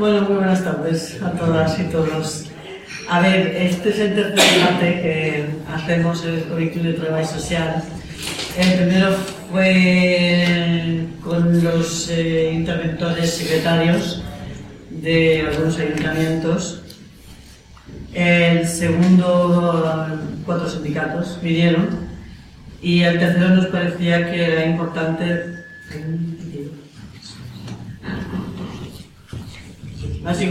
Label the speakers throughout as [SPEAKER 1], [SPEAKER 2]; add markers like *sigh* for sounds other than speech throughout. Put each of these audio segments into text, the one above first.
[SPEAKER 1] Bueno, muy buenas tardes a todas y todos. A ver, este es el tercer debate que hacemos en el Colectivo de Trabajo Social. El primero fue con los eh, interventores secretarios de algunos ayuntamientos. El segundo, cuatro sindicatos vinieron. Y el tercero nos parecía que era importante. Así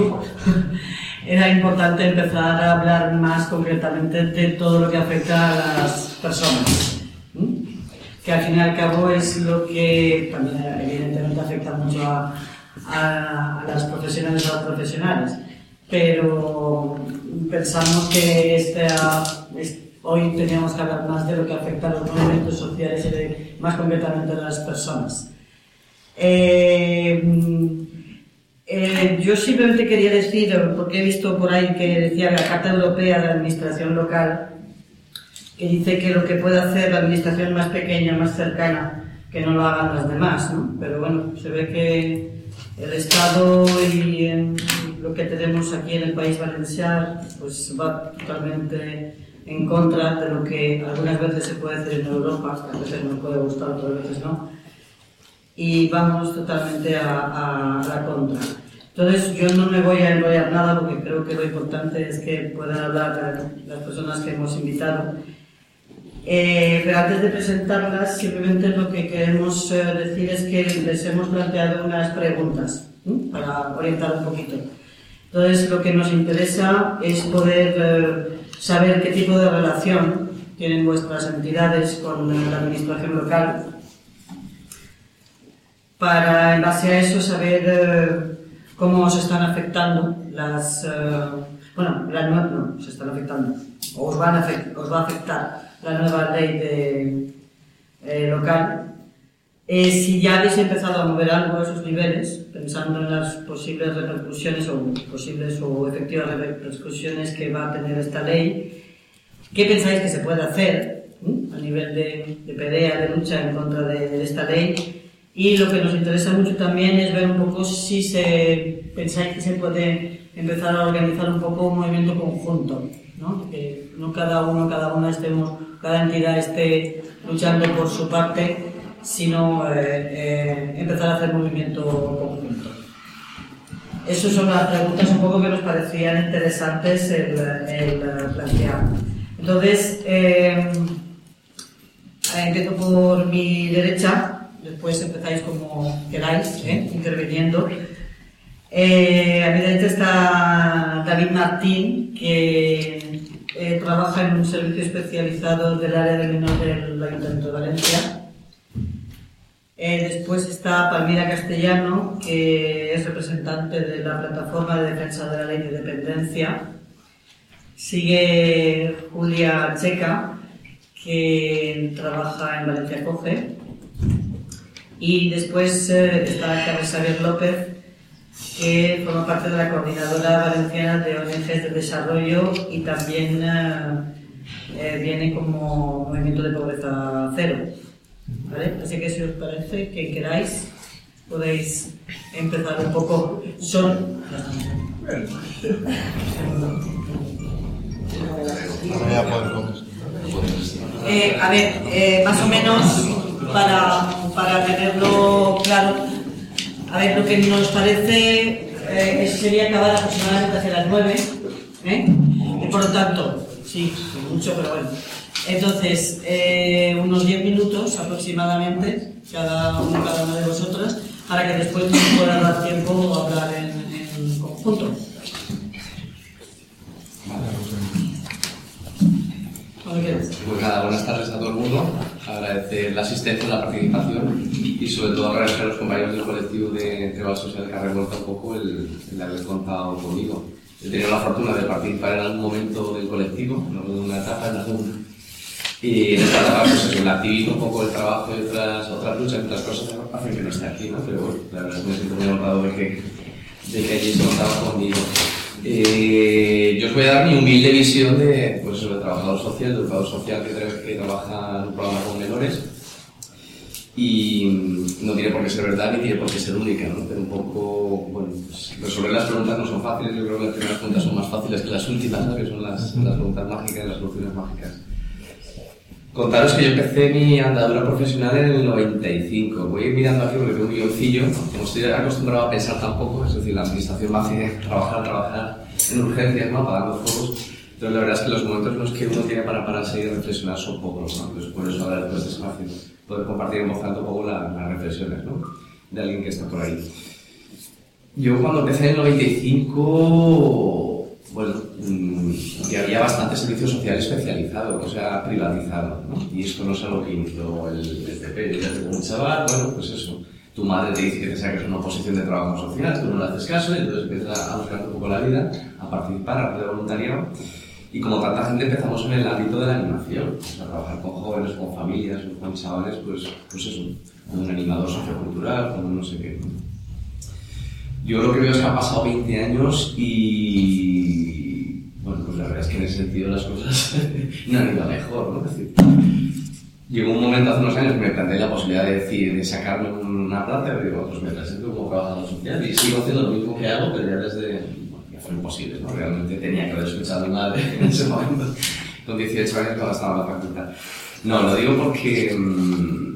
[SPEAKER 1] *laughs* era importante empezar a hablar más concretamente de todo lo que afecta a las personas. Que al fin y al cabo es lo que también evidentemente afecta mucho a, a, las profesionales y a los profesionales. Pero pensamos que este, hoy teníamos que hablar más de lo que afecta a los movimientos sociales y más concretamente a las personas. Eh, eh, yo simplemente quería decir, porque he visto por ahí que decía la Carta Europea de Administración Local, que dice que lo que puede hacer la administración más pequeña, más cercana, que no lo hagan las demás, ¿no? Pero bueno, se ve que el Estado y lo que tenemos aquí en el País Valenciano pues va totalmente en contra de lo que algunas veces se puede hacer en Europa, que a veces nos puede gustar, otras veces no, y vamos totalmente a, la contra. Entonces yo no me voy a enrollar nada porque creo que lo importante es que puedan hablar las personas que hemos invitado. Eh, pero antes de presentarlas, simplemente lo que queremos eh, decir es que les hemos planteado unas preguntas para orientar un poquito. Entonces lo que nos interesa es poder eh, saber qué tipo de relación tienen vuestras entidades con la administración local para, en base a eso, saber eh, cómo os están afectando las... Eh, bueno, la nueva, no, se están afectando, o os, van a os va a afectar la nueva ley de, eh, local. si ya habéis empezado a mover algo a esos niveles, pensando en las posibles repercusiones o posibles o efectivas repercusiones que va a tener esta ley, ¿qué pensáis que se puede hacer a nivel de, de pelea, de lucha en contra de esta ley? Y lo que nos interesa mucho también es ver un poco si se pensáis que se puede empezar a organizar un poco un movimiento conjunto, ¿no? que no cada uno, cada una estemos, cada entidad esté luchando por su parte, sino eh, eh, empezar a hacer movimiento conjunto. Esas son las preguntas un poco que nos parecían interesantes el, el plantear. Entonces, eh, empiezo por mi derecha después empezáis como queráis, ¿eh? interviniendo. Eh, a mi derecha está David Martín, que eh, trabaja en un servicio especializado del área de menor del Ayuntamiento de Valencia. después está Palmira Castellano, que es representante de la Plataforma de Defensa de la Ley de Dependencia. Sigue Julia Checa, que trabaja en Valencia Coge y después eh, está Carlos Xavier López, que forma parte de la Coordinadora Valenciana de ONGs de Desarrollo y también eh, eh, viene como Movimiento de Pobreza Cero. ¿Vale? Así que si os parece que queráis, podéis empezar un poco. Son. a ver, más o menos para, para tenerlo claro. A ver, lo que nos parece eh, sería acabar aproximadamente hacia las 9. ¿eh? Por lo tanto, sí, mucho, pero bueno. Entonces, eh, unos 10 minutos aproximadamente, cada uno, cada una de vosotras, para que después nos pueda dar tiempo a hablar en conjunto.
[SPEAKER 2] Pues nada, buenas tardes a todo el mundo. Agradecer la asistencia, la participación y sobre todo agradecer a los compañeros del colectivo de Trabajo Social que ha revuelto un poco el, haber contado conmigo. He tenido la fortuna de participar en algún momento del colectivo, en una etapa, en algún... Y en esta etapa, pues el activismo, un poco el trabajo y otras, otras luchas, otras cosas hacen que no esté aquí, ¿no? Pero bueno, la verdad es que me siento muy honrado de que, de que hayáis contado conmigo. Eh, yo os voy a dar mi humilde visión de, pues, sobre trabajador social, educador social que, que trabaja en un programa con menores. Y no tiene por qué ser verdad ni tiene por qué ser única, ¿no? pero un poco, bueno, pues, resolver las preguntas no son fáciles, yo creo que las primeras preguntas son más fáciles que las últimas, que son las, las preguntas mágicas, las soluciones mágicas. Contaros que yo empecé mi andadura profesional en el 95. Voy mirando aquí porque tengo un guioncillo. Como estoy acostumbrado a pensar tampoco, es decir, la administración va a trabajar, trabajar en urgencias, ¿no? apagando fuegos. Entonces, la verdad es que los momentos en los que uno tiene para pararse y reflexionar son pocos. ¿no? Entonces, por eso ahora después de espacio poder compartir en voz alta un poco las reflexiones ¿no? de alguien que está por ahí. Yo cuando empecé en el 95 bueno, mm, que había bastante servicio social especializado, o sea, privatizado. Y esto no es algo que inició el, el PP, como un chaval, bueno, pues eso, tu madre te dice que te saques una posición de trabajo social, tú no le haces caso, y entonces empiezas a buscar un poco la vida, a participar, a hacer voluntariado, y como tanta gente empezamos en el ámbito de la animación, o sea, trabajar con jóvenes, con familias, con chavales, pues, pues eso, un animador sociocultural, como no sé qué. Yo lo que veo es que han pasado 20 años y. Bueno, pues la verdad es que en ese sentido las cosas *laughs* no han ido mejor, ¿no? Es decir, llegó un momento hace unos años que me planteé la posibilidad de decir, de sacarme una plata, pero digo, pues me presento como trabajador social y sigo haciendo lo mismo que hago, pero ya desde. Bueno, ya fue imposible, ¿no? Realmente tenía que haber escuchado a mi madre en ese momento, con 18 años cuando estaba en la facultad. No, lo digo porque. Mmm,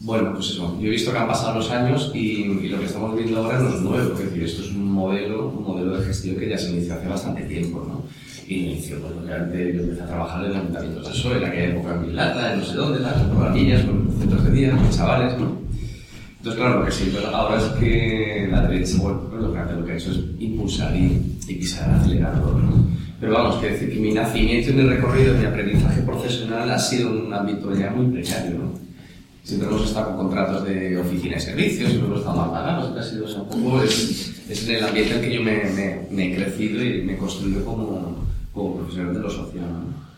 [SPEAKER 2] bueno, pues eso, yo he visto que han pasado los años y, lo que estamos viendo ahora no es nuevo, es decir, esto es un modelo, un modelo de gestión que ya se inició hace bastante tiempo, ¿no? Y inició, pues realmente yo empecé a trabajar en ayuntamientos de SOE, en aquella época en Milata, en no sé dónde, tal, con con centros de día, con chavales, ¿no? Entonces, claro, lo que sí, pero ahora es que la derecha, bueno, pues lo que lo que ha hecho es impulsar y, y pisar acelerador, ¿no? Pero vamos, que decir que mi nacimiento y mi recorrido, mi aprendizaje profesional ha sido un ámbito ya muy precario, ¿no? Siempre hemos estado con contratos de oficina y servicios, siempre hemos estado mal pagados, ha sido un poco, es, es, el ambiente en que yo me, me, me, he crecido y me he construido como, como profesional de lo social. ¿no?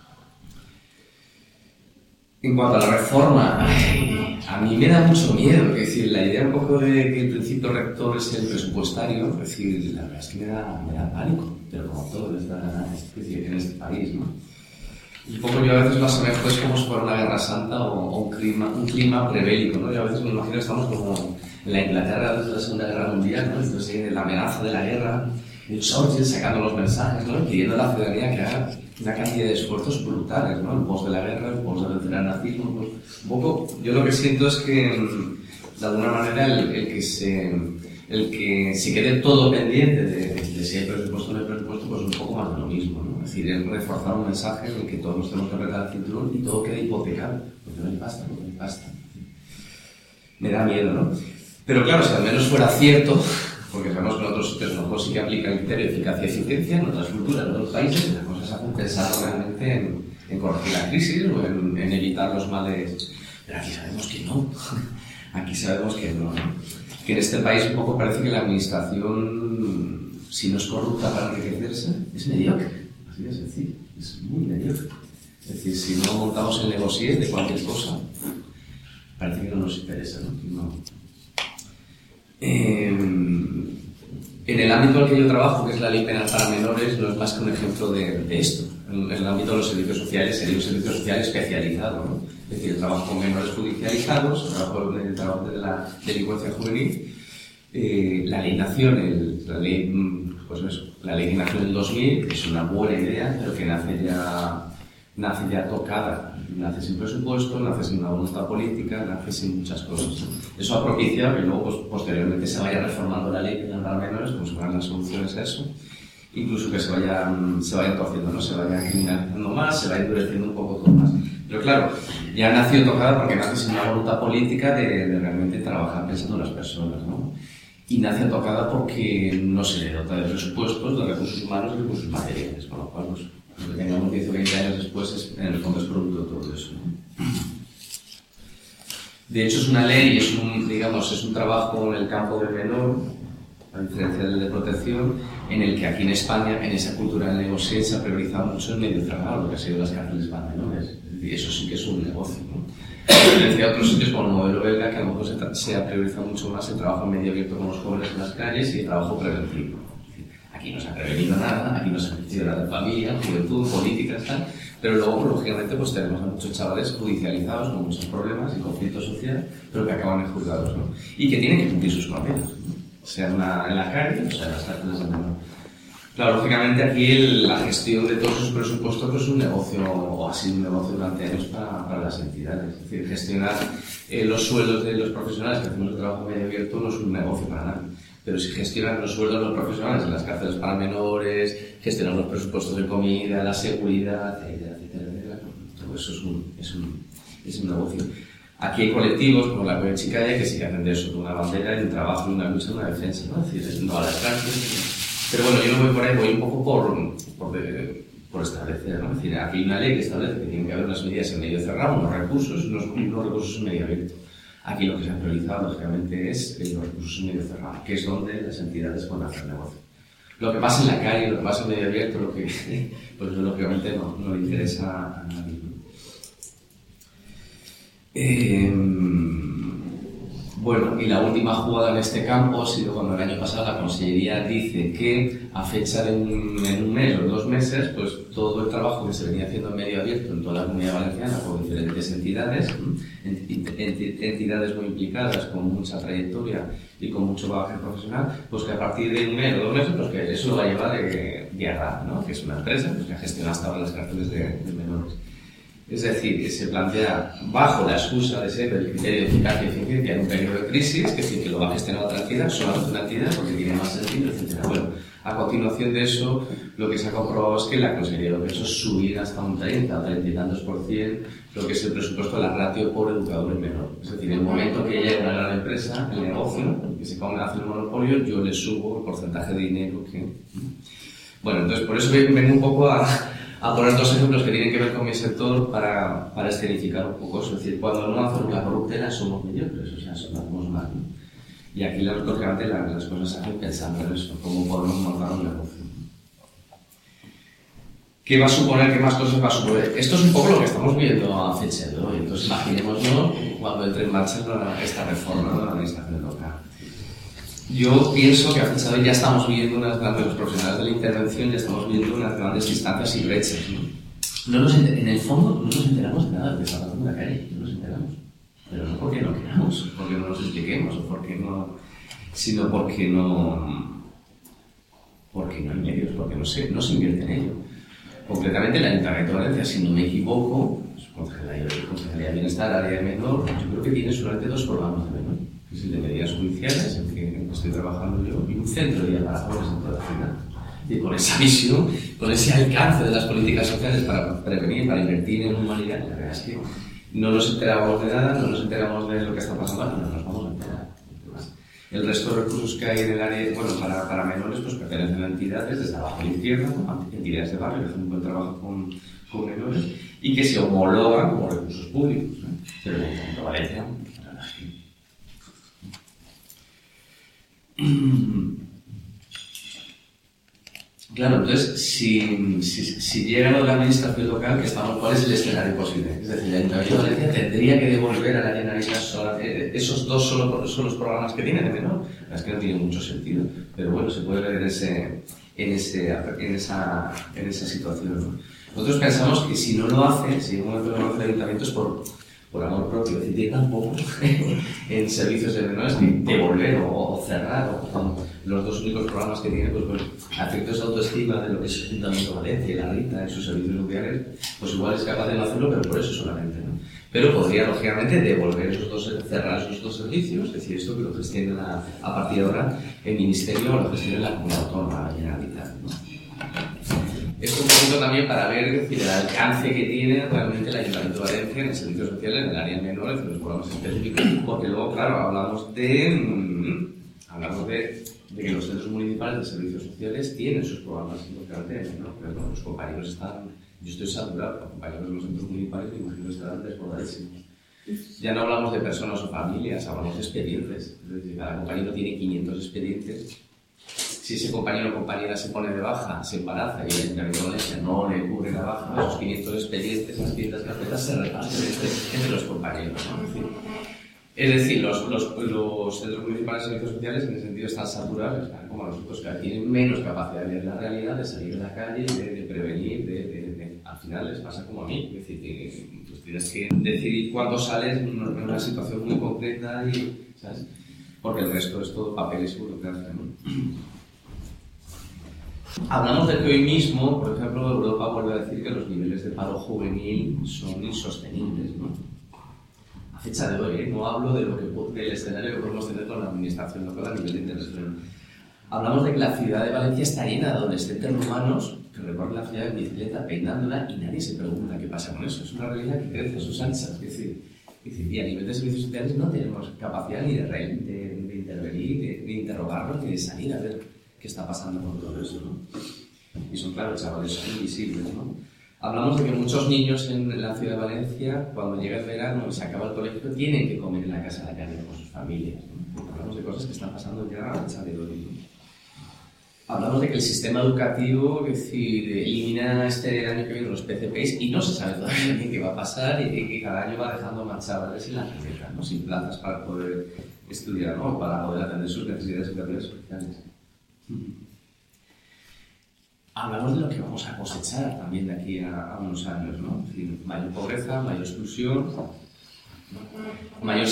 [SPEAKER 2] En cuanto a la reforma, a mí me da mucho miedo, es decir, la idea un poco de que el principio rector es el presupuestario, es decir, la verdad es que me da, me da pánico, pero como todo en, en este país, ¿no? Un poco yo a veces lo asemejo es como si fuera una guerra santa o, un, clima, un clima prebélico, ¿no? Yo a veces me imagino estamos como en la Inglaterra desde la Segunda Guerra Mundial, ¿no? Entonces la amenaza de la guerra, el Churchill sacando los mensajes, ¿no? Pidiendo a la ciudadanía que haga una cantidad de esfuerzos brutales, ¿no? El post de la guerra, el post de vencer al nazismo, pues, un poco, yo lo que siento es que, de alguna manera, el, el que se el que se quede todo pendiente de, de si hay presupuesto o no hay presupuesto, pues un poco más de lo mismo, ¿no? Es decir, es reforzar un mensaje en el que todos nos tenemos que apretar el cinturón y todo queda hipotecado, porque no hay pasta, no hay pasta. Me da miedo, ¿no? Pero claro, si al menos fuera cierto, porque sabemos que en otros sitios sí que aplica el criterio de eficacia y eficiencia, en otras culturas, en otros países, las cosas hacen pensando realmente en, en corregir la crisis o en, en, evitar los males. Pero aquí sabemos que no. *laughs* Aquí sabemos que. ¿no? que en este país un poco parece que la administración, si no es corrupta para enriquecerse, es mediocre. Así de sencillo, es muy mediocre. Es decir, si no montamos el negocio de cualquier cosa, parece que no nos interesa. ¿no? no. Eh, en el ámbito el que yo trabajo, que es la ley penal para menores, no es más que un ejemplo de, esto. En, el ámbito de los servicios sociales sería un servicio social especializado. ¿no? Es decir, trabajo con menores judicializados, trabajo en el trabajo de la delincuencia juvenil. Eh, la ley nació, el, la ley, mm, pues eso, la ley nació en el 2000, que es una buena idea, pero que nace ya, nace ya tocada. Nace sin presupuesto, nace sin una voluntad política, nace sin muchas cosas. Eso ha propiciado que luego, pues, posteriormente, se vaya reformando la ley penal para menores, como si fueran las soluciones a eso incluso que se vayan, se vayan torciendo, ¿no? se vaya criminalizando más, se vaya endureciendo un poco todo más. Pero claro, ya nació tocada porque nace sin una voluntad política de, de, realmente trabajar pensando en las personas, ¿no? Y nace tocada porque no se le dota de presupuestos, de recursos humanos y recursos materiales, con lo cual, pues, lo que tengamos 10 o 20 años después, es, en el fondo es producto de todo eso. De hecho, es una ley, es un, digamos, es un trabajo en el campo del menor, a diferencia del de protección, en el que aquí en España, en esa cultura del negocio, se ha priorizado mucho el medio cerrado, lo que ha sido las cárceles menores. Y eso sí que es un negocio. ¿no? *coughs* Diferencia otros sitios como el modelo belga, que a lo mejor se, se ha priorizado mucho más el trabajo en medio abierto con los jóvenes en las calles y el trabajo preventivo. Aquí no se ha prevenido nada, aquí no se ha prevenido nada de familia, juventud, políticas, tal. Pero luego, lógicamente, pues tenemos a muchos chavales judicializados con muchos problemas y conflictos sociales, pero que acaban en juzgados, ¿no? Y que tienen que cumplir sus condenas. ¿no? sea en, la calle, o sea en las cárceles de menor. Claro, lógicamente aquí la gestión de todos esos presupuestos pues, es un negocio, o ha sido un negocio durante años para, para las entidades. Es decir, gestionar eh, los sueldos de los profesionales que hacemos el trabajo medio abierto no es un negocio para nadie. Pero si gestionan los sueldos de los profesionales en las cárceles para menores, gestionan los presupuestos de comida, la seguridad, etcétera, etcétera, todo eso es un, es un, es un negocio. Aquí hay colectivos como la Cueva Chicaya que sí que hacen de eso una bandera, un trabajo, una lucha, una defensa, ¿no? Es decir, no a las cárceles. Pero bueno, yo no voy por ahí, voy un poco por, por, por establecer, ¿no? Es decir, aquí hay una ley que establece que tienen que haber unas medidas en medio cerrado, unos recursos, unos, unos recursos en medio abierto. Aquí lo que se ha priorizado, lógicamente, es los recursos en medio cerrado, que es donde las entidades pueden hacer negocio. Lo que pasa en la calle, lo que pasa en medio abierto, lo que, *laughs* pues lógicamente no, no le interesa a nadie. Eh, bueno, y la última jugada en este campo ha sido cuando el año pasado la Consellería dice que a fecha de un, mes o dos meses, pues todo el trabajo que se venía haciendo en medio abierto en toda la comunidad valenciana por diferentes entidades, entidades muy implicadas, con mucha trayectoria y con mucho bagaje profesional, pues que a partir de un mes o dos meses, pues que eso lo va a llevar de Guerra, ¿no? que es una empresa pues, que gestiona hasta ahora las cárceles de, de menores. Es decir, que se plantea bajo la excusa de ser el criterio de eficacia y eficiencia en un periodo de crisis, que decir, que lo va a gestionar otra entidad, solamente una entidad, porque tiene más sentido, etc. Bueno, a continuación de eso, lo que se ha comprobado es que la Consejería ha hecho es subir hasta un 30, 30 y tantos por cien, lo que es el presupuesto de la ratio por educador en menor. Es decir, en el momento que llega una gran empresa, el negocio, que se hace el monopolio, yo le subo el porcentaje de dinero que... Bueno, entonces por eso vengo un poco a a poner dos ejemplos que tienen que ver con mi sector para, para escenificar un poco. Es decir, cuando no hacemos la corruptela somos mediocres, o sea, hacemos mal. Y aquí, lógicamente, las, las cosas se hacen pensando en eso, cómo podemos montar un negocio. ¿Qué va a suponer? ¿Qué más cosas va a suponer? Esto es un poco lo que estamos viendo a fecha de hoy. Entonces, imaginémonos cuando entre en marcha esta reforma de la administración local. Yo pienso que a fecha de hoy ya estamos viendo unas grandes, los profesionales de la intervención ya estamos viendo unas grandes distancias y brechas. ¿no? no nos en el fondo no nos enteramos de nada de lo que está pasando en la calle, no nos enteramos. Pero no porque no queramos, porque no nos expliquemos, porque no, sino porque no, porque no hay medios, porque no se, no se invierte en ello. Concretamente, el Ayuntamiento de Valencia, si no me equivoco, Consejería de Bienestar, área de menor, yo creo que tiene solamente dos programas de de medidas judiciales, en que estoy trabajando yo, y un centro de jóvenes en toda ciudad. Y con esa visión, con ese alcance de las políticas sociales para prevenir, para invertir en humanidad, la verdad es que no nos enteramos de nada, no nos enteramos de lo que está pasando, no nos vamos a enterar. El resto de recursos que hay en el área, bueno, para, para menores, pues pertenecen a entidades desde abajo a la izquierda, entidades de barrio que hacen un buen trabajo con, con menores y que se homologan como recursos públicos. Pero en Valencia, *clears throat* Claro, entonces, si, si, si llega lo de la administración local, estamos, ¿cuál es el escenario posible? Es decir, el Ayuntamiento de Valencia tendría que devolver a la Generalitat eh, esos dos solo, son los programas que tiene, ¿no? Es que no tiene mucho sentido, pero bueno, se puede ver en, ese, en, esa, en esa situación. Nosotros pensamos que si no lo hace, si un no lo hace el Ayuntamiento es por por amor propio, decir, tampoco *laughs* en servicios de menores que devolver o, cerrar, o, los dos únicos programas que tiene, pues bueno, afectos de autoestima de lo que es el Ayuntamiento de Valencia y la Rita en sus servicios nucleares, pues igual es capaz de no hacerlo, pero por eso solamente, ¿no? Pero podría, lógicamente, devolver esos dos, cerrar esos dos servicios, es decir, esto que lo gestiona a, partir de ahora el Ministerio o lo gestiona la Comunidad Autónoma, Generalitat, ¿no? Es un poquito también para ver decir, el alcance que tiene realmente el Ayuntamiento de Valencia en el servicio social en el área menor, en los programas específicos, porque luego, claro, hablamos de, mm, hablamos de, de que los centros municipales de servicios sociales tienen sus programas importantes, ¿no? Pero bueno, los compañeros están, yo estoy saturado, los compañeros de los centros municipales me imagino que estarán desbordadísimos. Ya no hablamos de personas o familias, hablamos de expedientes. Cada compañero tiene 500 expedientes si ese compañero o compañera se pone de baja, se embaraza y el Ayuntamiento de no le cubre la baja, esos 500 expedientes, esas 500 carpetas se reparten entre, los compañeros. Es decir, los, los, los, centros municipales de servicios sociales en ese sentido están saturados, están como nosotros, que tienen menos capacidad de ver la realidad, de salir de la calle, de, prevenir, de, al final les pasa como a mí, es decir, tienes que decidir cuándo sales en una situación muy concreta y, ¿sabes? porque el resto es todo papeles y burocracia. Hablamos de que hoy mismo, por ejemplo, Europa vuelve a decir que los niveles de paro juvenil son insostenibles. ¿no? A fecha de hoy, ¿eh? no hablo de lo que, del escenario que podemos tener con la administración local a nivel de interés. Hablamos de que la ciudad de Valencia está llena de adolescentes rumanos que recorren la ciudad en bicicleta peinándola y nadie se pregunta qué pasa con eso. Es una realidad que crece a sus anchas. Es decir, y a nivel de servicios sociales no tenemos capacidad ni de, de, intervenir, de, interrogarlos, ni de salir a ver qué está pasando con todo eso. ¿no? Y son, claro, chavales invisibles. ¿no? Hablamos de que muchos niños en la ciudad de Valencia, cuando llega el verano y se acaba el colegio, tienen que comer en la casa de la calle con sus familias. ¿no? Hablamos de cosas que están pasando ya a hoy hablamos de que el sistema educativo es decir, elimina este año que viene los PCPs y no se sabe todavía bien qué va a pasar y que cada año va dejando más chavales sin la receta, ¿no? sin plazas para poder estudiar ¿no? para poder atender sus necesidades educativas especiales. Hablamos de lo que vamos a cosechar también de aquí a, unos años, ¿no? Es decir, mayor pobreza, mayor exclusión, mayor,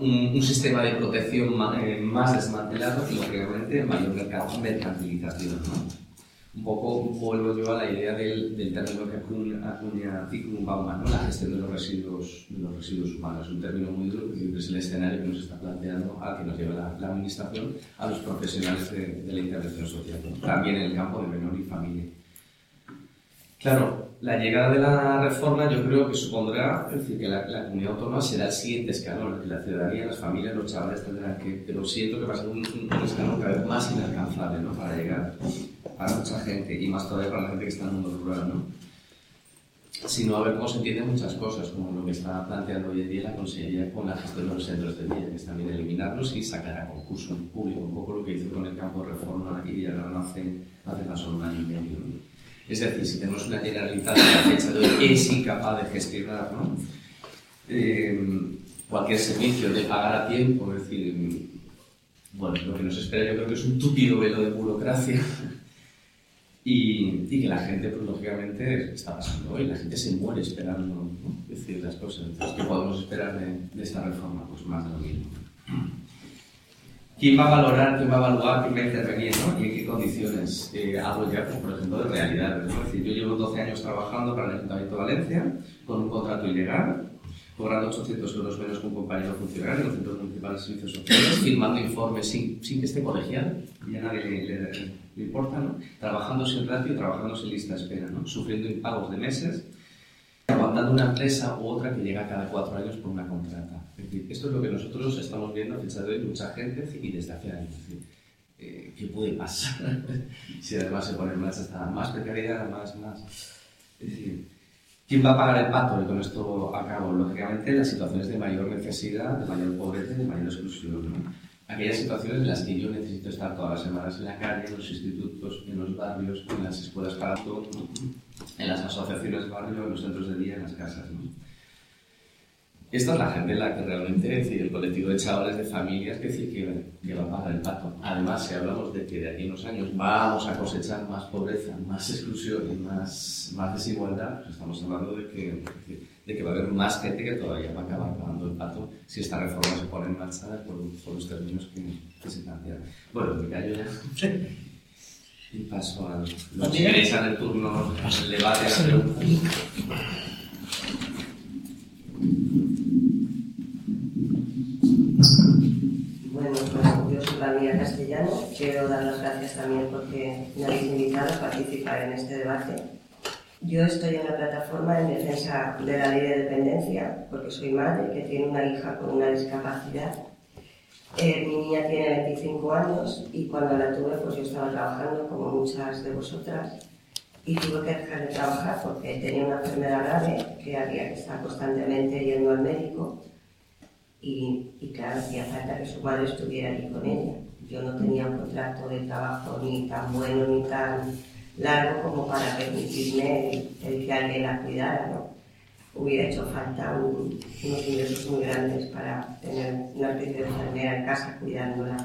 [SPEAKER 2] un, sistema de protección eh, más desmantelado y, lógicamente, mayor mercantilización. Un poco vuelvo yo a la idea del, del término que acuña Zygmunt Bauman, ¿no? la gestión de los, residuos, de los residuos humanos. Un término muy duro que es el escenario que nos está planteando al que nos lleva la, administración a los profesionales de, de la intervención social, también en el campo de menor y familia. Claro, la llegada de la reforma yo creo que supondrá es decir, que la, comunidad autónoma será el siguiente escalón, que la ciudadanía, las familias, los chavales tendrán que, pero siento que va a ser un, escalón cada vez más inalcanzable ¿no? para llegar a mucha gente y más todavía para la gente que está en el mundo rural. ¿no? Sino a ver cómo se entienden muchas cosas, como lo que está planteando hoy en día la Consejería con la gestión de los centros de día, que es también eliminarlos y sacar a concurso en público, un poco lo que hizo con el campo de reforma aquí ya no hace, hace tan solo un año y medio. Es decir, si tenemos una generalitat que la fecha de hoy es incapaz de gestionar ¿no? eh, cualquier servicio, de pagar a tiempo, es decir, bueno, lo que nos espera yo creo que es un túpido velo de burocracia y, y, que la gente, pues lógicamente, está pasando hoy, la gente se muere esperando ¿no? decir las cosas. Entonces, ¿qué podemos esperar de, de esta reforma? Pues más de lo mismo. ¿Quién va a valorar, quién va a evaluar, quién va a intervenir ¿no? y en qué condiciones? Eh, hablo ya, pues, por ejemplo, de realidades. ¿no? Es decir, yo llevo 12 años trabajando para el Ayuntamiento de Valencia con un contrato ilegal, cobrando 800 euros menos que un compañero funcionario en los centros municipales de servicios sociales, firmando informes sin, sin que esté colegiado, y a nadie le, le, importa, ¿no? trabajando sin ratio, trabajando sin lista de espera, ¿no? sufriendo impagos de meses, aguantando una empresa u otra que llega cada cuatro años por una contrata esto es lo que nosotros estamos viendo a fecha de hoy, mucha gente y desde hace años. Eh, ¿Qué puede pasar *laughs* si además se pone en marcha esta más precariedad, más, más? Es decir, ¿quién va a pagar el pato? Y con esto acabo. Lógicamente, las situaciones de mayor necesidad, de mayor pobreza, de mayor exclusión. Aquellas situaciones en las que yo necesito estar todas las semanas en la calle, en los institutos, en los barrios, en las escuelas para todo, en las asociaciones de barrio, en los centros de día, en las casas. ¿no? Esta es la gente la que realmente, decide el colectivo de chavales de familias que, decir, que, que va a pagar el pato. Además, si hablamos de que de aquí a unos años vamos a cosechar más pobreza, más exclusión y más, más desigualdad, pues estamos hablando de que, de que va a haber más gente que todavía va a acabar pagando el pato si esta reforma se pone en marcha por, por los términos que, que, se plantean. Bueno, me callo ya. Y paso a los que en el turno, el debate, a la pregunta.
[SPEAKER 3] Pamela Castellano. Quiero dar las gracias también porque me habéis invitado a participar en este debate. Yo estoy en la plataforma en defensa de la ley de dependencia porque soy madre que tiene una hija con una discapacidad. Eh, mi niña tiene 25 años y cuando la tuve pues yo estaba trabajando como muchas de vosotras y tuve que dejar de trabajar porque tenía una enfermedad grave que había que estar constantemente yendo al médico y, y, claro, hacía falta que su madre estuviera allí con ella. Yo no tenía un contrato de trabajo ni tan bueno ni tan largo como para permitirme el, que alguien la cuidara, ¿no? Hubiera hecho falta unos ingresos muy grandes para tener una especie de enfermera en casa cuidándola.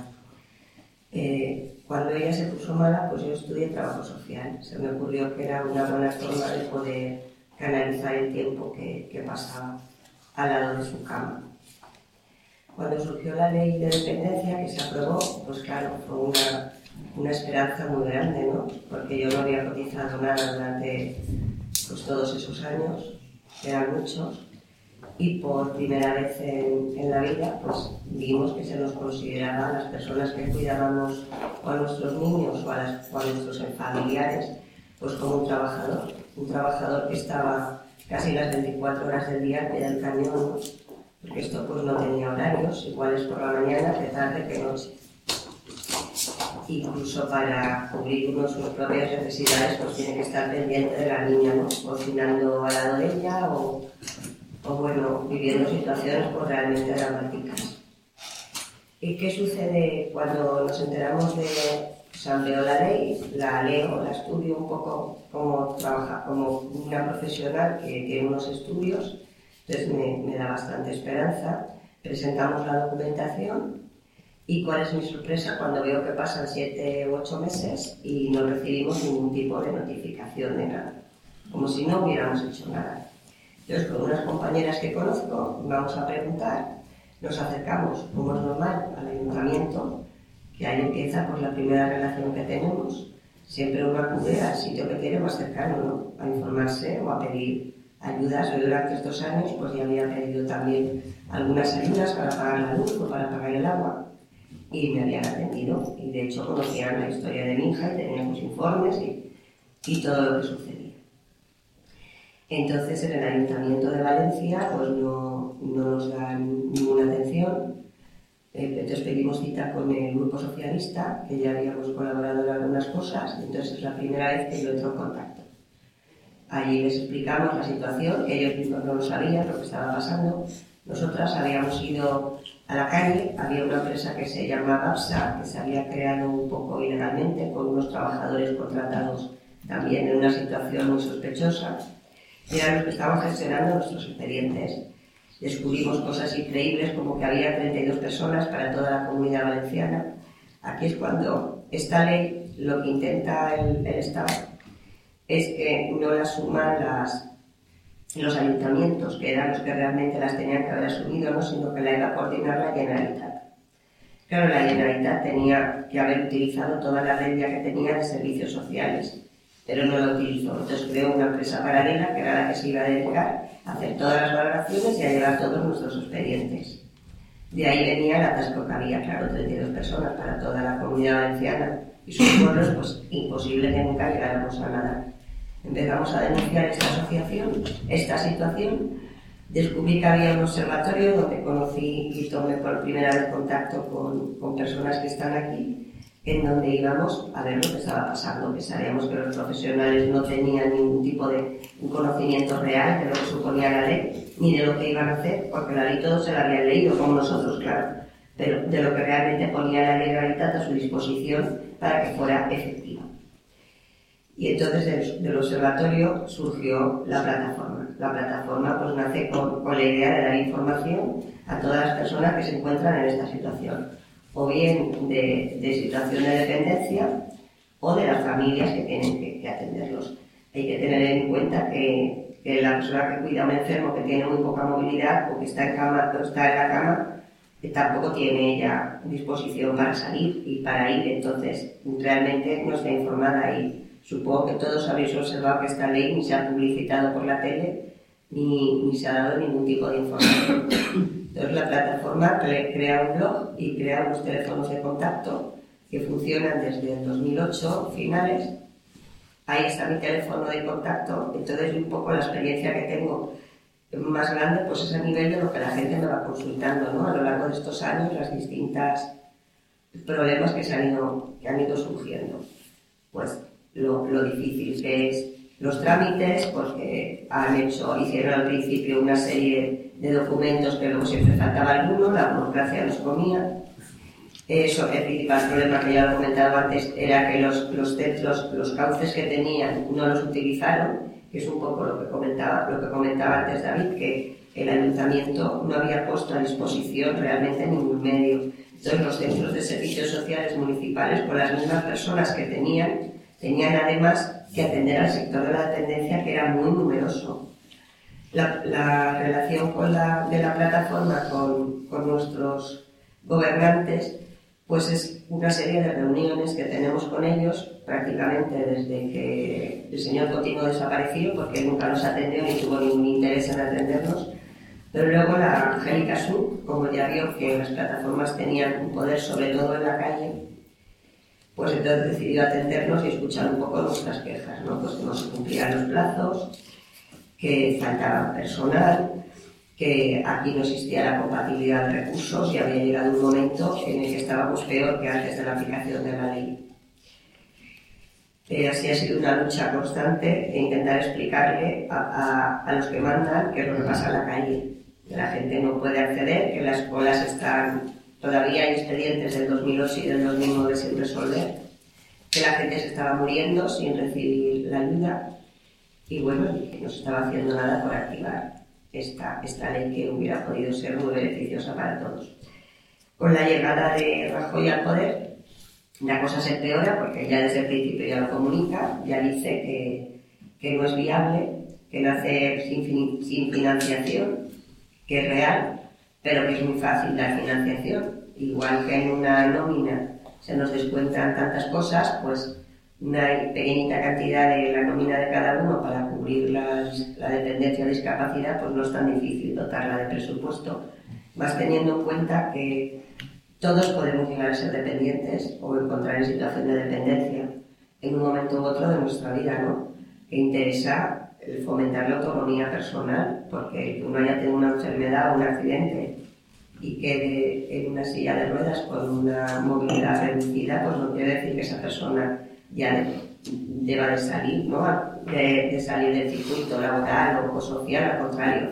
[SPEAKER 3] Eh, cuando ella se puso mala, pues yo estudié trabajo social. Se me ocurrió que era una buena forma de poder canalizar el tiempo que, que pasaba al lado de su cama. Cuando surgió la ley de dependencia que se aprobó, pues claro, fue una, una esperanza muy grande, ¿no? Porque yo no había cotizado nada durante pues, todos esos años, eran muchos, y por primera vez en, la vida pues vimos que se nos consideraba a las personas que cuidábamos o a nuestros niños o a, nuestros familiares pues como un trabajador, un trabajador que estaba casi las 24 horas del día al pie del cañón, porque esto pues no tenía horarios, igual es por la mañana, de tarde, que noche. Incluso para cubrir uno sus propias necesidades, pues tiene que estar pendiente de la niña, ¿no? cocinando al lado de ella o o bueno, viviendo situaciones pues, realmente dramáticas. ¿Y qué sucede cuando nos enteramos de, o leo la ley, la leo, la estudio un poco como trabaja, como una profesional que tiene unos estudios, entonces me, da bastante esperanza. Presentamos la documentación y cuál es mi sorpresa cuando veo que pasan siete u ocho meses y no recibimos ningún tipo de notificación de nada, como si no hubiéramos hecho nada. Entonces, con unas compañeras que conozco, vamos a preguntar, nos acercamos, como es normal, al ayuntamiento, que ahí empieza pues, la primera relación que tenemos. Siempre uno acude al sitio que tiene más cercano, ¿no? A informarse o a pedir ayudas. Durante estos años pues ya había pedido también algunas ayudas para pagar la luz o para pagar el agua y me habían atendido. Y de hecho conocían la historia de mi hija y teníamos informes y, todo lo que sucede. Entonces en el Ayuntamiento de Valencia pues no, nos dan ninguna atención. Eh, entonces pedimos cita con el Grupo Socialista, que ya habíamos colaborado en algunas cosas, entonces es la primera vez que yo entro en contacto. Allí les explicamos la situación, ellos mismos no lo sabían lo que estaba pasando. Nosotras habíamos ido a la calle, había una empresa que se llamaba APSA, que se había creado un poco ilegalmente con unos trabajadores contratados también en una situación muy sospechosa era los que estaban gestionando nuestros expedientes. Descubrimos cosas increíbles como que había 32 personas para toda la comunidad valenciana. Aquí es cuando esta ley lo que intenta el, Estado es que no la suman las, los ayuntamientos, que eran los que realmente las tenían que haber asumido, ¿no? sino que la iba a coordinar la Generalitat. Claro, la Generalitat tenía que haber utilizado toda la red que tenía de servicios sociales pero no lo utilizó. Entonces creó una empresa paralela que era la que se iba a dedicar a hacer todas las valoraciones y a llevar todos nuestros expedientes. De ahí venía el atasco que había, claro, 32 personas para toda la comunidad valenciana y sus pueblos, pues imposible que nunca llegáramos a nada. Empezamos a denunciar esta asociación, esta situación. Descubrí que había un observatorio donde conocí y tomé por primera vez contacto con, con personas que están aquí en donde íbamos a ver lo que estaba pasando, que sabíamos que los profesionales no tenían ningún tipo de conocimiento real de lo que suponía la ley, ni de lo que iban a hacer, porque la ley todos se la habían leído, como nosotros, claro, pero de lo que realmente ponía la legalidad a su disposición para que fuera efectiva. Y entonces del, observatorio surgió la plataforma. La plataforma pues nace con, con la idea de dar información a todas las personas que se encuentran en esta situación o bien de, de situación de dependencia o de las familias que tienen que, atenderlos. Hay que tener en cuenta que, que, la persona que cuida a un enfermo que tiene muy poca movilidad o que está en, cama, o está en la cama, que tampoco tiene ella disposición para salir y para ir, entonces realmente no está informada y supongo que todos habéis observado que esta ley ni se ha publicitado por la tele ni, ni se ha dado ningún tipo de información. Entonces la plataforma crea un blog y crea unos teléfonos de contacto que funcionan desde el 2008, finales. Ahí está mi teléfono de contacto, entonces un poco la experiencia que tengo más grande pues es a nivel de lo que la gente me va consultando ¿no? a lo largo de estos años, las distintas problemas que, se han, ido, que han ido surgiendo. Pues lo, lo difícil que es los trámites, porque han hecho, hicieron al principio una serie de documentos que luego siempre faltaba alguno, la burocracia los comía. Eso, el principal problema que ya lo he comentado antes era que los, los, los, cauces que tenían no los utilizaron, que es un poco lo que comentaba, lo que comentaba antes David, que el ayuntamiento no había puesto a disposición realmente ningún medio. Entonces los centros de servicios sociales municipales, con las mismas personas que tenían, tenían además que atender al sector de la dependencia que era muy numeroso la, relación con la, de la plataforma con, con nuestros gobernantes pues es una serie de reuniones que tenemos con ellos prácticamente desde que el señor Cotino desapareció, porque nunca nos atendió ni tuvo ningún interés en atendernos. Pero luego la Angélica Sud, como ya vio que las plataformas tenían un poder sobre todo en la calle, pues entonces decidió atendernos y escuchar un poco nuestras quejas, ¿no? Pues que no se cumplían los plazos, que faltaba personal, que aquí no existía la compatibilidad de recursos y había llegado un momento en el que estábamos peor que antes de la aplicación de la ley. Eh, así ha sido una lucha constante e intentar explicarle a, a, los que mandan qué es lo que pasa en la calle. Que la gente no puede acceder, que las colas están, todavía hay expedientes del 2008 y del 2009 sin resolver, que la gente se estaba muriendo sin recibir la ayuda y bueno, que no se estaba haciendo nada por activar esta, esta ley que hubiera podido ser muy beneficiosa para todos. Con la llegada de Rajoy al poder, la cosa se empeora porque ya desde el principio ya lo comunica, ya dice que, que no es viable, que nace sin, sin financiación, que es real, pero que es muy fácil dar financiación. Igual que en una nómina se nos descuentan tantas cosas, pues una pequeñita cantidad de la nómina de cada uno para cubrir las, la dependencia o discapacidad, pues no es tan difícil dotarla de presupuesto, más teniendo en cuenta que todos podemos llegar a ser dependientes o encontrar en situación de dependencia en un momento u otro de nuestra vida, ¿no? Que interesa fomentar la autonomía personal, porque uno haya tenido una enfermedad o un accidente y quede en una silla de ruedas con una movilidad reducida, pues no quiere decir que esa persona ya deba de salir, ¿no? De, salir del circuito laboral o social, al contrario,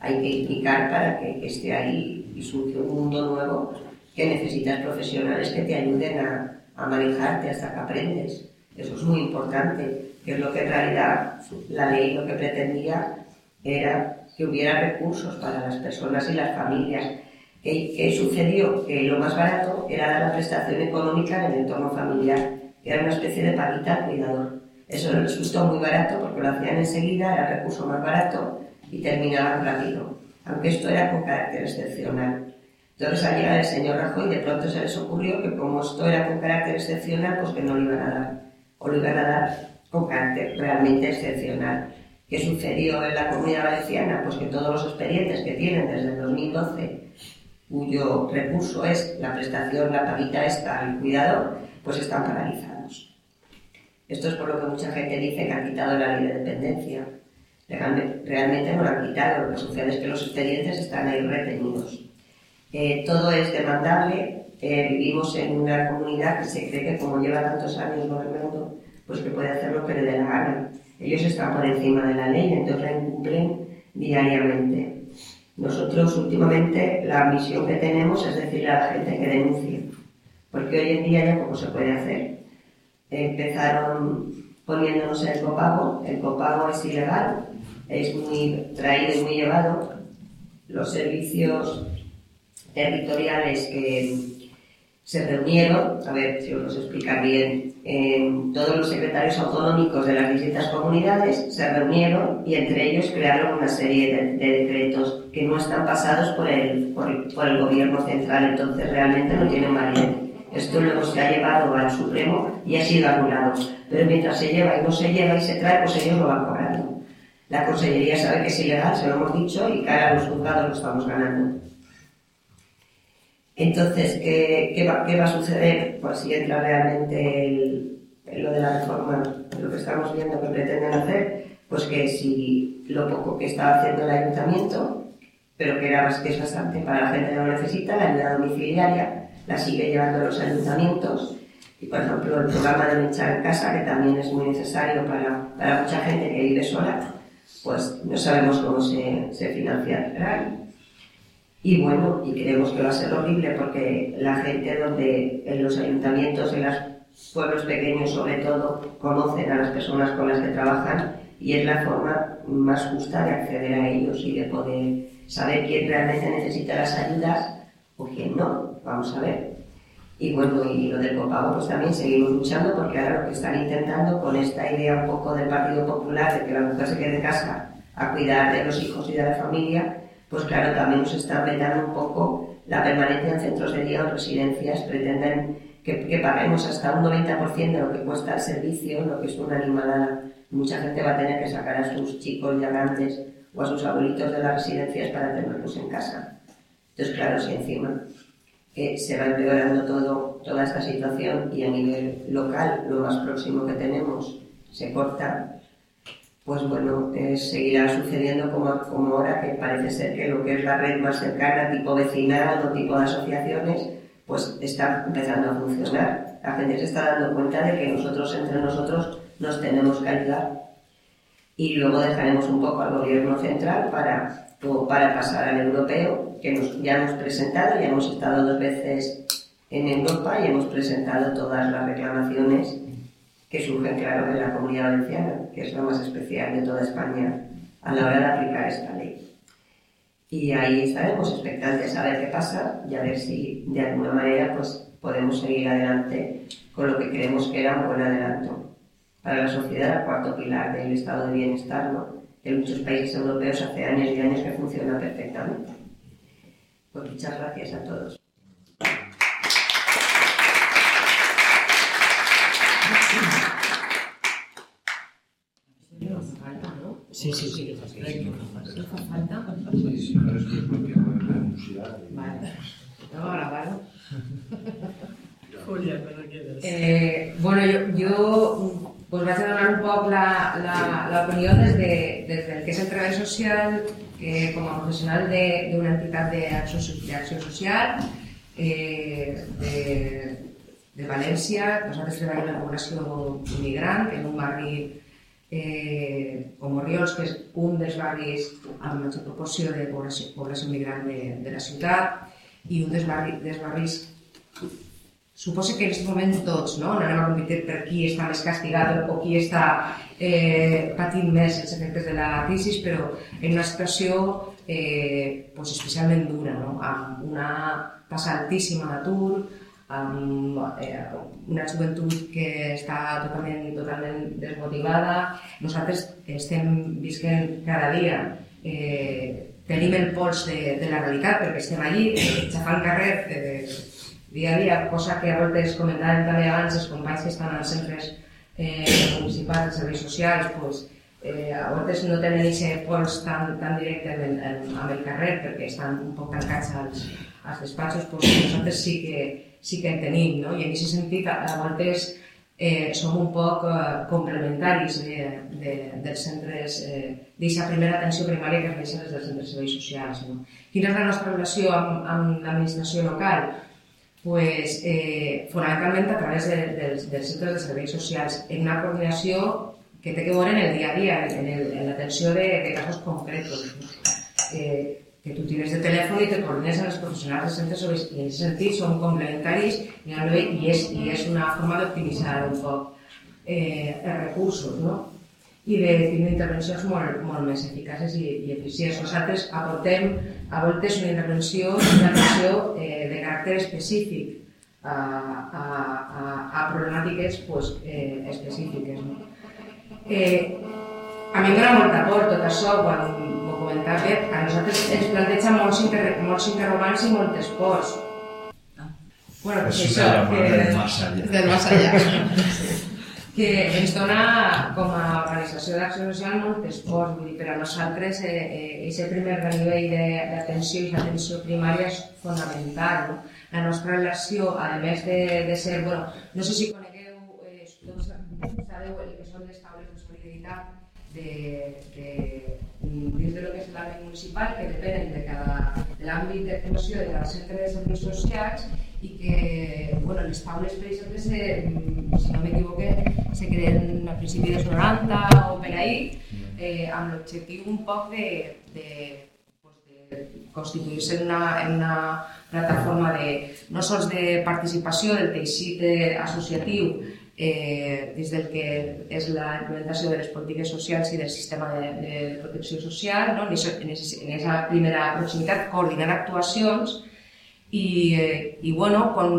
[SPEAKER 3] hay que implicar para que, esté ahí y surge un mundo nuevo que necesitas profesionales que te ayuden a, a manejarte hasta que aprendes. Eso es muy importante, que es lo que en realidad la ley lo que pretendía era que hubiera recursos para las personas y las familias. ¿Qué, ¿Qué, sucedió? Que lo más barato era dar la prestación económica en el entorno familiar que era una especie de paguita al cuidador. Eso les resultó muy barato porque lo hacían enseguida, era el recurso más barato y terminaban rápido, aunque esto era con carácter excepcional. Entonces al llegar el señor Rajoy de pronto se les ocurrió que como esto era con carácter excepcional, pues que no lo iban a dar, o lo iban a dar con carácter realmente excepcional. ¿Qué sucedió en la comunidad valenciana? Pues que todos los expedientes que tienen desde el 2012, cuyo recurso es la prestación, la paguita esta al cuidador, pues están paralizados. Esto es por lo que mucha gente dice que han quitado la ley de dependencia. Realmente no la han quitado, lo que sucede es que los expedientes están ahí retenidos. Eh, todo es demandable, eh, vivimos en una comunidad que se cree que como lleva tantos años gobernando, pues que puede hacer lo que le dé la gana. Ellos están por encima de la ley, entonces la incumplen diariamente. Nosotros últimamente la misión que tenemos es decirle a la gente que denuncie porque hoy en día ya poco se puede hacer. Empezaron poniéndonos el copago, el copago es ilegal, es muy traído y muy llevado. Los servicios territoriales que se reunieron, a ver si os lo explicar bien, todos los secretarios autonómicos de las distintas comunidades se reunieron y entre ellos crearon una serie de, decretos que no están pasados por el, por el, gobierno central, entonces realmente no tienen validez. Esto luego se ha llevado al Supremo y ha sido anulado. Pero mientras se lleva y no se lleva y se trae, pues ellos lo van cobrando. La Consellería sabe que es ilegal, se lo hemos dicho, y cara a los juzgados lo estamos ganando. Entonces, ¿qué, va, a suceder? Pues si entra realmente lo de la reforma, lo que estamos viendo que pretenden hacer, pues que si lo poco que está haciendo el ayuntamiento, pero que, era, que es bastante para la gente que lo necesita, la ayuda domiciliaria, la sigue llevando los ayuntamientos. Y, por ejemplo, el programa de echar en casa, que también es muy necesario para, para mucha gente que vive sola, pues no sabemos cómo se, se financiará. Y bueno, y creemos que va a ser horrible porque la gente donde en los ayuntamientos, en los pueblos pequeños sobre todo, conocen a las personas con las que trabajan y es la forma más justa de acceder a ellos y de poder saber quién realmente necesita las ayudas o quién no vamos a ver. Y bueno, y lo del copago, pues también seguimos luchando porque ahora lo que están intentando con esta idea un poco del Partido Popular de que la mujer se quede en casa a cuidar de los hijos y de la familia, pues claro, también nos están vetando un poco la permanencia en centros de día o residencias, pretenden que, paguemos hasta un 90% de lo que cuesta el servicio, lo que es una animalada. Mucha gente va a tener que sacar a sus chicos ya o a sus abuelitos de las residencias para tenerlos en casa. Entonces, claro, si encima que se va empeorando todo, toda esta situación y a nivel local, lo más próximo que tenemos, se corta, pues bueno, eh, seguirá sucediendo como, como ahora, que parece ser que lo que es la red más cercana, tipo vecinal o tipo de asociaciones, pues está empezando a funcionar. La gente se está dando cuenta de que nosotros entre nosotros nos tenemos que ayudar. Y luego dejaremos un poco al gobierno central para, para pasar al europeo, que ya hemos presentado, ya hemos estado dos veces en Europa y hemos presentado todas las reclamaciones que surgen, claro, de la comunidad valenciana, que es la más especial de toda España a la hora de aplicar esta ley. Y ahí estaremos expectantes a ver qué pasa y a ver si de alguna manera pues, podemos seguir adelante con lo que creemos que era un buen adelanto para la sociedad, el cuarto pilar del estado de bienestar, ¿no? que en muchos países europeos hace años y años que funciona perfectamente. Pues muchas gracias a todos.
[SPEAKER 4] Sí, sí, sí. ¿No fa falta?
[SPEAKER 5] Sí, sí, pero es que es lo que renunciar.
[SPEAKER 4] Vale. Vamos a grabarlo.
[SPEAKER 1] Julia.
[SPEAKER 4] Eh, bueno, yo, yo pues vaig a donar un poc la, la, la opinió des, de, des del que és el treball social eh, com a professional d'una entitat d'acció social eh, de, de València. Nosaltres treballem en població immigrant en un barri eh, com Oriols, que és un dels barris amb major proporció de població, població migrant de, de la ciutat, i un dels, barri, dels barris suposo que en aquest moment tots no? anem a competir per qui està més castigat o qui està eh, patint més els efectes de la crisi, però en una situació eh, pues especialment dura, no? amb una tassa altíssima d'atur, amb eh, una joventut que està totalment, totalment desmotivada. Nosaltres estem visquent cada dia eh, tenim el pols de, de la realitat perquè estem allí, eh, xafant carrer, eh, dia a dia, cosa que a voltes comentàvem també abans els companys que estan als centres eh, municipals de serveis socials, pues, eh, a voltes no tenen aquest pols tan, tan directe amb el, amb el carrer perquè estan un poc tancats als, als despatxos, pues, nosaltres sí que, sí que en tenim, no? i en aquest sentit a, voltes eh, som un poc eh, complementaris de, de, dels centres, eh, d'aquesta primera atenció primària que es deixa des dels centres de serveis socials. No? Quina és la nostra relació amb, amb l'administració local? pues, eh, fonamentalment a través de, dels, dels centres de serveis socials, en una coordinació que té que veure en el dia a dia, en, el, en l'atenció de, de casos concretos. Eh, que tu tires de telèfon i te coordines amb els professionals de centres serveis i en aquest sentit són complementaris i, i, és, i és una forma d'optimitzar un poc eh, els recursos, no? i de tindre intervencions molt, molt més eficaces i, i eficients. Nosaltres aportem a voltes una intervenció, una intervenció eh, de caràcter específic a, a, a, a problemàtiques pues, eh, específiques. No? Eh, a mi em dona molta por tot això quan m'ho comentava, a nosaltres ens planteja molts, inter molts interrogants i moltes pors. Bueno,
[SPEAKER 5] Eso
[SPEAKER 4] això,
[SPEAKER 5] que... Del más allá.
[SPEAKER 4] Del más allá. *laughs* que ens dona com a organització d'acció social molt esport, vull dir, per a nosaltres eh, eh, aquest primer nivell d'atenció i l'atenció primària és fonamental. No? La nostra relació, a més de, de ser, bueno, no sé si conegueu, eh, tots sabeu el que són les taules de solidaritat de, de, dins de lo que és l'àmbit municipal, que depenen de cada de l'àmbit d'actuació de cada centre de serveis socials i que bueno, les taules, per exemple, se, si no m'equivoque, se creen a principi dels 90 o per ahí, eh, amb l'objectiu un poc de, de, de constituir-se en, una, en una plataforma de, no sols de participació del teixit associatiu eh, des del que és la implementació de les polítiques socials i del sistema de, de protecció social, no? en aquesta primera proximitat, coordinar actuacions i, eh, i bueno, quan,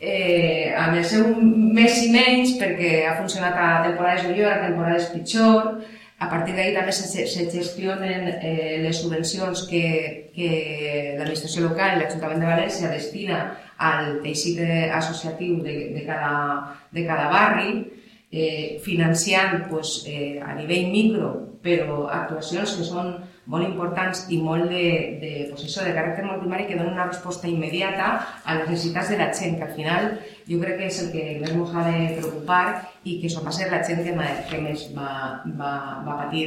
[SPEAKER 4] eh, amb el seu més i menys, perquè ha funcionat a temporades millor, a temporades pitjor, A partir d'ahir també se, se gestionen eh, les subvencions que, que l'administració local i l'Ajuntament de València destina al teixit associatiu de, de, cada, de cada barri, eh, financiant pues, eh, a nivell micro, però actuacions que són molt importants i molt de, de, pues això, de caràcter molt primari que donen una resposta immediata a les necessitats de la gent, que al final jo crec que és el que més ens ha de preocupar i que això va ser la gent que, que més va, va, va patir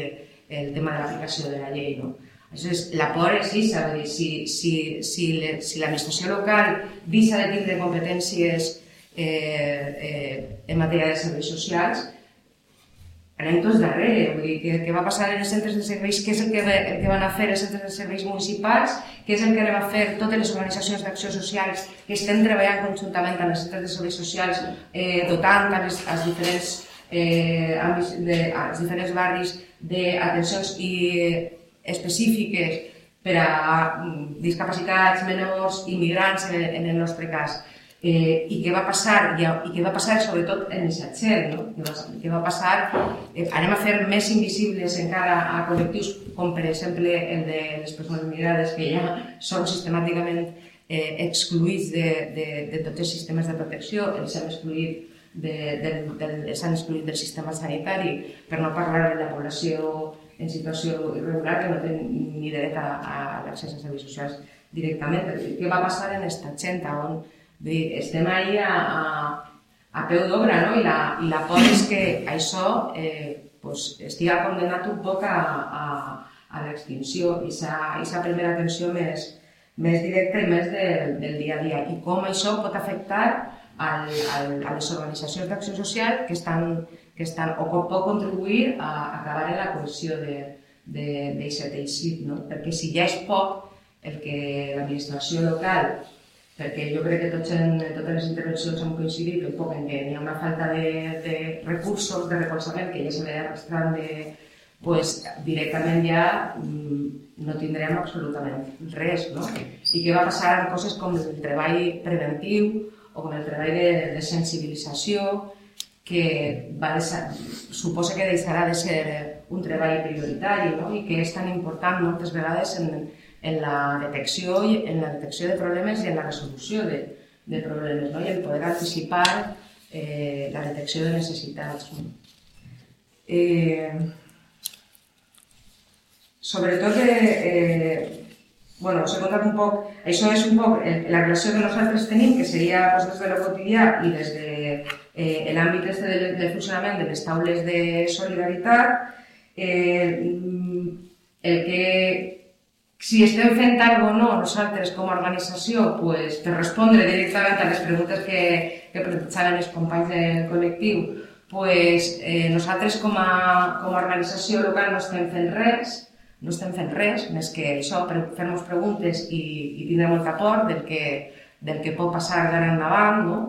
[SPEAKER 4] el tema de l'aplicació de la llei. No? Aleshores, la por és això, si, si, si, si l'administració local deixa de tindre competències eh, eh, en matèria de serveis socials, anem tots darrere, vull dir, què, què va passar en els centres de serveis, què és el que, el que van a fer els centres de serveis municipals, què és el que van a fer totes les organitzacions d'acció socials que estem treballant conjuntament amb els centres de serveis socials, eh, dotant als, als diferents eh, àmbits, de, als diferents barris d'atencions i específiques per a mm, discapacitats menors, immigrants en, en el nostre cas eh, i què va passar, i, i què va passar sobretot en missatger, no? Què va, què va passar, eh, anem a fer més invisibles encara a col·lectius com per exemple el de les persones migrades que ja són sistemàticament eh, excluïts de, de, de tots els sistemes de protecció, els hem excluït de, de, de, s'han excluït del sistema sanitari, per no parlar de la població en situació irregular que no té ni dret a, a l'accés a serveis socials directament. Què va passar en esta gent on dir, estem ahí a, a, a peu d'obra, no? I la, I la por és que això eh, pues, estigui condemnat un poc a, a, a l'extinció i aquesta primera atenció més, més directa i més del, del dia a dia. I com això pot afectar al, al, a les organitzacions d'acció social que estan, que estan o com pot contribuir a, a acabar en la cohesió d'aquest teixit. No? Perquè si ja és poc el que l'administració local perquè jo crec que tots en, totes les intervencions hem coincidit un poc en que hi ha una falta de, de recursos, de recolzament, que ja se ve arrastrant de, pues, directament ja mm, no tindrem absolutament res, no? I què va passar amb coses com el treball preventiu o com el treball de, de sensibilització, que va deixar, suposa que deixarà de ser un treball prioritari no? i que és tan important moltes vegades en, en la detecció, i en la detecció de problemes i en la resolució de, de problemes, no? poder anticipar eh, la detecció de necessitats. No? Eh, sobretot, eh, bueno, us he contat un poc, això és un poc la relació que nosaltres tenim, que seria pues, des de lo quotidià i des de eh, l'àmbit este del, del de les taules de solidaritat, eh, el que si estem fent alguna o no nosaltres com a organització pues, per respondre directament a les preguntes que, que plantejaven els companys del col·lectiu, pues, eh, nosaltres com a, com a organització local no estem fent res, no estem fent res, més que això, fer-nos preguntes i, i tindre molta por del que, del que pot passar d'ara endavant, no?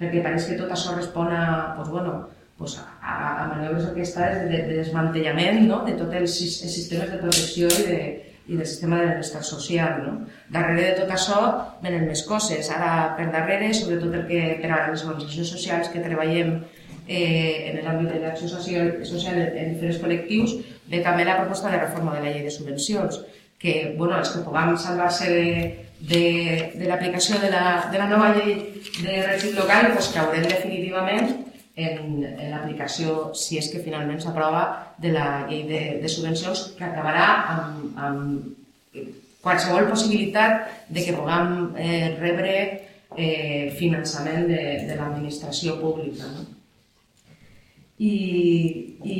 [SPEAKER 4] perquè pareix que tot això respon a, pues, bueno, pues, a, a maniobres orquestades de, de desmantellament no? de tots els, els sistemes de protecció i de, i del sistema de benestar social. No? Darrere de tot això venen més coses. Ara, per darrere, sobretot el que per a les organitzacions socials que treballem eh, en l'àmbit de l'acció social, social en diferents col·lectius, ve també la proposta de reforma de la llei de subvencions, que bueno, els que puguem salvar-se de, de, de l'aplicació de, la, de la nova llei de règim local, pues, caurem definitivament en, en l'aplicació, si és que finalment s'aprova, de la llei de, de subvencions que acabarà amb, amb qualsevol possibilitat de que puguem eh, rebre eh, finançament de, de l'administració pública. No? I, i,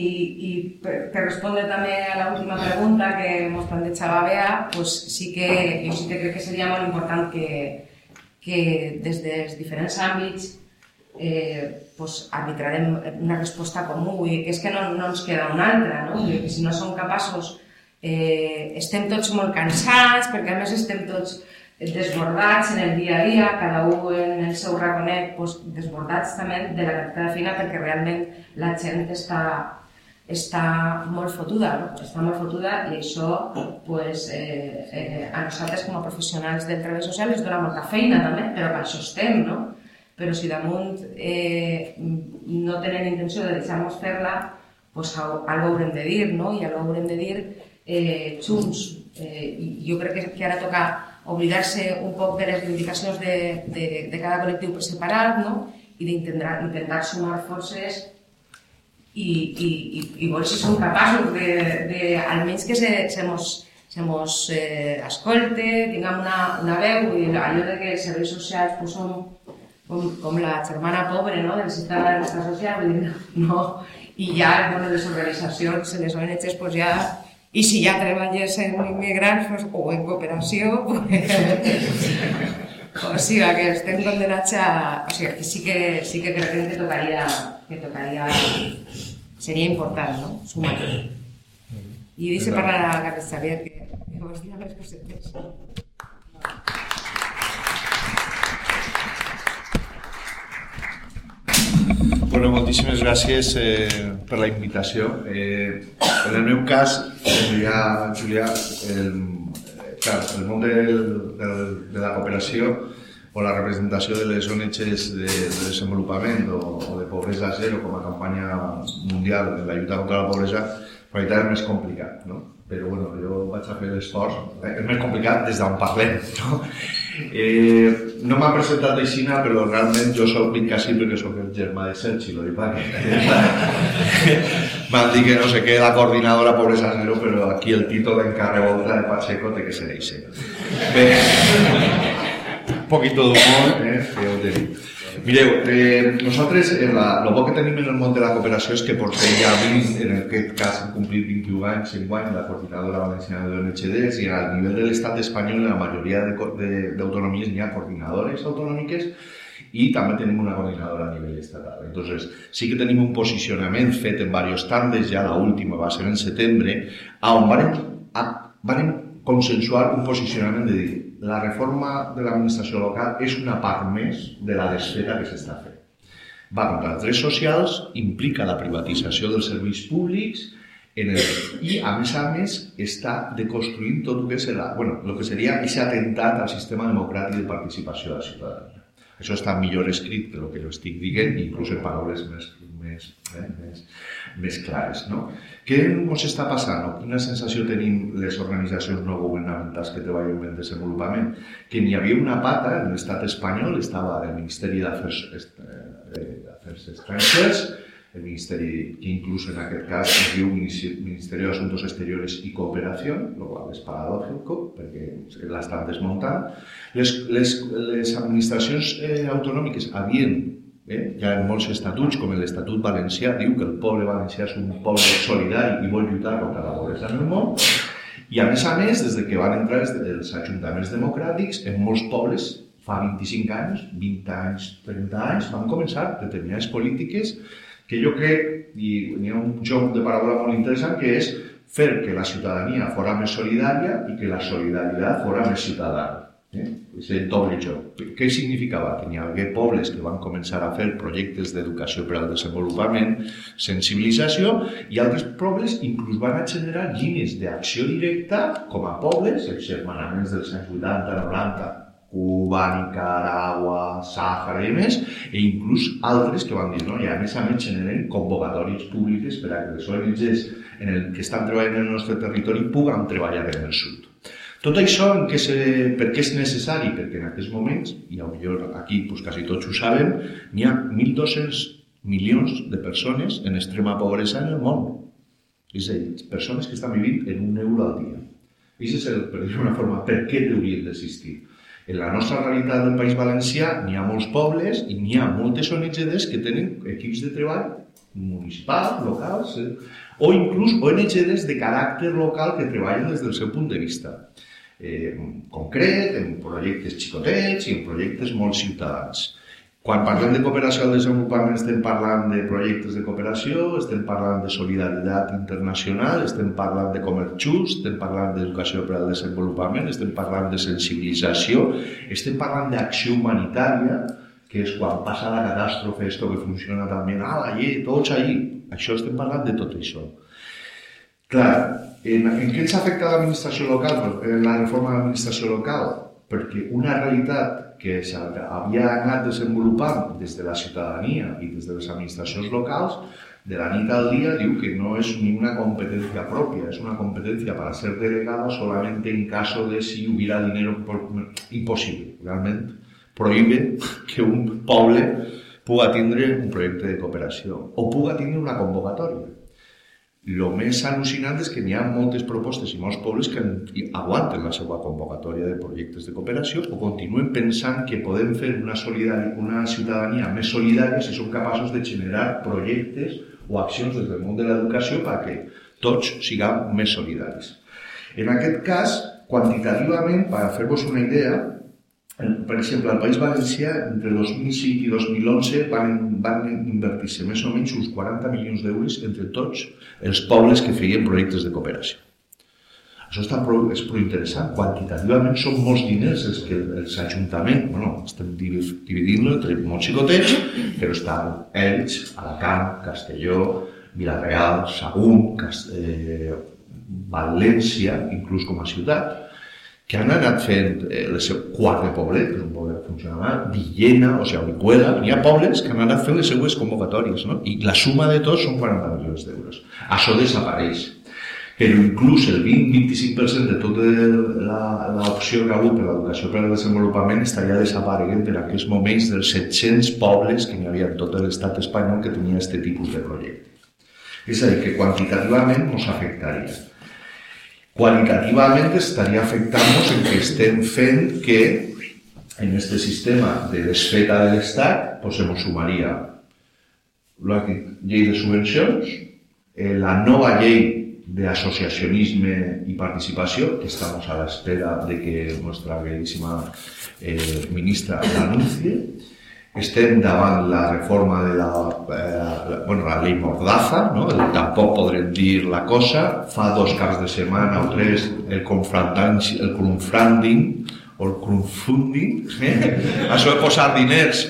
[SPEAKER 4] i per, per respondre també a l'última pregunta que ens plantejava Bea, pues sí que, jo sí que crec que seria molt important que, que des dels diferents àmbits eh, pues, arbitrarem una resposta comú, i que és que no, no ens queda una altra, no? I que si no som capaços, eh, estem tots molt cansats, perquè a més estem tots desbordats en el dia a dia, cada un en el seu raconet, pues, desbordats també de la de feina, perquè realment la gent està, està molt fotuda, no? està molt fotuda i això pues, eh, eh, a nosaltres com a professionals del treball social ens dona molta feina també, però per això estem, no? Però si damunt eh, no tenen intenció de deixar-nos fer-la, pues, algo haurem de dir, no? i algo haurem de dir eh, junts. Eh, I jo crec que, que ara toca oblidar-se un poc de les reivindicacions de, de, de cada col·lectiu per separat no? i d'intentar intentar sumar forces i, i, i, i veure si som capaços de, de almenys que se, se mos, se mos eh, escolte, tinguem una, una veu, i allò de que els serveis socials pues, som com, la germana pobra no? de l'estat social, vull dir, no, i ja bueno, les organitzacions, les ONGs, pues ja i si ja treballes en immigrants pues, o en cooperació, *laughs* pues, o sigui que estem condenats a... O sigui que sí que, sí que crec que tocaria, que tocaria... Seria important, no? Sumar. I deixa parlar a Carles Xavier, que, que vos dirà més cosetes.
[SPEAKER 5] Bueno, moltíssimes gràcies eh, per la invitació. Eh, en el meu cas, com deia Julià, el, clar, el món del, del, de la cooperació o la representació de les ONGs de, de desenvolupament o, o de pobresa zero com a campanya mundial de la lluita contra la pobresa, en realitat és més complicat, no? Però bueno, jo vaig a fer l'esforç. Eh, és més complicat des d'on parlem, no? Eh, no m'ha presentat aixina, però realment jo soc Pincassi perquè sóc el germà de Sergi, lo dic *laughs* M'han dit que no sé què, la coordinadora Pobresa Zero, però aquí el títol d'encarre volta de Pacheco té que ser eixe. Bé, un poquito d'humor, eh, que heu de dir. Mireu, eh, nosaltres eh, la, el bo que tenim en el món de la cooperació és que portem ja 20, en aquest cas hem complit 21 anys en guany la coordinadora valenciana de ONGDs i al nivell de l'estat espanyol en la majoria d'autonomies n'hi ha coordinadores autonòmiques i també tenim una coordinadora a nivell estatal. Entonces, sí que tenim un posicionament fet en diversos tandes, ja la última va ser en setembre, on van, a, van consensuar un posicionament de dir la reforma de l'administració local és una part més de la desfeta que s'està fent. Va contra els drets socials, implica la privatització dels serveis públics en el, i, a més a més, està deconstruint tot el que serà, bueno, el que seria aquest atemptat al sistema democràtic de participació de la ciutadania. Això està millor escrit que el que jo estic dient, inclús en paraules més, més, eh, més, més clares. No? Què ens està passant quina sensació tenim les organitzacions no governamentals que treballen en desenvolupament? Que n'hi havia una pata en l'estat espanyol, estava el Ministeri d'Afers eh, Estrangers, el Ministeri que inclús en aquest cas es diu Ministeri d'Assumptos Exteriores i Cooperació, el qual és paradògico perquè l'estan desmuntant. Les, les, les administracions eh, autonòmiques havien Eh? Hi ha molts estatuts, com l'Estatut Valencià, diu que el poble valencià és un poble solidari i vol lluitar contra la pobresa en el món. I a més a més, des de que van entrar els ajuntaments democràtics, en molts pobles, fa 25 anys, 20 anys, 30 anys, van començar determinades polítiques que jo crec, i hi ha un joc de paraula molt interessant, que és fer que la ciutadania fora més solidària i que la solidaritat fora més ciutadana. Eh? És el doble joc. Què significava? Que hi havia pobles que van començar a fer projectes d'educació per al desenvolupament, sensibilització, i altres pobles inclús van a generar línies d'acció directa com a pobles, els germanaments dels anys 80, 90, Cuba, Nicaragua, Sàhara i més, i inclús altres que van dir, no, i a més a més generen convocatòries públiques per a que les ONGs en el que estan treballant en el nostre territori puguen treballar en el sud. Tot això en què se, per què és necessari? Perquè en aquests moments, i millor aquí pues, quasi tots ho sabem, n'hi ha 1.200 milions de persones en extrema pobresa en el món. És a dir, persones que estan vivint en un euro al dia. I és el, per dir una forma, per què haurien d'existir? En la nostra realitat del País Valencià n'hi ha molts pobles i n'hi ha moltes ONGs que tenen equips de treball municipals, locals, eh, o inclús ONGs de caràcter local que treballen des del seu punt de vista eh, concret, en projectes xicotets i en projectes molt ciutadans. Quan parlem de cooperació al desenvolupament estem parlant de projectes de cooperació, estem parlant de solidaritat internacional, estem parlant de comerç just, estem parlant d'educació per al desenvolupament, estem parlant de sensibilització, estem parlant d'acció humanitària, que és quan passa la catàstrofe, esto que funciona també, ah, la llei, tots allí. Això estem parlant de tot això. Clar, en, en què ens afecta l'administració local? En la reforma de l'administració local? Perquè una realitat que s'havia anat desenvolupant des de la ciutadania i des de les administracions locals, de la nit al día diu que no es ni una competencia propia, es una competencia para ser delegada solamente en caso de si hubiera dinero por, imposible. Realmente prohíbe que un poble puga tindre un projecte de cooperació o puga tindre una convocatòria. El més al·lucinant és que n'hi ha moltes propostes i molts pobles que aguanten la seva convocatòria de projectes de cooperació o continuen pensant que podem fer una, una ciutadania més solidària si som capaços de generar projectes o accions des del món de l'educació perquè tots siguem més solidaris. En aquest cas, quantitativament, per fer-vos una idea, per exemple, al País Valencià, entre 2005 i 2011 van, van invertir-se més o menys uns 40 milions d'euros entre tots els pobles que feien projectes de cooperació. Això està prou, és prou interessant. Quantitativament són molts diners els que els ajuntaments, bueno, estem dividint-lo entre molts xicotets, però estan Elx, Alacant, Castelló, Vilareal, Sagunt, Cast eh, València, inclús com a ciutat, que han anat fent eh, el seu quart de poblet, que un poble que funciona mal, Villena, o sigui, Orihuela, hi ha pobles que han anat fent les seues convocatòries, no? i la suma de tots són 40 milions d'euros. Això desapareix. Però inclús el 20-25% de tota l'opció que ha hagut per l'educació per al desenvolupament estaria desapareguent en aquells moments dels 700 pobles que n'hi havia en tot l'estat espanyol que tenia aquest tipus de projecte. És a dir, que quantitativament ens afectaria qualitativament estaria afectant-nos en que estem fent que en este sistema de desfeta de l'Estat pues, se nos sumaria la llei de subvencions, eh, la nova llei d'associacionisme i participació, que estamos a l'espera de que nostra queridíssima eh, ministra l'anuncie, estem davant la reforma de la, eh, bueno, la llei Mordaza, no? El, tampoc la cosa, fa dos caps de setmana o tres el confrontant, el confronting o el crowdfunding, eh? això de posar diners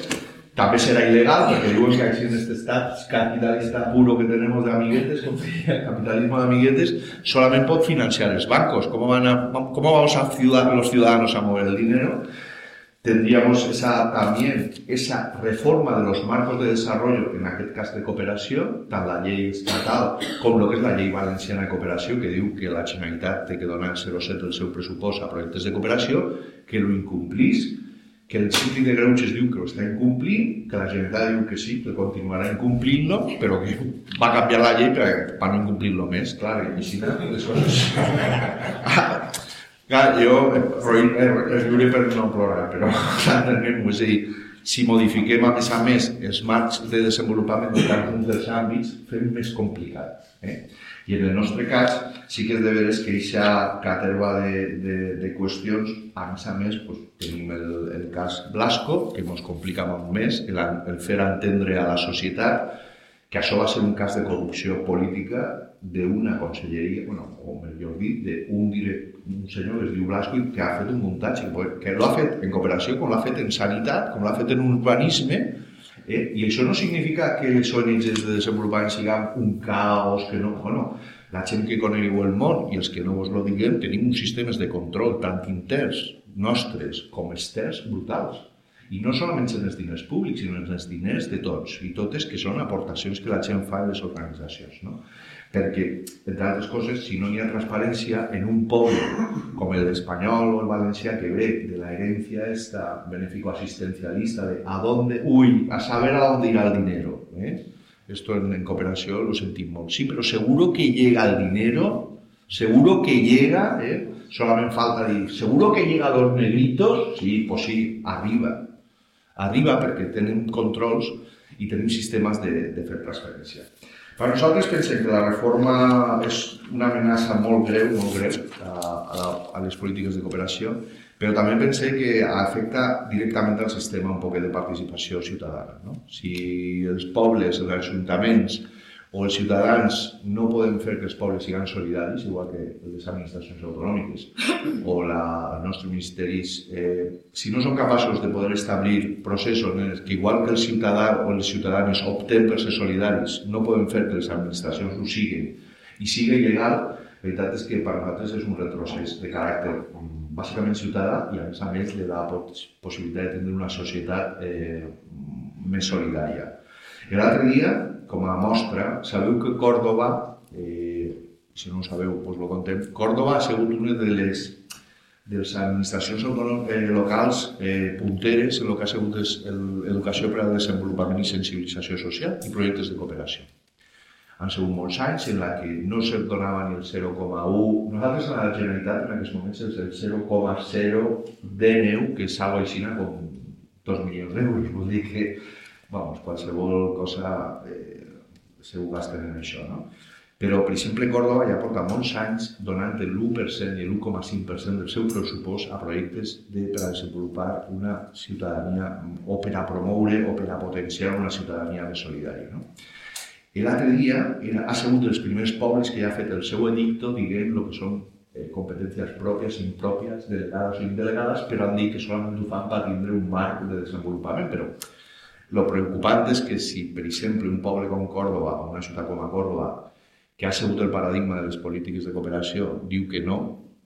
[SPEAKER 5] també serà il·legal, perquè diuen que així en aquest estat capitalista puro que tenemos de amiguetes, capitalismo de amiguetes, solament pot financiar els bancos. ¿Cómo, van a, cómo vamos a ciudad, los ciudadanos a mover el dinero? Tendríamos esa, también esa reforma de los marcos de desarrollo, en aquest cas de cooperació, tant la llei estatal com el que és la llei valenciana de cooperació, que diu que la Generalitat té que donar 0,7 del seu pressupost a projectes de cooperació, que lo incomplís, que el síndic de Greuges diu que ho està incomplint, que la Generalitat diu que sí, que continuarà incomplint-lo, però que va canviar la llei per, per no incomplir-lo més. Clar, i així les coses... *laughs* Clar, jo riure per no plorar, però és a dir, si modifiquem a més a més els marcs de desenvolupament de cadascun dels àmbits, fem més complicat. Eh? I en el nostre cas, sí que és de veres que aquesta caterva de, de, de qüestions, a més a més, pues, tenim el, el cas Blasco, que ens complica molt més, el, el fer entendre a la societat que això va ser un cas de corrupció política d'una conselleria, bueno, o millor dit, d'un un senyor que es diu Blasco que ha fet un muntatge, que l'ha fet en cooperació, com l'ha fet en sanitat, com l'ha fet en urbanisme, eh? i això no significa que les ONGs de desenvolupament siguin un caos, que no, bueno, la gent que conegueu el món i els que no vos lo diguem, tenim uns sistemes de control tant interns nostres com externs brutals i no solament en els diners públics, sinó en els diners de tots i totes, que són aportacions que la gent fa a les organitzacions. No? Perquè, entre altres coses, si no hi ha transparència en un poble com el espanyol o el valencià que ve de la herencia esta benéfico-asistencialista de a dónde, uy, a saber a dónde irá el dinero. ¿eh? Esto en, en cooperación lo sentimos. Sí, pero seguro que llega el dinero, seguro que llega, ¿eh? solamente falta decir, seguro que llega a los negritos, sí, pues sí, arriba arriba perquè tenen controls i tenim sistemes de, de fer. Per nosaltres pensem que la reforma és una amenaça molt greu, molt greu a, a, a les polítiques de cooperació, però també pensem que afecta directament al sistema un poc de participació ciutadana. No? Si els pobles, els ajuntaments, o els ciutadans no podem fer que els pobles siguin solidaris, igual que les administracions autonòmiques o la, els nostres ministeris, eh, si no són capaços de poder establir processos en els que igual que el ciutadà o les ciutadanes opten per ser solidaris, no podem fer que les administracions ho siguin i sigui il·legal, La veritat és que per nosaltres és un retrocés de caràcter bàsicament ciutadà i a més a més li dà possibilitat de tenir una societat eh, més solidària. I l'altre dia, com a mostra, sabeu que Córdoba, eh, si no ho sabeu, doncs ho contem, Córdoba ha sigut una de les de les administracions eh, locals eh, punteres en el que ha sigut l'educació per al desenvolupament i sensibilització social i projectes de cooperació. Han sigut molts anys en la que no se donava ni el 0,1. Nosaltres a la Generalitat en aquests moments és el 0,0 de neu, que és algo així com 2 milions d'euros. Vull dir que, vamos, qualsevol cosa eh, segur gasten en això, no? Però, per exemple, Córdoba ja porta molts anys donant el 1% i l'1,5% del seu pressupost a projectes de, per a desenvolupar una ciutadania o per a promoure o per a potenciar una ciutadania més solidària. No? L'altre dia era, ha sigut dels primers pobles que ja ha fet el seu edicto diguem el que són eh, competències pròpies, impròpies, delegades o indelegades, però han dit que solament ho fan per tindre un marc de desenvolupament. Però lo preocupant és que si, per exemple, un poble com Córdoba o una ciutat com a Córdoba que ha sigut el paradigma de les polítiques de cooperació, diu que no,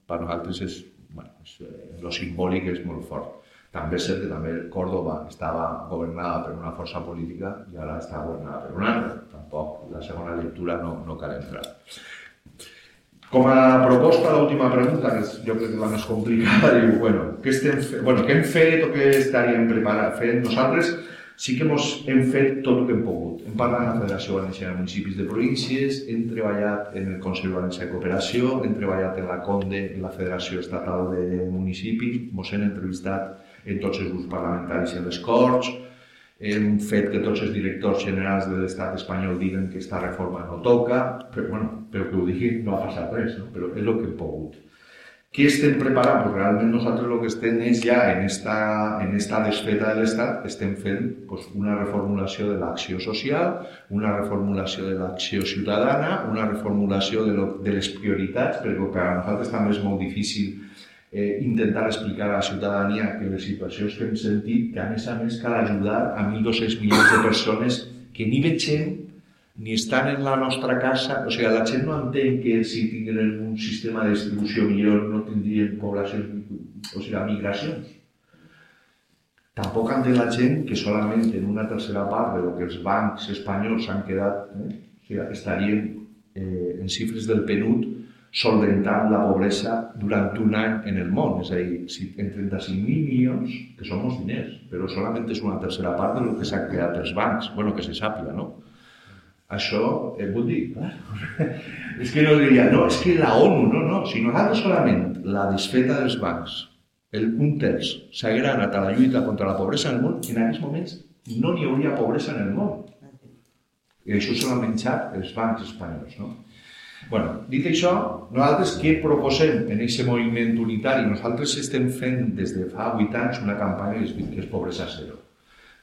[SPEAKER 5] per nosaltres és, bueno, és, eh, lo simbòlic és molt fort. També és cert que també Córdoba estava governada per una força política i ara està governada per una altra. Tampoc la segona lectura no, no cal entrar. Com a proposta, l'última pregunta, que és, jo crec que la més complicada, *laughs* diu, bueno, què, estem fe... bueno, què hem fet o què estaríem preparant fent nosaltres? Sí que mos hem fet tot el que hem pogut. Hem parlat amb la Federació Valenciana de Municipis de Províncies, hem treballat en el Consell Valencià de Cooperació, hem treballat en la CONDE, en la Federació Estatal de Municipis, mos hem entrevistat en tots els grups parlamentaris i en les Corts, hem fet que tots els directors generals de l'estat espanyol diguen que aquesta reforma no toca, però, bueno, però que ho diguin no ha passat res, no? però és el que hem pogut. Què estem preparant? Pues realment nosaltres el que estem és ja en esta, en esta desfeta de l'Estat, estem fent pues, una reformulació de l'acció social, una reformulació de l'acció ciutadana, una reformulació de, lo, de les prioritats, perquè per a nosaltres també és molt difícil eh, intentar explicar a la ciutadania que les situacions que hem sentit, que a més a més cal ajudar a 1.200 milions de persones que ni veiem ni estan en la nostra casa, o sigui, la gent no entén que si tinguin un sistema de distribució millor no tindrien poblacions, o sigui, migracions. Tampoc entén la gent que solament en una tercera part de lo que els bancs espanyols han quedat, eh, o sigui, estarien eh, en xifres del penut solventant la pobresa durant un any en el món. És a dir, si en 35.000 milions, que són molts diners, però solament és una tercera part de lo que s'ha creat els bancs, bueno, que se sàpiga, no? Això, eh, vull dir, clar, *laughs* és que no diria, no, és que la ONU, no, no, si nosaltres solament la desfeta dels bancs, el, un terç s'haguera anat a la lluita contra la pobresa en el món, en aquests moments no n'hi hauria pobresa en el món. I això se l'han menjat els bancs espanyols, no? bueno, dit això, nosaltres què proposem en aquest moviment unitari? Nosaltres estem fent des de fa 8 anys una campanya que és Pobresa Zero.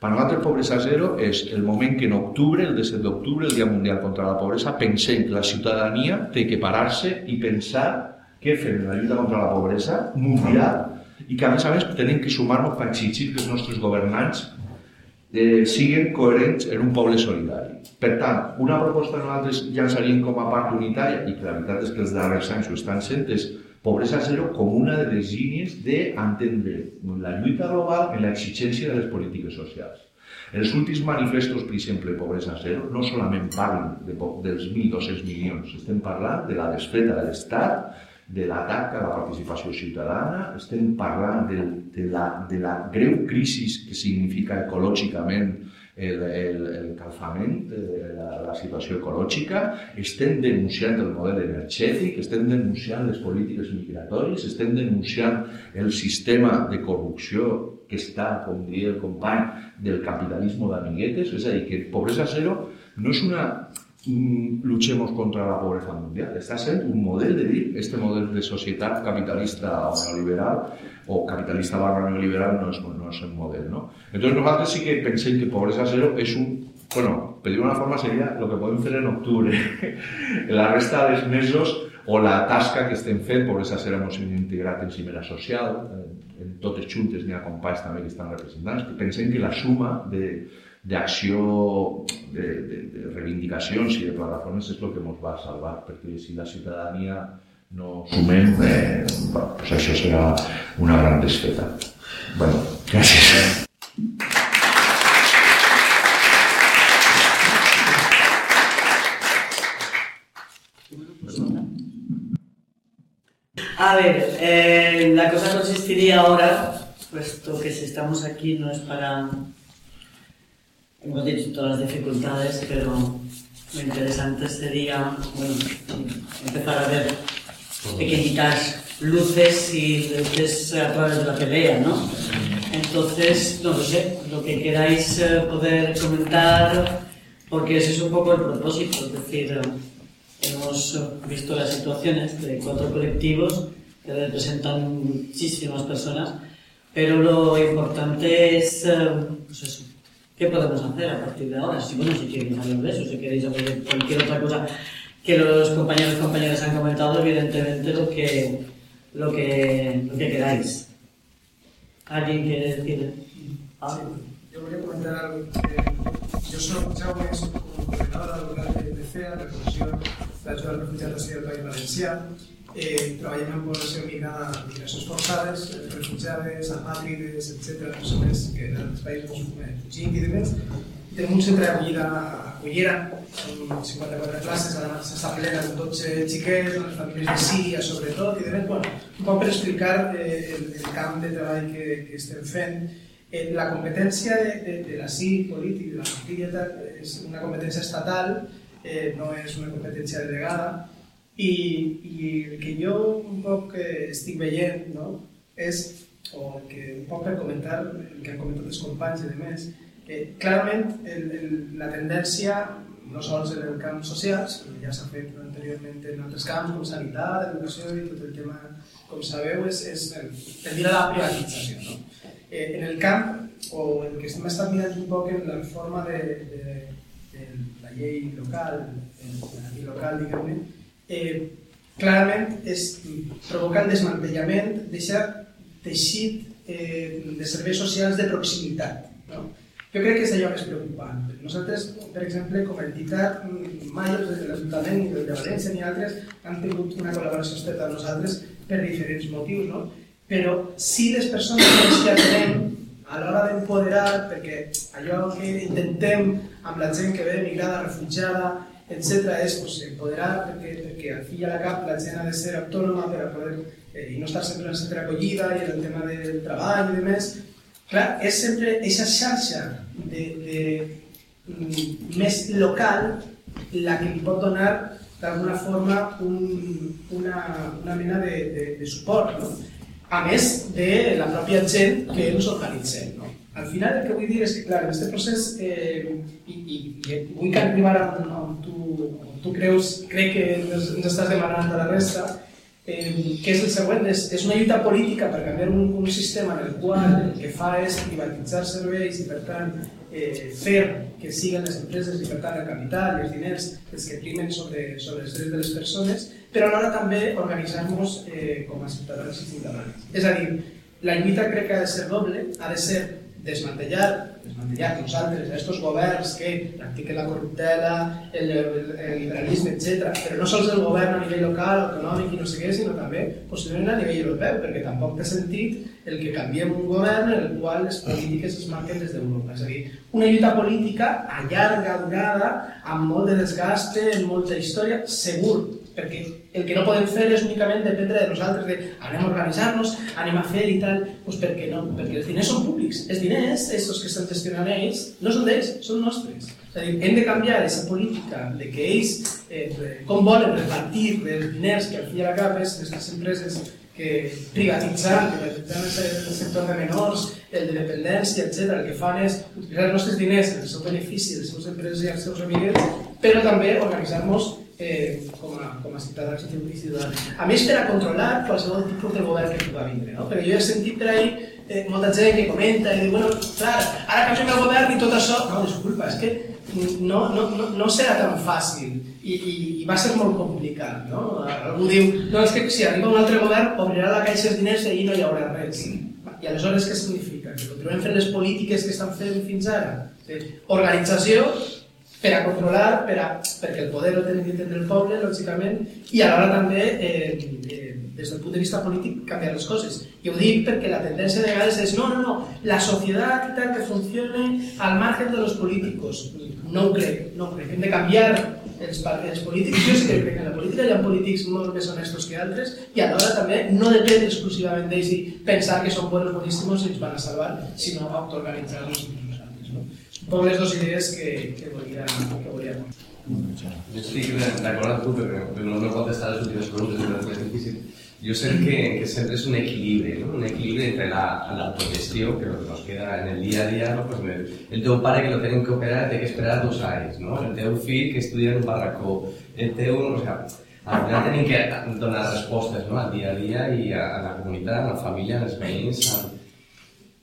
[SPEAKER 5] Per nosaltres, Pobresa Zero és el moment que en octubre, el 17 d'octubre, el Dia Mundial contra la Pobresa, pensem que la ciutadania té que parar-se i pensar què fem en la lluita contra la pobresa mundial i que, a més a més, tenim que sumar-nos per exigir que els nostres governants eh, siguin coherents en un poble solidari. Per tant, una proposta que nosaltres llançaríem com a part unitària, i que la veritat és que els darrers anys ho estan sent, és Pobresa zero com una de les línies d'entendre la lluita global en l'exigència de les polítiques socials. Els últims manifestos, per exemple, Pobresa Zero, no solament parlen de, dels 1.200 milions, estem parlant de la desfeta de l'Estat, de l'atac a la participació ciutadana, estem parlant de, de, la, de la greu crisi que significa ecològicament el, el, el calfament, eh, la, la situació ecològica, estem denunciant el model energètic, estem denunciant les polítiques migratòries, estem denunciant el sistema de corrupció que està, com diria el company, del capitalisme d'amiguetes, és a dir, que pobresa zero no és una luchemos contra la pobreza mundial. Està sent un model de dir, este model de societat capitalista o neoliberal o capitalista barra neoliberal no és, no és el model, no? Entonces nosaltres sí que pensem que pobresa zero és un, bueno, per dir una forma seria el que podem fer en octubre. *laughs* la resta dels mesos o la tasca que estem fent, pobresa zero ens hem integrat en cimera social, en totes juntes n'hi ha companys també que estan representats, que pensem que la suma de, de, de, de reivindicacions i de plataformes és el que ens va salvar, perquè si la ciutadania no sumem, eh, pues això serà una gran desfeta. Bueno, gràcies.
[SPEAKER 1] A ver, eh, la cosa consistiría ahora, puesto que si estamos aquí no es para, hemos dicho todas las dificultades, pero lo interesante sería, bueno, empezar a ver pequeñitas luces y luces a través de la pelea, ¿no? Entonces, no lo sé, lo que queráis eh, poder comentar, porque ese es un poco el propósito, es decir, eh, hemos visto las situaciones de cuatro colectivos que representan muchísimas personas, pero lo importante es, eh, pues eso, ¿qué podemos hacer a partir de ahora? Si, bueno, si queréis hablar de eso, si queréis hablar de cualquier otra cosa que los compañeros y compañeras han comentado, evidentemente lo que, lo que, lo que queráis. ¿Alguien quiere decir?
[SPEAKER 6] Yo voy a comentar algo. Eh, yo soy Jaume, como coordinadora local de, de CEA, de la Comissió d'Ajuda als Refugiats del País Valencià. Eh, treballem en població migrada, migracions forçades, eh, refugiades, apàtrides, etc. persones que en els països eh, fugint i demés. Tenim un centre d'acollida a Cullera, amb 54 places, ara s'està plena amb 12 xiquets, amb les famílies de Síria sobretot, i demés, bueno, un poc per explicar eh, el, el camp de treball que, que estem fent. Eh, la competència de, de, de l'asil polític, de la família, és una competència estatal, eh, no és una competència delegada, i, i el que jo un poc eh, estic veient no? és, o el que un poc per comentar, el que han comentat els companys i demés, eh, clarament el, el, la tendència, no sols en el camp social, sinó ja s'ha fet anteriorment en altres camps, com sanitat, educació i tot el tema, com sabeu, és, és tendir a la privatització. No? Eh, en el camp, o el que estem estat mirant un poc en la forma de, de, de la llei local, la llei local, diguem-ne, eh, clarament es provoca el desmantellament d'aquest teixit eh, de serveis socials de proximitat. No? Jo crec que és allò més preocupant. Nosaltres, per exemple, com a entitat, mai els de l'Ajuntament, ni el de València ni altres han tingut una col·laboració estreta amb nosaltres per diferents motius, no? però sí les persones que atenem a l'hora d'empoderar, perquè allò que intentem amb la gent que ve migrada, refugiada, etc., és pues, empoderar, perquè, perquè al fi i a la cap la ha de ser autònoma per a poder, eh, i no estar sempre en el centre d'acollida i en el tema del treball i demés. Clar, és sempre aquesta xarxa de, de, mm, més local la que li pot donar d'alguna forma un, una, una mena de, de, de suport. No? a més de la pròpia gent que ens organitzem. No? Al final el que vull dir és que, clar, en aquest procés, eh, i, i, i vull que arribar on, on, tu, tu creus, crec que ens, ens estàs demanant a la resta, eh, que és el següent, és, és una lluita política per canviar un, un sistema en el qual el que fa és privatitzar serveis i, per tant, eh, fer que siguin les empreses i, per tant, el capital i els diners els que primen sobre, sobre els drets de les persones, però alhora també organitzar-nos eh, com a ciutadans i ciutadanes. És a dir, la lluita crec que ha de ser doble, ha de ser desmantellar, desmantellar nosaltres, estos governs que practiquen la corruptela, el, el, el liberalisme, etc. Però no sols el govern a nivell local, autonòmic i no sé què, sinó també possiblement a nivell europeu, perquè tampoc té sentit el que canviem un govern en el qual les polítiques es marquen des d'Europa. És a dir, una lluita política a llarga durada, amb molt de desgaste, amb molta història, segur, perquè el que no podem fer és únicament dependre de nosaltres, de anem a organitzar-nos, anem a fer i tal, doncs per què no? Perquè els diners són públics, els diners, aquests que estan gestionant ells, no són d'ells, són nostres. És a dir, hem de canviar aquesta política de que ells, eh, com volen repartir els diners que al fi i a la cap és les empreses que privatitzant, privatitzant el sector de menors, el de dependència, etc. el que fan és utilitzar els nostres diners en el seu benefici, les seves empreses i els seus amiguets, però també organitzar-nos eh, com, a, com a ciutadans i ciutadans. A més, per a controlar qualsevol tipus de govern que pugui vindre, no? Perquè jo he sentit per ahí eh, molta gent que comenta i diu, bueno, clar, ara canviem el govern i tot això... No, disculpa, és que no, no, no, no serà tan fàcil i, i, i va ser molt complicat, no? Algú diu, no, és que si arriba un altre govern obrirà la caixa els diners i no hi haurà res. I aleshores què significa? Que continuem fent les polítiques que estan fent fins ara? de organització per a controlar, per a, perquè el poder ho tenen dintre del poble, lògicament, i alhora també, eh, eh, des del punt de vista polític, canviar les coses. I ho dic perquè la tendència de vegades és no, no, no, la societat i tal que funcione al margen de los políticos. No ho crec, no ho crec. Hem de canviar els, els polítics. Jo sí que crec en la política hi ha polítics molt més honestos que altres i alhora també no depèn exclusivament d'ells i pensar que són buenos, boníssimos i ens van a salvar, sinó autoorganitzar-nos No? Poc les dues idees que, que volia, que volia
[SPEAKER 2] Jo estic d'acord amb tu, però, però no contestar les últimes preguntes, que és difícil. Yo sé que, que siempre es un equilibrio, ¿no? un equilibrio entre la, la autogestión, que nos queda en el día a día, ¿no? pues el, el teu pare que lo tienen que operar tiene que esperar dos años, ¿no? el teu fill que estudia en un barracó, el teu... O sea, al final tenim que donar respostes no? al dia a dia i a, a la comunitat, a la família, als veïns, a...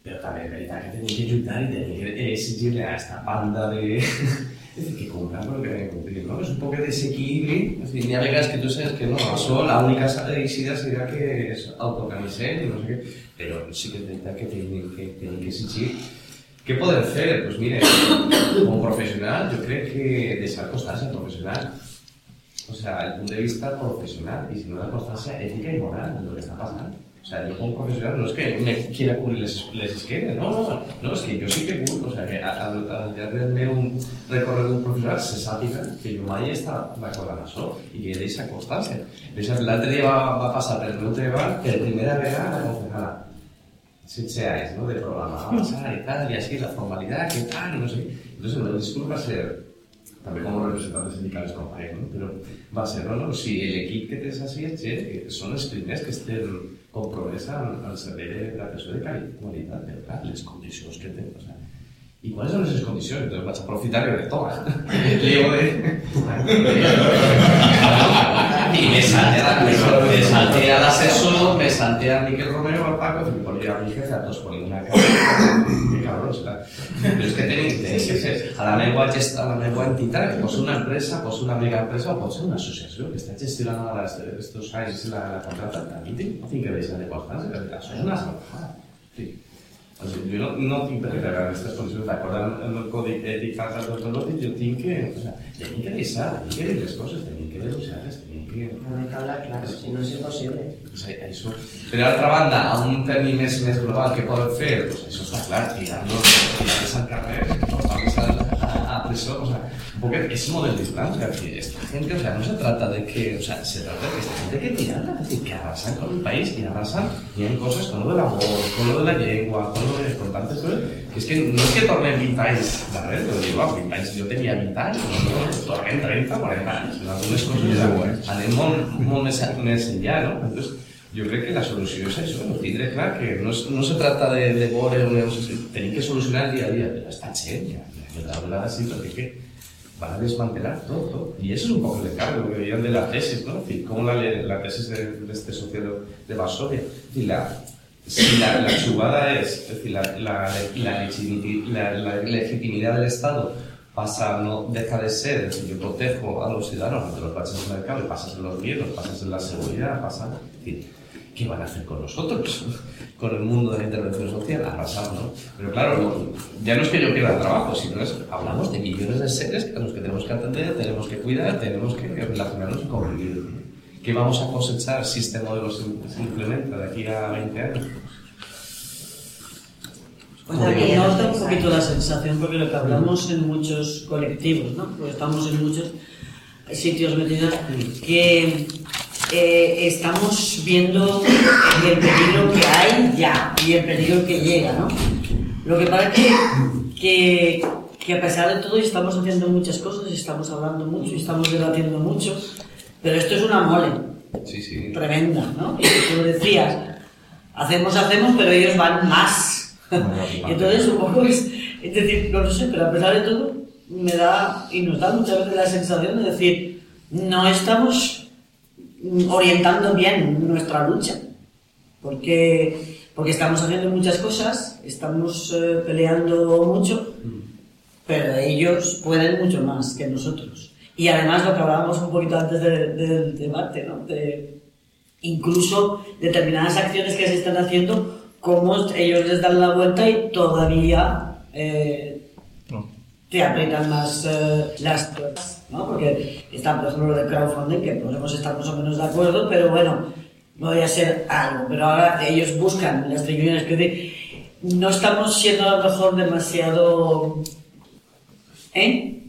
[SPEAKER 2] però també és veritat que tenim que lluitar i tenim que exigir-li a aquesta banda de, *laughs* es decir, que comprar lo que hay que cumplir, ¿no? Es un poco de desequilibrio. Es decir, ni a veces que tú sabes que no, eso la única salida sería que es autoorganizar y no sé qué. Pero sí que tendrá que tienen que, tienen que exigir. ¿Qué poder hacer? Pues mire, como profesional, yo creo que desar constancia profesional. O sea, el punto de vista profesional y si no la constancia ética y moral de lo que está pasando. O sea, yo como profesional no es que me quiera cubrir les, les no, no, no, es que yo sí que cubro, o sea, que al, al hacerme un recorrido un profesional se sabe que yo mai está d'acord amb això i que deixa constància. L'altre dia va, va passar per meu treball que la primera vegada la concejala sense anys, ¿no? de programa, va passar i tal, i així la formalitat, que tal, no sé. Entonces el meu discurs va ser també com a representants sindicals com a no? però va ser, no, no, si l'equip que tens així són els primers que estem compromesa al servei de l'atenció de qualitat, però clar, les condicions que té, o sea, ¿Y cuáles son esas condiciones? Entonces vas a aprovechar y toma. Lío de... y me saltea, *laughs* me saltea al asesor, me saltea a Miquel Romero al Paco, y me ponía a mi jefe a todos poniendo una cara. Qué cabrón, serà. Pero es que tenéis, que ser a la meva, a la meva entitat, que pot una empresa, pot una mega empresa o pot ser una associació que està gestionant ara estos anys la, la contrata, també tinc, tinc que deixar de costar, això és una salvajada. Sí. O sigui, jo no, no tinc per què regar aquestes condicions d'acord amb el codi ètic falta negocis, jo tinc que, o tenim que deixar, tenim que dir les coses, tenim que denunciar-les, que...
[SPEAKER 3] No que
[SPEAKER 2] banda, a un termini més, més global, què poden fer? Pues això està clar, o sea, Porque ese modelo de o sea, que esta gente, o sea, no se trata de que, o sea, se trata de que esta gente hay que tirarla, es decir, que arrasan con el país y arrasan y en cosas con lo del amor, con lo de la lengua, con lo de importante, que es que no es que tornen 20 anys darrere, lo digo, a 20 anys, jo tenia 20 anys, no, no, tornen 30, 40 anys, en algunes coses anem molt, més, més enllà, no? Entonces, jo crec que la solució és això, no tindre clar que no, es, no se trata de, de veure, tenim que solucionar el dia a dia, està gent, ja, ja, ja, ja, sí, perquè que van a desmantelar todo. Y eso es un poco el encargo, que veían de la tesis, ¿no? Decir, cómo la, la tesis de, de, este socio de Varsovia. Decir, la, si la, la chubada es, es decir, la, la, la, legitimidad del Estado pasa, no deja de ser, es decir, yo protejo a los ciudadanos ante los baches del mercado y pasas en los bienes, pasas en la seguridad, pasa, es decir, ¿qué van a hacer con nosotros? Con el mundo de la intervención social, arrasar, ¿no? Pero claro, ya no es que yo pierda trabajo, sino es, hablamos de millones de seres a los que tenemos que atender, tenemos que cuidar, tenemos que relacionarnos y convivir. ¿Qué vamos a cosechar si este modelo se, implementa de aquí a 20 años?
[SPEAKER 1] Pues a mí nos da un poquito la sensación, porque lo que hablamos en muchos colectivos, ¿no? Porque estamos en muchos sitios metidos, que eh, estamos viendo el peligro que hay ya y el peligro que llega, ¿no? Lo que pasa que, que, que a pesar de todo estamos haciendo muchas cosas, estamos hablando mucho, estamos debatiendo mucho, pero esto es una mole
[SPEAKER 2] sí, sí.
[SPEAKER 1] tremenda, ¿no? Y tú decías, hacemos, hacemos, pero ellos van más. *laughs* entonces un poco es, es decir, no lo sé, pero a pesar de todo, me da y nos da muchas veces la sensación de decir, no estamos orientando bien nuestra lucha, porque, porque estamos haciendo muchas cosas, estamos eh, peleando mucho, pero ellos pueden mucho más que nosotros. Y además lo que hablábamos un poquito antes del debate, ¿no? de incluso determinadas acciones que se están haciendo, cómo ellos les dan la vuelta y todavía eh, te aprietan más eh, las tuercas, ¿no? Porque está, por ejemplo, lo de crowdfunding, que podemos estar más o menos de acuerdo, pero bueno, podría ser algo. Pero ahora ellos buscan las millones que no estamos siendo a lo mejor demasiado... ¿Eh?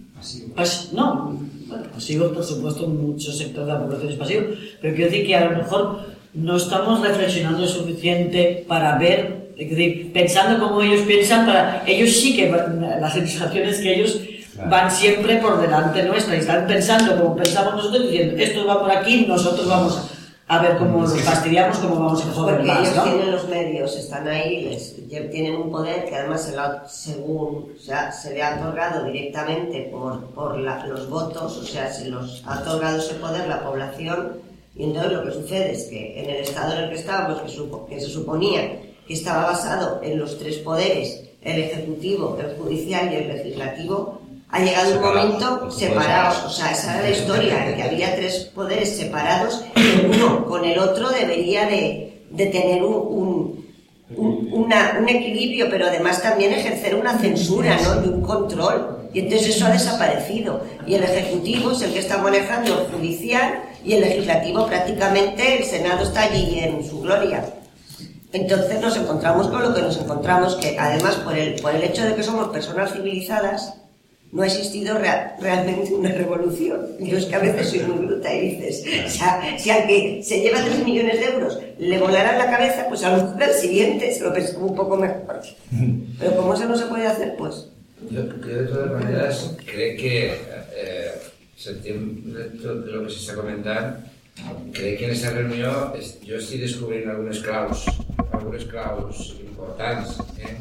[SPEAKER 1] Pas- no, bueno, pasivos por supuesto muchos sectores de la población es pasivo, pero quiero decir que a lo mejor no estamos reflexionando suficiente para ver, es decir, pensando como ellos piensan, para ellos sí que van- la sensación es que ellos van siempre por delante nuestra y están pensando como pensamos nosotros diciendo esto va por aquí, nosotros vamos a ver cómo nos fastidiamos, cómo vamos a joder
[SPEAKER 3] Porque
[SPEAKER 1] más,
[SPEAKER 3] ellos
[SPEAKER 1] ¿no?
[SPEAKER 3] tienen los medios, están ahí, les, tienen un poder que además se, la- según o sea, se le ha otorgado directamente por, por la- los votos, o sea, se los ha otorgado ese poder la población y entonces lo que sucede es que en el estado en el que estábamos, que, supo- que se suponía que estaba basado en los tres poderes, el ejecutivo, el judicial y el legislativo, ha llegado un momento separados, o sea, esa era la historia, que había tres poderes separados y uno con el otro debería de, de tener un, un, un- una- un equilibrio, pero además también ejercer una censura ¿no? y un control. Y entonces eso ha desaparecido. Y el Ejecutivo es el que está manejando el judicial y el legislativo prácticamente, el Senado está allí en su gloria. Entonces nos encontramos con lo que nos encontramos, que además por el, por el hecho de que somos personas civilizadas, no ha existido rea- realmente una revolución. Yo es que a veces soy muy bruta y dices, o sea, si al que se lleva 3 millones de euros le volaran la cabeza, pues a lo mejor al siguiente se lo pensaba un poco mejor. Pero como eso no se puede hacer, pues...
[SPEAKER 7] Jo, jo de totes maneres crec que eh, de el que s'està comentant crec que en aquesta reunió jo estic descobrint algunes claus algunes claus importants eh,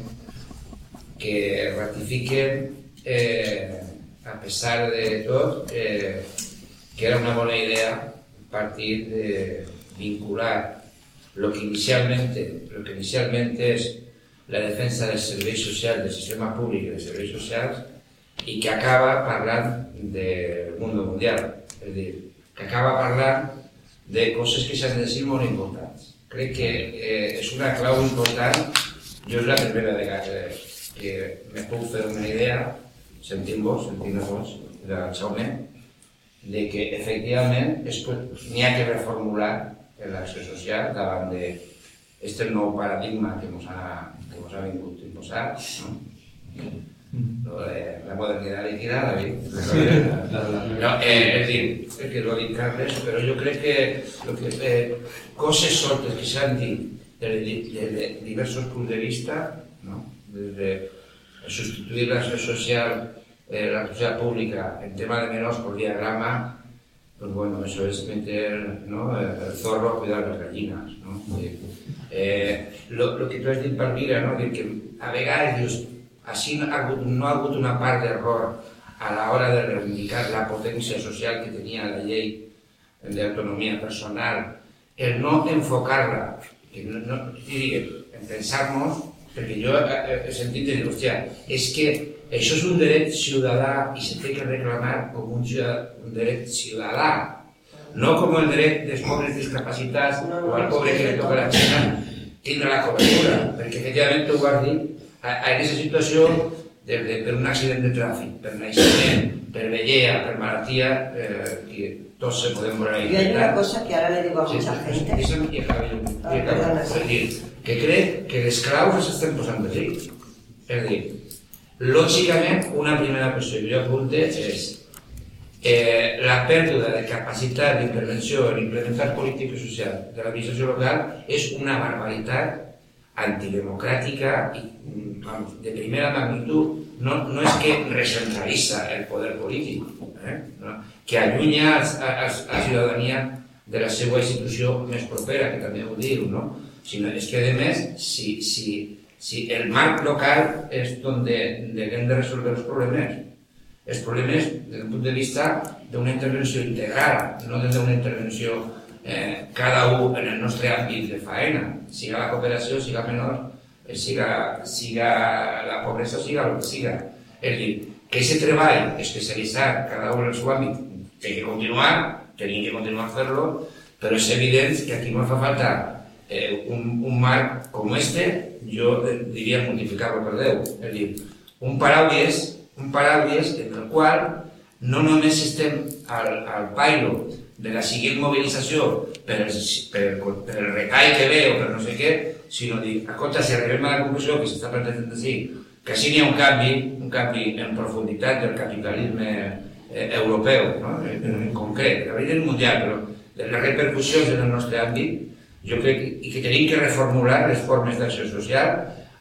[SPEAKER 7] que ratifiquen eh, a pesar de tot eh, que era una bona idea partir de vincular lo que inicialmente lo que inicialmente es la defensa dels serveis socials, del sistema públic i dels serveis socials, que acaba parlant del món mundial. És a dir, que acaba parlant de coses que s'han de dir molt importants. Crec que eh, és una clau important, jo és la primera vegada que me puc fer una idea, sentint-vos, sentint-vos, de Jaume, de que efectivament n'hi ha que reformular l'acció social davant de este nou paradigma que ens ha, que mos ha vingut a imposar, no? Lo de la modernidad líquida, David. No, eh, es decir, es que lo Carles, però jo crec que, lo que eh, coses soltes que s'han dit des de, de, de diversos punts de vista, no? des de substituir la societat social, eh, la societat pública en tema de menors por diagrama, pues bueno, eso es meter ¿no? el zorro a cuidar las gallinas. ¿no? Eh, eh, lo, lo que tu has dit, Palmira, no? de que a vegades dius, així no ha hagut, no ha hagut una part d'error a l'hora de reivindicar la potència social que tenia la llei d'autonomia personal, el no enfocar-la, no, no, en pensar-nos, perquè jo he, he sentit de dir, hòstia, és que això és un dret ciutadà i se té que reclamar com un, un dret ciutadà, no com el dret dels pobres discapacitats o al pobre que li toca la xina tindre la cobertura, perquè efectivament tu ho has dit, a- en aquesta situació de, de, per un accident de tràfic, per naixement, per vellea, per malaltia, eh, que tots se podem veure ahí.
[SPEAKER 3] Y hay una cosa que ahora le digo a
[SPEAKER 7] Sí,
[SPEAKER 3] mucha
[SPEAKER 7] sí,
[SPEAKER 3] gente,
[SPEAKER 7] Deixa'm i acabo.
[SPEAKER 3] Ah, perdona, sí.
[SPEAKER 7] a dir, que crec que les claus s'estan posant de llei. És a dir, lògicament, una primera qüestió que jo apunte és eh, la pèrdua de capacitat d'intervenció en implementar política social de l'administració local és una barbaritat antidemocràtica mm, vamos, de primera magnitud. No, no és que recentralitza el poder polític, eh? no? que allunya a, a, ciutadania de la seva institució més propera, que també ho diu, no? sinó és que, a més, si, si, si el marc local és on de, de, hem de resoldre els problemes, els problemes des del punt de vista d'una intervenció integral, no des d'una intervenció eh, cada un en el nostre àmbit de faena, siga la cooperació, siga menor, eh, siga, siga la pobresa, siga el que siga. És dir, que aquest treball especialitzat, cada un en el seu àmbit, té que continuar, tenim que continuar a fer-lo, però és evident que aquí ens fa falta eh, un, un marc com este, jo eh, diria multiplicar-lo per 10. És dir, un paraules, un paraguas en el qual no només estem al, al pairo de la següent mobilització per el, per, per el recall que ve o per no sé què, sinó dir, escolta, si arribem a la conclusió que s'està pretendent dir que sí n'hi ha un canvi, un canvi en profunditat del capitalisme eh, europeu, no? en, en concret, a nivell mundial, però les repercussions en el nostre àmbit, jo crec que, que tenim que reformular les formes d'acció social,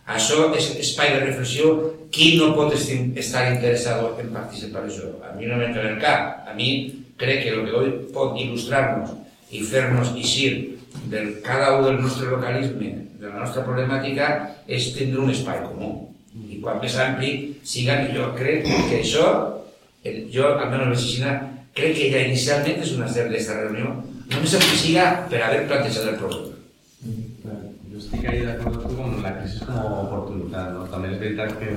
[SPEAKER 7] això és espai de reflexió, qui no pot estar interessat en participar d'això? A mi no m'entra en cap, a mi crec que el que hoy pot il·lustrar-nos i fer-nos de cada un del nostre localisme, de la nostra problemàtica, és tindre un espai comú. I quan més ampli siga, jo crec que això, jo, almenys l'oficina, crec que ja inicialment és una certa d'aquesta reunió, només el que siga per haver plantejat el problema.
[SPEAKER 2] Jo estic ahí d'acord amb la crisi com a oportunitat, no? També és veritat que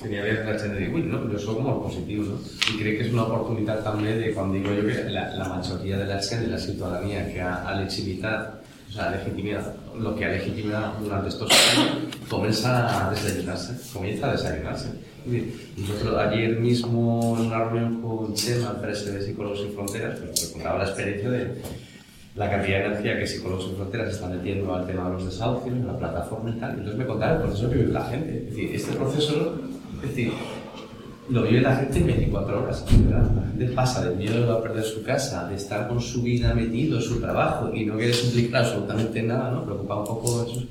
[SPEAKER 2] tenía que la gent de dir, ui, no, molt positiu, no? I crec que és una oportunitat també de, quan digo jo que la, la majoria de la gent, de la ciutadania que ha, legitimitat, o sea, legitimidad, lo que ha legitimado durante estos años, comienza a desayunarse, comienza a desayunarse. Nosotros ayer mismo en una reunión con Chema, presidente de Psicólogos Sin Fronteras, pues, contaba la experiencia de la cantidad de energía que Psicólogos Sin Fronteras está metiendo al tema de los desahucios, la plataforma y tal. Entonces me contaba el proceso que vive la gente. Es decir, este proceso es decir, lo vive la gente en 24 horas. La gente pasa del miedo a perder su casa, de estar con su vida metido su trabajo y no quiere implicar absolutamente nada, ¿no? Preocupa un poco eso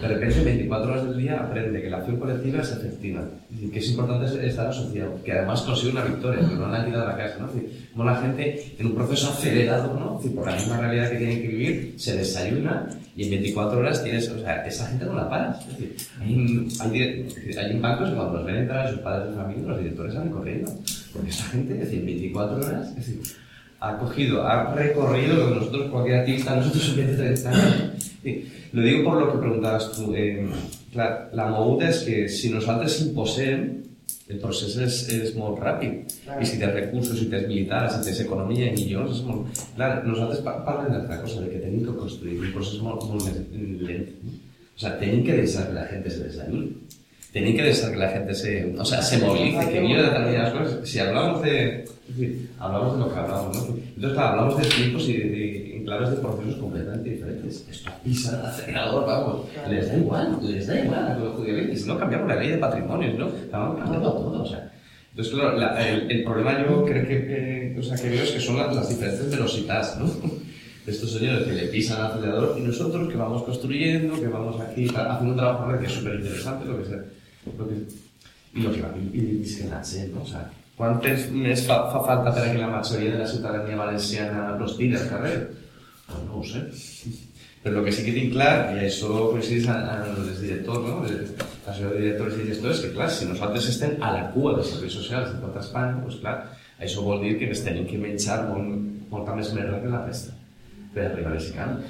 [SPEAKER 2] de repente 24 horas del día aprende que la acción colectiva es efectiva, y que es importante estar asociado, que además consigue una victoria, no han quitado la casa, ¿no? como la gente en un proceso acelerado, ¿no? por la misma realidad que tiene que vivir, se desayuna y en 24 horas tienes, o sea, esa gente no la para. Es decir, hay, hay, hay bancos que cuando los ven entrar a sus padres de familia, los directores salen corriendo, porque esa gente, es decir, 24 horas, es decir, ha cogido, ha recorrido lo que nosotros, cualquier artista, nosotros en 20 años. Lo digo por lo que preguntabas tú. Eh, clar, la moguda és que si nosaltres imposem, el procés és, és molt ràpid. Clar. I si tens recursos, si tens militars, si tens economia i milions, és molt... Clar, nosaltres parlem d'altra cosa, de que tenim que construir un procés molt, molt més lent. O sea, tenim que deixar que la gent se desayune. Tenim que deixar que la gent se, o sea, se movilice, que mire determinadas cosas. Si hablamos de, hablamos de lo que hablamos, ¿no? Entonces, claro, hablamos de tiempos y de, de claves de procesos completamente diferentes. Esto pisa el acelerador, vamos. Les da igual, les da igual a los judíos. Si no cambiamos la ley de patrimonio, ¿no? Estamos cambiando todo, o sea. Entonces, claro, la, el, el, problema yo creo que, que, o sea, que veo es que son las, las diferentes velocidades, ¿no? De estos señores que le pisan al acelerador y nosotros que vamos construyendo, que vamos aquí haciendo un trabajo que es súper interesante, lo que sea. Lo que, y lo que va, y, y, ¿no? O sea, temps més fa, fa falta per a que la majoria de la ciutadania valenciana prospiri al carrer? Pues no ho sé. Però el que sí que tinc clar, i això coincideix amb els directors, no? l'associació de directors i directors, que clar, si nosaltres estem a la cua dels serveis socials de tota Espanya, doncs clar, això vol dir que ens tenim que menjar molt, molta més merda que la resta per arribar a aquest camp.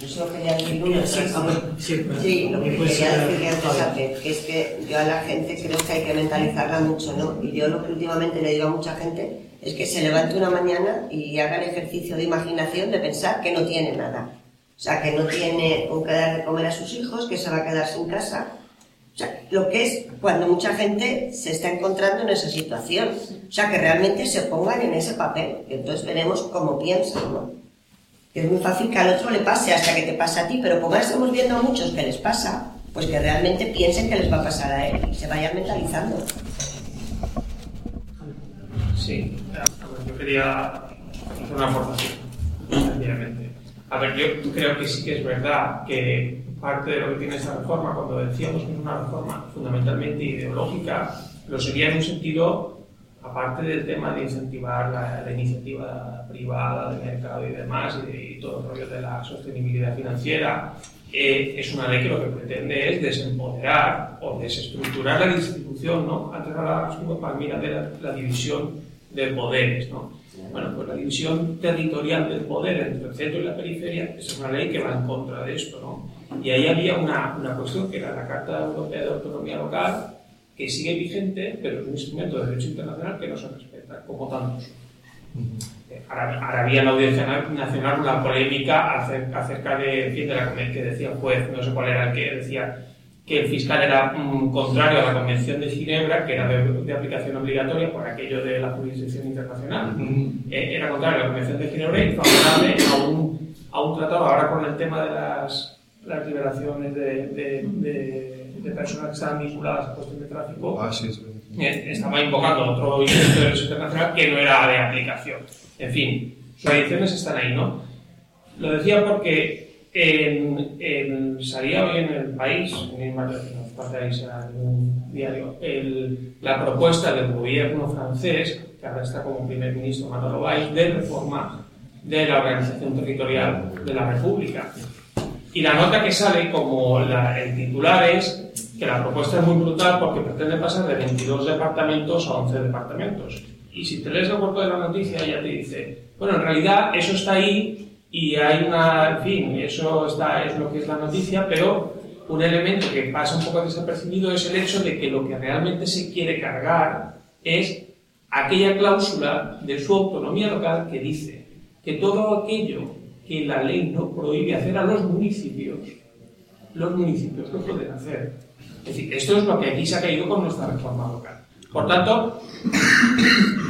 [SPEAKER 3] Yo solo quería decir una cosa. Sí, lo que quería decir antes que es que yo a la gente creo que hay que mentalizarla mucho, ¿no? Y yo lo que últimamente le digo a mucha gente es que se levante una mañana y haga el ejercicio de imaginación de pensar que no tiene nada. O sea, que no tiene un que dar de comer a sus hijos, que se va a quedar sin casa. O sea, lo que es cuando mucha gente se está encontrando en esa situación. O sea, que realmente se pongan en ese papel. Y entonces veremos cómo piensan, ¿no? es muy fácil que al otro le pase hasta que te pasa a ti, pero como estamos viendo a muchos que les pasa, pues que realmente piensen que les va a pasar a él y se vayan mentalizando.
[SPEAKER 8] Sí. Yo quería hacer una aportación, sencillamente. A ver, yo creo que sí que es verdad que parte de lo que tiene esta reforma, cuando decíamos que es una reforma fundamentalmente ideológica, lo sería en un sentido aparte del tema de incentivar la, iniciativa privada de mercado y demás, y, todo el rollo de la sostenibilidad financiera, eh, es una ley que lo que pretende es desempoderar o desestructurar la distribución, ¿no? Antes hablábamos como Palmira de la, la, división de poderes, ¿no? Bueno, pues la división territorial del poder entre el centro y la periferia es una ley que va en contra de esto, ¿no? Y ahí había una, una cuestión que era la Carta Europea de Autonomía Local, que sigue vigente, pero es un instrumento de derecho internacional que no se respeta, como tantos. Ahora, ahora había en la Audiencia Nacional una polémica acerca de, de la que decía el juez, no sé cuál era el que decía que el fiscal era mm, contrario a la Convención de Ginebra, que era de, de aplicación obligatoria por aquello de la jurisdicción internacional. Eh, era contrario a la Convención de Ginebra y favorable a un, a un tratado, ahora con el tema de las, las liberaciones de, de, de- personas que estaban vinculadas a cuestión de tráfico,
[SPEAKER 5] Ah, sí, sí.
[SPEAKER 8] eh, estaba invocando otro instrumento de derecho internacional que no era de aplicación. En fin, sus adiciones están ahí, ¿no? Lo decía porque en, en- salía hoy en el país, en más diario, el- la propuesta del gobierno francés, que ahora está como primer ministro Manolo Valls, de reforma de la organización territorial de la República. Y la nota que sale como la- el titular es que la propuesta es muy brutal porque pretende pasar de 22 departamentos a 11 departamentos. Y si te lees el cuerpo de la noticia ya te dice, bueno, en realidad eso está ahí y hay una, en fin, eso está, es lo que es la noticia, pero un elemento que pasa un poco desapercibido es el hecho de que lo que realmente se quiere cargar es aquella cláusula de su autonomía local que dice que todo aquello que la ley no prohíbe hacer a los municipios, los municipios lo pueden hacer. Es decir, esto es lo que aquí se ha caído con nuestra reforma local. Por tanto,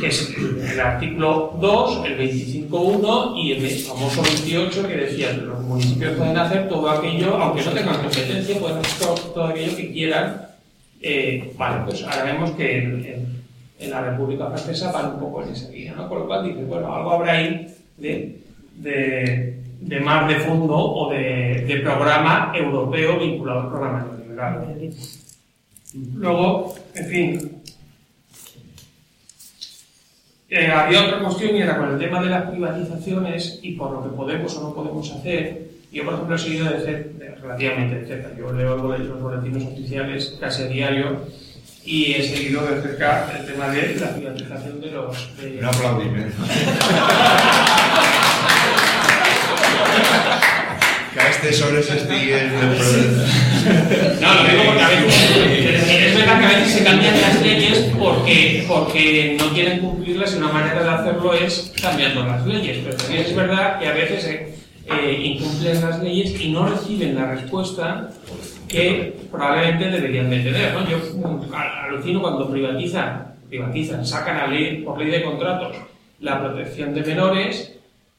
[SPEAKER 8] que es el artículo 2, el 25.1 y el famoso 28 que decía que los municipios pueden hacer todo aquello, aunque no tengan competencia, pueden hacer todo, todo aquello que quieran. Eh, vale, pues ahora vemos que en, en- en la República Francesa van un poco en esa línea, ¿no? Con lo cual dices, bueno, algo habrá ahí de, de, de más de fondo o de, de programa europeo vinculado al programa neoliberal. Luego, en fin, eh, había otra cuestión y era con el tema de las privatizaciones y por lo que podemos o no podemos hacer. Yo, por ejemplo, he seguido de cer- de- relativamente de cerca. Yo leo los boletines oficiales casi a diario y he seguido de cerca el tema de la privatización de los... de-
[SPEAKER 5] aplaudimiento. *laughs* este sobre se estiguen el problema.
[SPEAKER 8] No, lo digo porque a veces es verdad que a veces se cambian las leyes porque, porque no quieren cumplirlas y una manera de hacerlo es cambiando las leyes. Pero también es verdad que a veces eh, eh, incumplen las leyes y no reciben la respuesta que probablemente deberían de tener. Yo mm, al- alucino cuando privatizan, privatizan, sacan a ley, por ley de contratos la protección de menores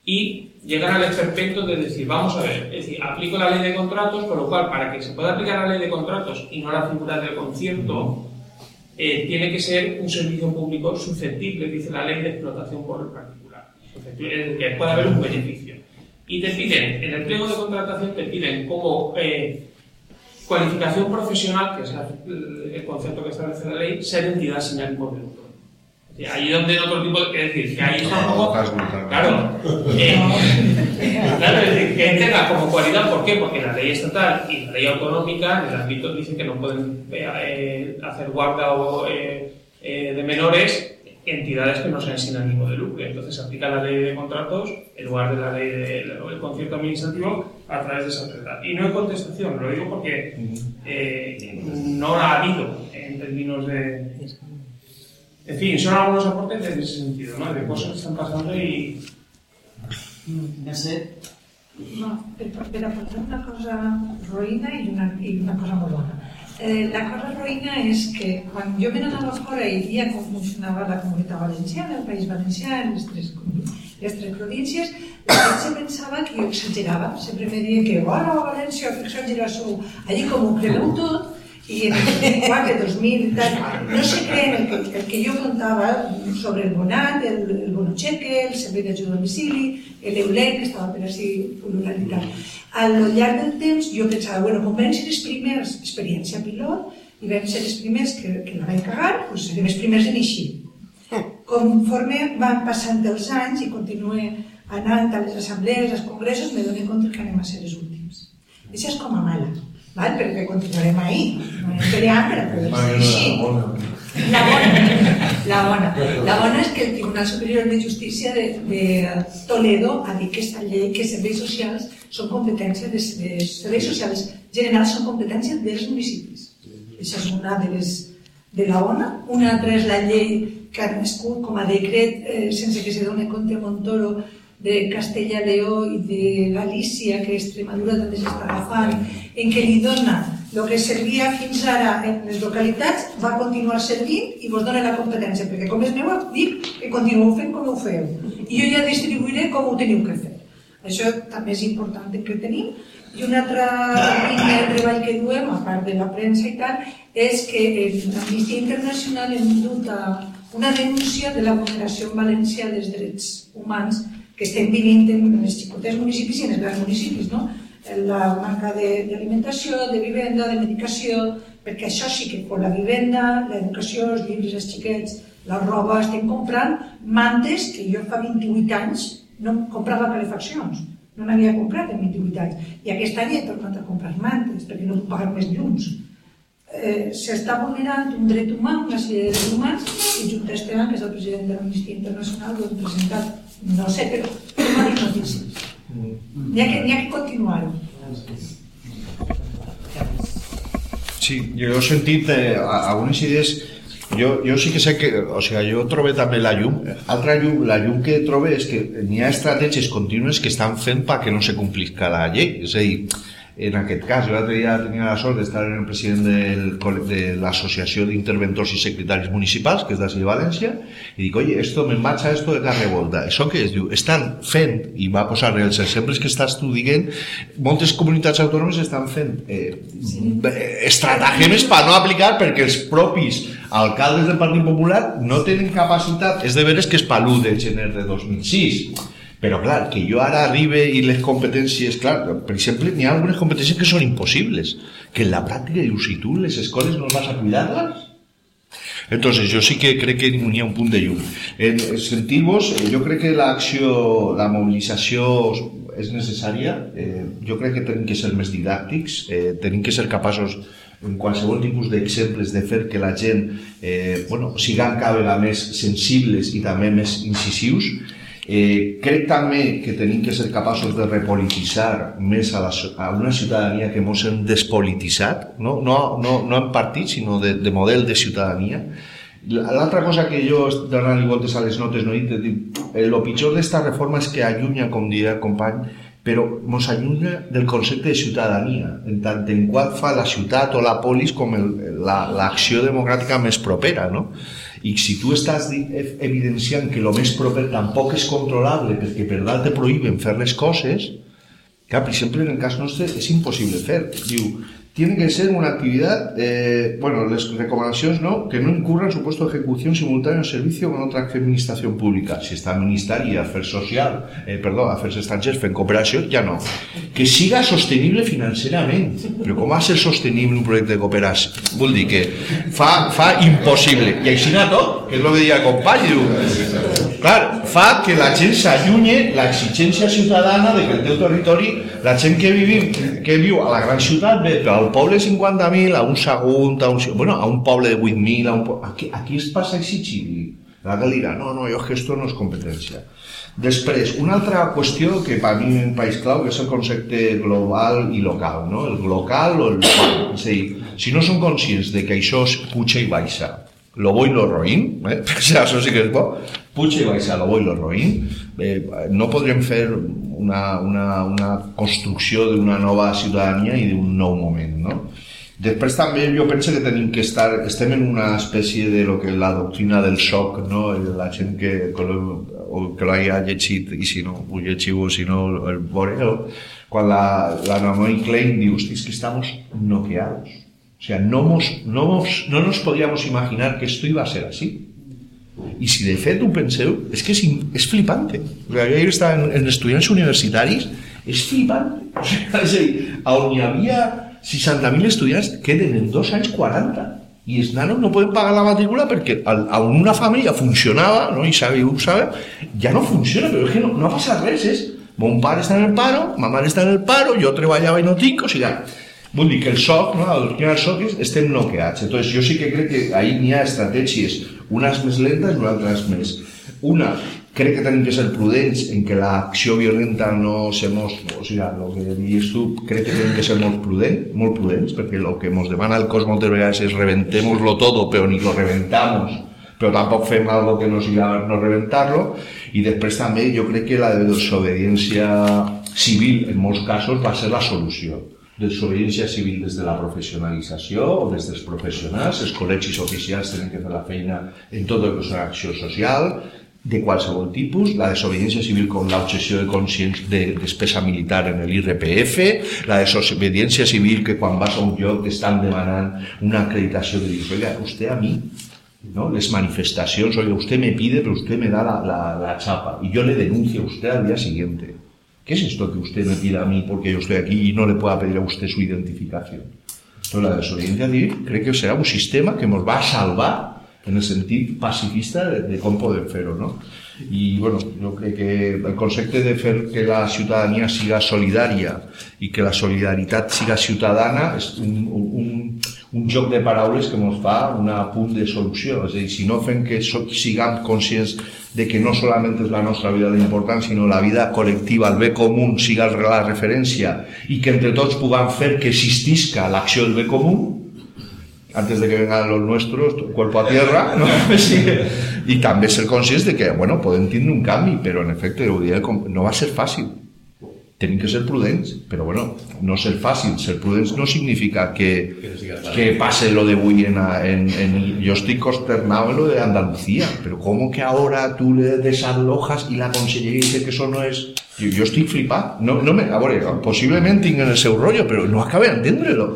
[SPEAKER 8] y llegan al esperpento de decir, vamos a ver, es decir, aplico la ley de contratos, con lo cual, para que se pueda aplicar la ley de contratos y no la figura del concierto, eh, tiene que ser un servicio público susceptible, dice la ley de explotación por el particular, es decir, que pueda haber un beneficio. Y te piden, en el pliego de contratación te piden como eh, cualificación profesional, que es el concepto que establece la ley, ser entidad sin ánimo de lucro. Ahí donde en otro tipo, de- es decir, que ahí poco... Claro, eh, *laughs* claro, es decir, que tenga como cualidad, ¿por qué? Porque la ley estatal y la ley autonómica en el ámbito dicen que no pueden eh, hacer guarda o, eh, eh, de menores entidades que no sean sin ánimo de lucro. Entonces se aplica la ley de contratos en lugar de la ley del concierto administrativo a través de esa entidad. Y no hay contestación, lo digo porque eh, no ha habido en términos de... En fin, son algunos aportes en ese sentido, ¿no? De cosas que están pasando y...
[SPEAKER 1] No sé.
[SPEAKER 9] No, per, per aportar una cosa roïna i una, i una cosa molt bona. Eh, la cosa roïna és que quan jo me n'anava fora i via com funcionava la comunitat valenciana, el País Valencià, les tres, les tres províncies, la gent se pensava que jo exagerava. Sempre me deia que, bueno, València, que exageració. Allí com ho creveu i en el 2004, 2000 i tal, no se creen el que, el que jo contava sobre el bonat, el, el bonocheque, el servei d'ajuda a domicili, l'EULEC, que estava per així pul·lulant i tal. Al llarg del temps jo pensava, bueno, com vam ser els primers, experiència pilot, i vam ser els primers que, que la vaig cagar, doncs serem els primers en eixir. Conforme van passant els anys i continue anant a les assemblees, als congressos, me dono compte que anem a ser els últims. Això és com a mala, val? perquè continuarem ahí, no peleant per poder ser així. La bona, la bona. La bona és que el Tribunal Superior de Justícia de, de Toledo ha dit que aquesta llei, que serveis socials són competència de, de serveis socials generals són competència dels municipis. Això és una de les de la ONA. Una altra és la llei que ha nascut com a decret eh, sense que se doni compte Montoro de Castella, Leó i de Galícia, que Extremadura també s'està agafant, en què li dona el que servia fins ara en les localitats va continuar servint i vos dona la competència, perquè com és meu dic que continueu fent com ho feu i jo ja distribuiré com ho teniu que fer. Això també és important que tenim. I una altra línia de treball que duem, a part de la premsa i tal, és que en Amnistia Internacional hem dut a una denúncia de la vulneració en València dels drets humans que estem vivint en els xicotes municipis i en els grans municipis, no? La manca d'alimentació, de, de vivenda, de medicació, perquè això sí que con la vivenda, l'educació, els llibres, els xiquets, la roba, estem comprant mantes que jo fa 28 anys no comprava calefaccions, no n'havia comprat en 28 anys. I aquest any he tornat a comprar mantes perquè no puc pagar més llums. Eh, S'està vulnerant un dret humà, una sèrie de drets humans, i Junta Esteban, que és el president de l'Amnistia Internacional, ho hem presentat, no sé, però dit notícies. Ha, que, ha que continuar-ho.
[SPEAKER 5] Sí, jo he sentit eh, algunes idees jo, jo sí que sé que, o sigui, jo trobo també la llum, altra llum, la llum que trobo és que n'hi ha estratègies contínues que estan fent perquè no se complisca la llei, és a dir, en aquest cas, jo l'altre dia tenia la sort d'estar en el president del, de l'Associació d'Interventors i Secretaris Municipals, que és de València, i dic, oye, esto me marxa esto de la revolta. Això que es diu? Estan fent, i va posar els exemples que estàs tu dient, moltes comunitats autònomes estan fent eh, estratagemes per no aplicar perquè els propis alcaldes del Partit Popular no tenen capacitat, és de veres que és palú gener de 2006 però clar, que jo ara arribe i les competències, clar, per exemple, n'hi ha algunes competències que són impossibles, que en la pràctica dius, si tu les escoles no vas a cuidar-les, Entonces, yo sí que crec que n'hi ha un punt de llum. En sentir-vos, jo crec que l'acció, la mobilització és necessària. Eh, jo crec que tenim que ser més didàctics, eh, tenim que ser capaços en qualsevol tipus d'exemples de fer que la gent eh, bueno, siguin cada vegada més sensibles i també més incisius Eh, crec també que tenim que ser capaços de repolititzar més a, la, a una ciutadania que ens hem despolititzat, no, no, no, no en partit, sinó de, de model de ciutadania. L'altra cosa que jo, donant-li voltes a les notes, no he dit, el eh, pitjor d'esta reforma és que allunya, com diria el company, però ens allunya del concepte de ciutadania, en tant en qual fa la ciutat o la polis com l'acció la, democràtica més propera, no? I si tu estàs evidenciant que el més proper tampoc és controlable perquè per dalt te prohíben fer les coses, que per exemple en el cas nostre és impossible fer. Diu, tiene que ser una actividad, eh, bueno, las recomendaciones no, que no incurra en supuesto de ejecución simultánea en servicio con otra administración pública. Si está Ministeri Afers Social, eh, perdó, Afers Estrangers fent cooperació, ja no. Que siga sostenible financerament. Però com va ser sostenible un projecte de cooperació? Vull dir que fa, fa impossible. I així no que és el que deia company, clar, fa que la gent s'allunye l'exigència ciutadana de que el teu territori, la gent que vivim, que viu a la gran ciutat, ve al poble de 50.000, a un segon, a un, bueno, a un poble de 8.000, a un aquí, aquí es passa a exigir. La galera, no, no, jo que esto no és competència. Després, una altra qüestió que per mi un país clau, que és el concepte global i local, no? El local o el local. És a dir, si no som conscients de que això és puja i baixa, lo bo i lo roïn, eh? això sí que és bo, puja i baixa, lo bo i lo roïn, eh, no podrem fer una, una, una construcció d'una nova ciutadania i d'un nou moment, no? Després també jo penso que tenim que estar, estem en una espècie de lo que la doctrina del xoc, no? la gent que, que lo, que lo haya llegit i si no ho llegiu o si no el veureu, quan la, la Naomi Klein diu, que estamos noqueados. O sea, no, mos, no, no nos podíamos imaginar que esto iba a ser así. I si de fet ho penseu, és que és, és flipante. O sigui, jo estava en, en estudiants flipant. O sigui, és a dir, on hi havia 60.000 estudiants, queden en dos anys 40. I els nanos no poden pagar la matrícula perquè a una família funcionava, no? i sabeu, ho sabeu, ja no funciona, però és que no, no ha passat res, és... Mon pare està en el paro, ma mare està en el paro, jo treballava i no tinc, o sigui, vull dir que el SOC, no? el doctrina del SOC, estem noqueats. Entonces, jo sí que crec que ahí n'hi ha estratègies unes més lentes i altres més. Una, crec que tenim que ser prudents en que l'acció violenta no se mos... O sigui, el que dius tu, crec que tenim que ser molt prudents, molt prudents, perquè el que ens demana el cos moltes vegades és reventémoslo todo, però ni lo reventamos, però tampoc fem algo que no siga no reventar-lo, i després també jo crec que la desobediència civil en molts casos va ser la solució desobediència civil des de la professionalització o des dels professionals, els col·legis oficials tenen que fer la feina en tot el que és una acció social, de qualsevol tipus, la desobediència civil com l'obsessió de conscients de despesa militar en l'IRPF, la desobediència civil que quan vas a un lloc t'estan demanant una acreditació que dius, oiga, usted a mi, ¿no? les manifestacions, oiga, usted me pide, pero usted me da la, la, la chapa y yo le denuncio a usted al día siguiente. ¿Qué es esto que usted me pida a mí porque yo estoy aquí y no le pueda pedir a usted su identificación? Entonces, la desobediencia civil crec que serà un sistema que nos va a salvar en el sentit pacifista de, de com podem fer-ho, no? I, bueno, jo crec que el concepte de que la ciutadania siga solidària i que la solidaritat siga ciutadana és un, un, un joc de paraules que ens fa un punt de solució. És a dir, si no fem que siguem conscients de que no solament és la nostra vida l'important, sinó la vida col·lectiva, el bé comú, siga la referència i que entre tots puguem fer que existisca l'acció del bé comú, antes de que vengan los nuestros, cuerpo a tierra, ¿no? *laughs* Sí. y también ser conscientes de que, bueno, pueden tener un cambio, pero en efecto, no va a ser fácil. Tienen que ser prudents, pero bueno, no ser fácil. Ser prudents no significa que, que pase lo de Buy en, en, en, Yo estoy consternado en lo de Andalucía, pero ¿cómo que ahora tú le desalojas y la consellería dice que eso no es... Yo, yo estic flipat. No, no me, a veure, possiblement tinc en el seu rollo, però no acabo d'entendre-lo.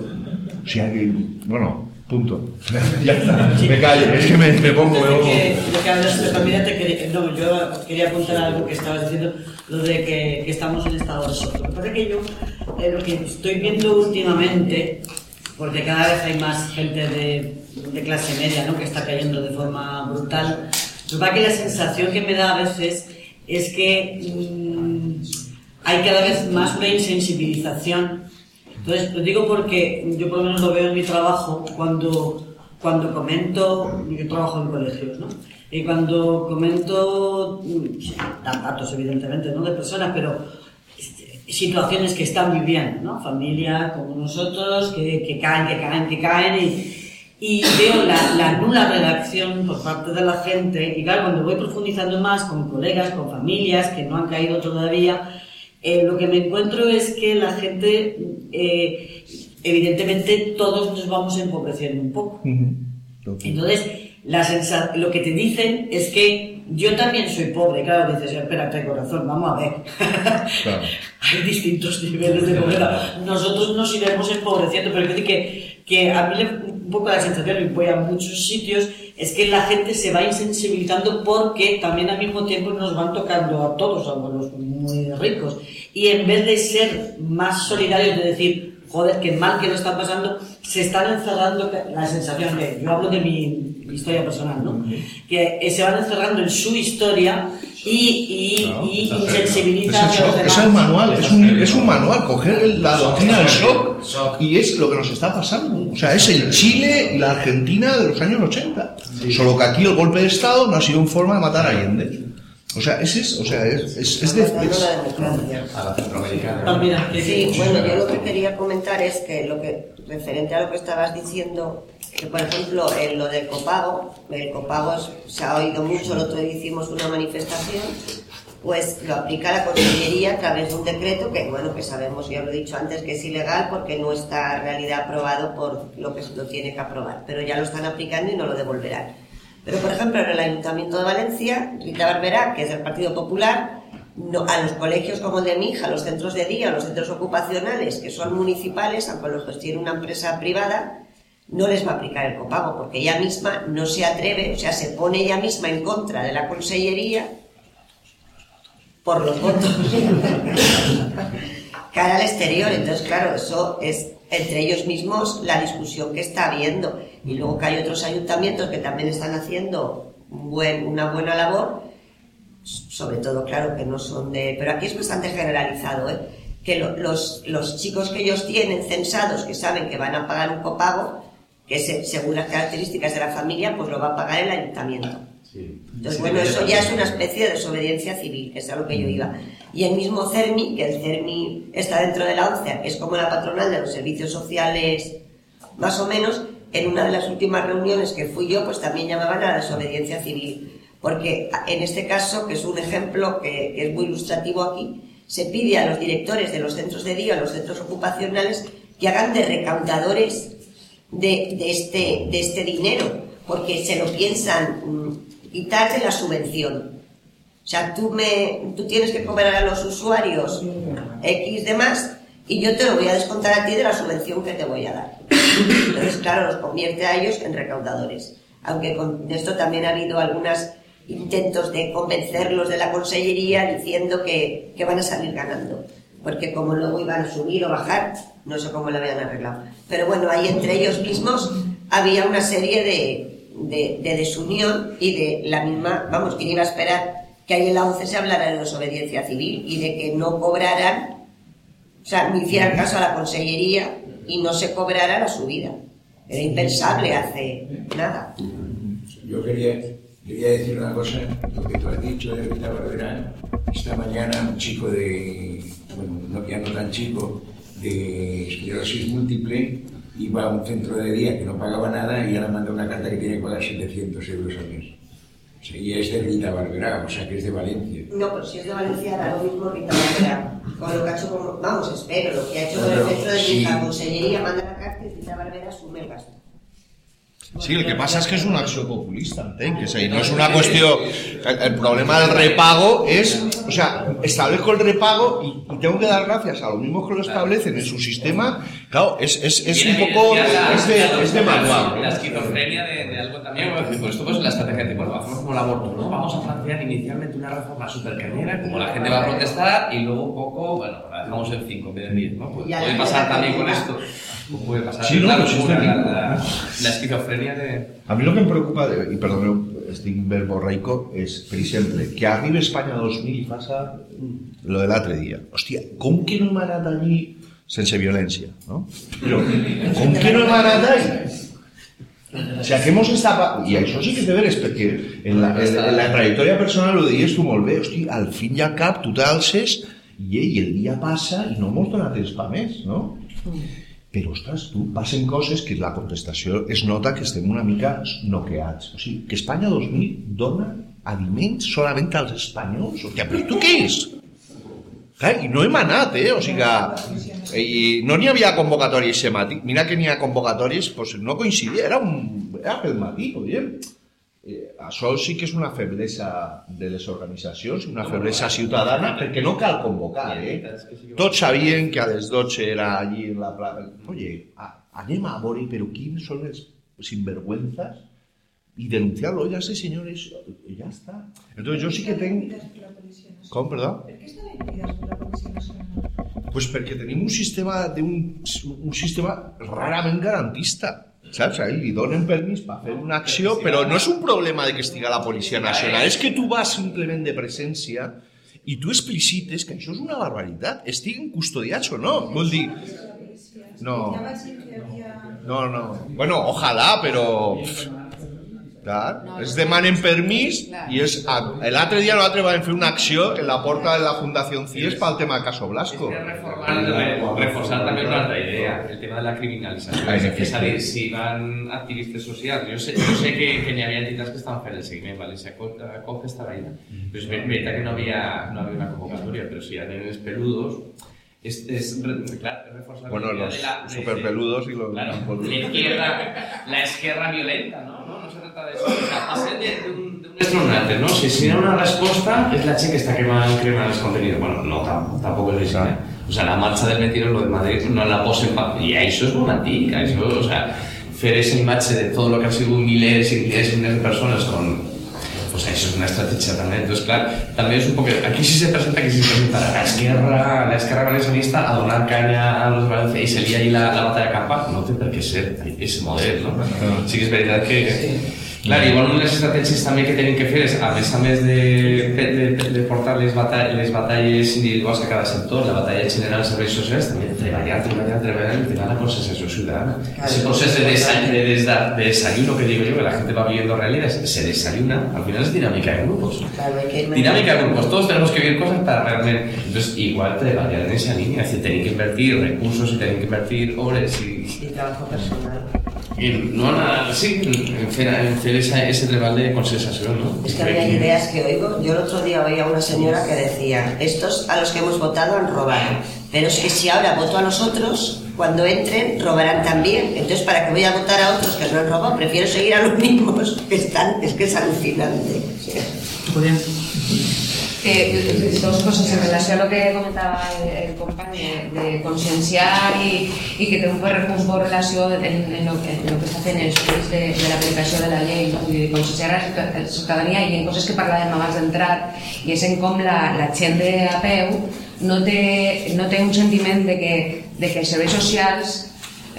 [SPEAKER 5] O sea, que, bueno, Punto. *laughs* ya está. Me callo, es que me, me pongo. Me.
[SPEAKER 1] Que, lo que familia, te quería, no, yo quería apuntar algo que estabas diciendo, lo de que, que estamos en estado de shock. Lo que pasa es que yo, eh, lo que estoy viendo últimamente, porque cada vez hay más gente de, de clase media ¿no? que está cayendo de forma brutal, pues va que la sensación que me da a veces es que mmm, hay cada vez más una insensibilización entonces, lo digo porque yo por lo menos lo veo en mi trabajo cuando, cuando comento, yo trabajo en colegios, ¿no? Y cuando comento, dan datos evidentemente, ¿no? De personas, pero situaciones que están viviendo, ¿no? Familia como nosotros, que, que caen, que caen, que caen y, y veo la, la, nula redacción por parte de la gente y claro, cuando voy profundizando más con colegas, con familias que no han caído todavía, eh, lo que me encuentro es que la gente, eh, evidentemente, todos nos vamos empobreciendo un poco. Entonces, la lo que te dicen es que yo también soy pobre. Claro, dices, espérate, corazón, vamos a ver. Claro. *laughs* Hay distintos niveles de pobreza. Nosotros nos iremos empobreciendo, pero que, que a mí un poco la sensación, y voy a muchos sitios, es que la gente se va insensibilizando porque también al mismo tiempo nos van tocando a todos, a los muy ricos. Y en vez de ser más solidarios, de decir, joder, qué mal que lo están pasando, se están encerrando, la sensación que yo hablo de mi historia personal, ¿no? Que eh, se van encerrando en su historia y, y, claro, y insensibilizan
[SPEAKER 5] es, el es el manual, es un, es un manual, coger la doctrina del shock y es lo que nos está pasando. O sea, es el Chile y la Argentina de los años 80. Solo que aquí el golpe de Estado no ha sido en forma de matar a Allende. O sea, es eso, o sea, es, es, es de... Es,
[SPEAKER 3] a la centroamericana. Sí, bueno, yo lo que quería comentar es que lo que, referente a lo que estabas diciendo, que por ejemplo en lo del copago, el copago se ha oído mucho, el otro día hicimos una manifestación, pues lo aplica la Consellería a través de un decreto que, bueno, que sabemos, ya lo he dicho antes, que es ilegal porque no está en realidad aprobado por lo que se lo tiene que aprobar, pero ya lo están aplicando y no lo devolverán. Pero, por ejemplo, en el Ayuntamiento de Valencia, Rita Barberá, que es del Partido Popular, a los colegios como el de mi hija, los centros de día, los centros ocupacionales, que son municipales, aunque los gestione una empresa privada, no les va a aplicar el copago, porque ella misma no se atreve, o sea, se pone ella misma en contra de la consellería por los votos *laughs* cara al exterior. Entonces, claro, eso es entre ellos mismos la discusión que está habiendo. Y luego que hay otros ayuntamientos que también están haciendo una buena labor, sobre todo, claro, que no son de... Pero aquí es bastante generalizado, ¿eh? que los, los chicos que ellos tienen censados, que saben que van a pagar un copago, que según las características de la familia, pues lo va a pagar el ayuntamiento. Entonces, bueno, eso ya es una especie de desobediencia civil, que es a lo que yo iba. Y el mismo CERMI, que el CERMI está dentro de la ONCE, es como la patronal de los servicios sociales, más o menos, en una de las últimas reuniones que fui yo, pues también llamaban a la desobediencia civil. Porque en este caso, que es un ejemplo que, que es muy ilustrativo aquí, se pide a los directores de los centros de día, a los centros ocupacionales, que hagan de recaudadores de, de este, de este dinero, porque se lo piensan mm, quitarte la subvención. O sea, tú, me, tú tienes que cobrar a los usuarios X de más y yo te lo voy a descontar a ti de la subvención que te voy a dar. Entonces, claro, los convierte a ellos en recaudadores. Aunque con esto también ha habido algunos intentos de convencerlos de la consellería diciendo que, que van a salir ganando. Porque como luego iban a subir o bajar, no sé cómo lo habían arreglado. Pero bueno, ahí entre ellos mismos había una serie de, de, de desunión y de la misma, vamos, quien iba a esperar que ahí en la ONCE se hablara de desobediencia civil y de que no cobraran, o sea, no hicieran caso a la consellería y no se cobrara la subida. Era impensable hace nada.
[SPEAKER 10] Yo quería, quería decir una cosa, lo que tú has dicho de Rita Barberá. Esta mañana un chico de, bueno, no, ya no tan chico, de esclerosis múltiple, iba a un centro de día que no pagaba nada y ahora manda una carta que tiene que pagar 700 euros al mes. Y es de Rita Barberá, o sea que es de Valencia.
[SPEAKER 3] No, pero si es de Valencia, hará lo mismo Rita Barberá. Con lo que ha hecho, con, vamos, espero, lo que ha hecho con el centro de
[SPEAKER 10] sí.
[SPEAKER 3] la consellería, manda la carta y Rita Barberá asume el gasto.
[SPEAKER 5] Sí, el que pasa es que es una acción populista? Que no és una qüestió... El, el problema del repago es, o sea, establezco el repago y, y tengo que dar gracias a los mismos que lo establecen en su sistema. Claro, es, es, es un poco... Es de, es de manual.
[SPEAKER 2] La esquizofrenia de, de algo también, por esto pues es la estrategia tipo, lo hacemos como el aborto, ¿no? Vamos a plantear inicialmente una reforma súper cañera, como la gente va a protestar, y luego un poco, bueno, la dejamos en 5 en vez de 10, ¿no? Pues puede pasar también con esto. Pues puede pasar.
[SPEAKER 5] Sí, no,
[SPEAKER 2] la
[SPEAKER 5] pues sí, está
[SPEAKER 2] la, la, la esquizofrenia de...
[SPEAKER 5] A mi el que em preocupa, de, i perdoneu, estic verborreico, és, per exemple, que arribi Espanya 2000 i passa lo de l'altre dia. Hòstia, com que no hem anat allí sense violència, no? Però, com que no hem anat allí? O sea, que hemos estado... I això sí que té veres, perquè en la, en, en la trajectòria personal ho deies tu molt bé, hosti, al fin i al cap tu t'alces i, i el dia passa i no mos dona temps pa més, no? Però, ostres, tu, passen coses que la contestació es nota que estem una mica noqueats. O sigui, que Espanya 2000 dona aliments solament als espanyols. Hòstia, però tu què és? Clar, I no hem anat, eh? O sigui que... I no n'hi havia convocatòries matí. Mira que n'hi ha convocatòries, pues no coincidia, era, un, era pel matí, podríem... Eh, això sí que és una feblesa de les organitzacions, una feblesa ciutadana, perquè no cal convocar, eh? Tots sabien que a les 12 era allí en la plaça. Oye, a, anem a veure, però quins són els sinvergüenzas? Y denunciarlo, oiga, ese señor es... Ya está. Entonces yo sí que tengo... ¿Cómo, perdón?
[SPEAKER 9] Per què estan impedides per la Policia Nacional?
[SPEAKER 5] Pues perquè tenim un sistema de un, un sistema rarament garantista. Saps? Ahí li donen permís per fer una acció, però no és un problema de que estiga la Policia Nacional, és que tu vas simplement de presència i tu explicites que això és una barbaritat, estiguen custodiats o no. Vol dir... No, no, no. Bueno, ojalà, però... pff, Clar, es demanen permís i és... L'altre dia nosaltres vam fer una acció en la porta de la Fundació CIES pel tema de Caso Blasco.
[SPEAKER 2] Reformar, reforçar també una altra idea, el tema de la criminalització.
[SPEAKER 5] Ah,
[SPEAKER 2] és, és a dir, si van activistes socials, jo sé, jo sé que, que n'hi havia entitats que estaven fent el seguiment, València COP, COP estava allà, però és ver- veritat que no havia, no havia una convocatòria, però si hi ha nenes peludos, es, es, re- clar, es reforçar
[SPEAKER 5] Bueno, los
[SPEAKER 2] de la- de-
[SPEAKER 5] superpeludos y los
[SPEAKER 2] Claro, la izquierda, la izquierda violenta, ¿no? No, no se trata de eso. O sea, pasen de, de un, de un extremo a un altre, ¿no? Si, si hi ha una resposta, és la gent que està cremant, cremant els contenidors. Bueno, no, tam, tampoc és això, eh? O sea, la marcha del mentiroso lo de Madrid no la posen pa... I això és molt antic, això, o sea, fer esa imatge de todo lo que ha sido milers i milers i milers de persones con... Pues això és una estratègia també. Entonces, clar, també és un poc... Aquí sí se presenta, aquí sí se presenta la esquerra, la esquerra valencianista a donar canya a los de Valencia i se lia ahí la, la batalla campal. No té per què ser ese model, no? Sí que és veritat que... Clar, igual una de les estratègies també que tenen que fer és, a més a més de, de, de, portar les, batall les batalles individuals a cada sector, la batalla general de serveis socials, també treballar, treballar, treballar en tema de la conscienciació ciudadana. Ese proceso de, desay de, desda de desayuno que digo yo, que la gente va viviendo realidades, se desayuna, al final es dinámica de grupos.
[SPEAKER 3] Claro,
[SPEAKER 2] Dinámica de grupos, todos tenemos que vivir cosas para realmente. Entonces, igual treballar en esa línea, es decir, tienen que invertir recursos y tienen que invertir horas y.
[SPEAKER 3] Y trabajo personal.
[SPEAKER 2] Y no, nada, sí, en hacer, en hacer esa, ese treball de consensación, ¿no?
[SPEAKER 3] Es que había ideas que oigo. Yo el otro día oía a una señora que decía, estos a los que hemos votado han robado, pero es que si ahora voto a los otros,
[SPEAKER 11] cuando entren robarán también. Entonces, ¿para qué voy a votar a otros que no roban? Prefiero seguir a los mismos *laughs* que están. Es que es alucinante.
[SPEAKER 4] Eh, dos cosas en relación a lo que comentaba el, el compañero de conscienciar i, i que té un, un bon relació en, en, lo, en lo que està fent els estudis de, de l'aplicació de la llei, no? Vull dir, conscienciar la ciutadania i en coses que parlàvem abans d'entrar i és en com la, la gent de a peu no té, no té un sentiment de que, de que els serveis socials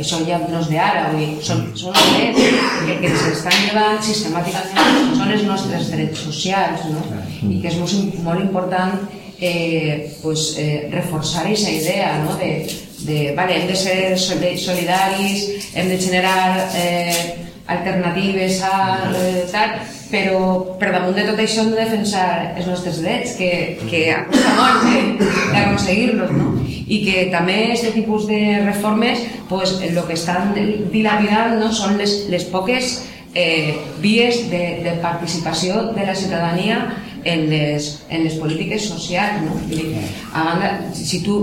[SPEAKER 4] això ja no és d'ara, vull dir, són, són els drets que, que ens llevant sistemàticament, són els nostres drets socials, no? I que és molt, molt important eh, pues, eh, reforçar aquesta idea, no? De, de, vale, hem de ser solidaris, hem de generar eh, alternatives a eh, tal, però per damunt de tot això hem de defensar els nostres drets, que, que costa molt d'aconseguir-los, no? I que també aquest tipus de reformes, pues, el que estan dilapidant no, són les, les poques eh, vies de, de participació de la ciutadania en les, en les polítiques socials. No? A banda, si tu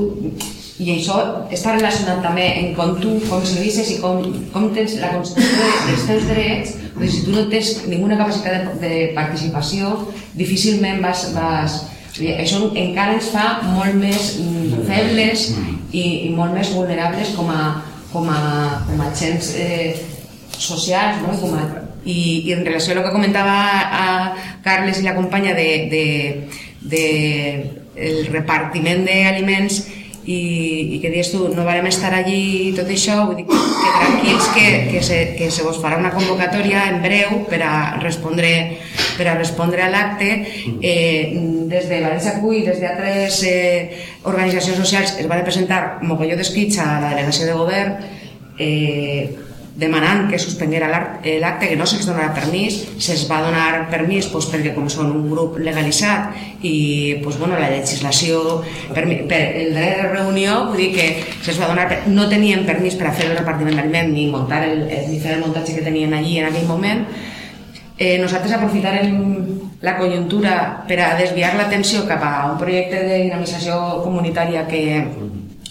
[SPEAKER 4] i això està relacionat també en com tu concebisses i com, com tens la construcció dels teus drets dir, si tu no tens ninguna capacitat de, de participació difícilment vas, vas això encara ens fa molt més febles i, i molt més vulnerables com a, com a, com a agents eh, socials no? com a, i, i en relació a el que comentava a Carles i la companya de, de, de el repartiment d'aliments i, i que dius tu, no varem estar allí i tot això, vull dir que, que tranquils que, que, se, que se vos farà una convocatòria en breu per a respondre, per a respondre a l'acte eh, des de València Cuy, des d'altres eh, organitzacions socials es va presentar mogolló d'escrits a la delegació de govern eh, demanant que suspenguera l'acte, que no se'ls donarà permís, se'ls va donar permís doncs, perquè com són un grup legalitzat i doncs, bueno, la legislació per, per el dret de reunió vull dir que se'ls va donar no tenien permís per a fer el repartiment d'aliment ni muntar el, ni fer el muntatge que tenien allí en aquell moment. Eh, nosaltres aprofitarem la conjuntura per a desviar l'atenció cap a un projecte de dinamització comunitària que,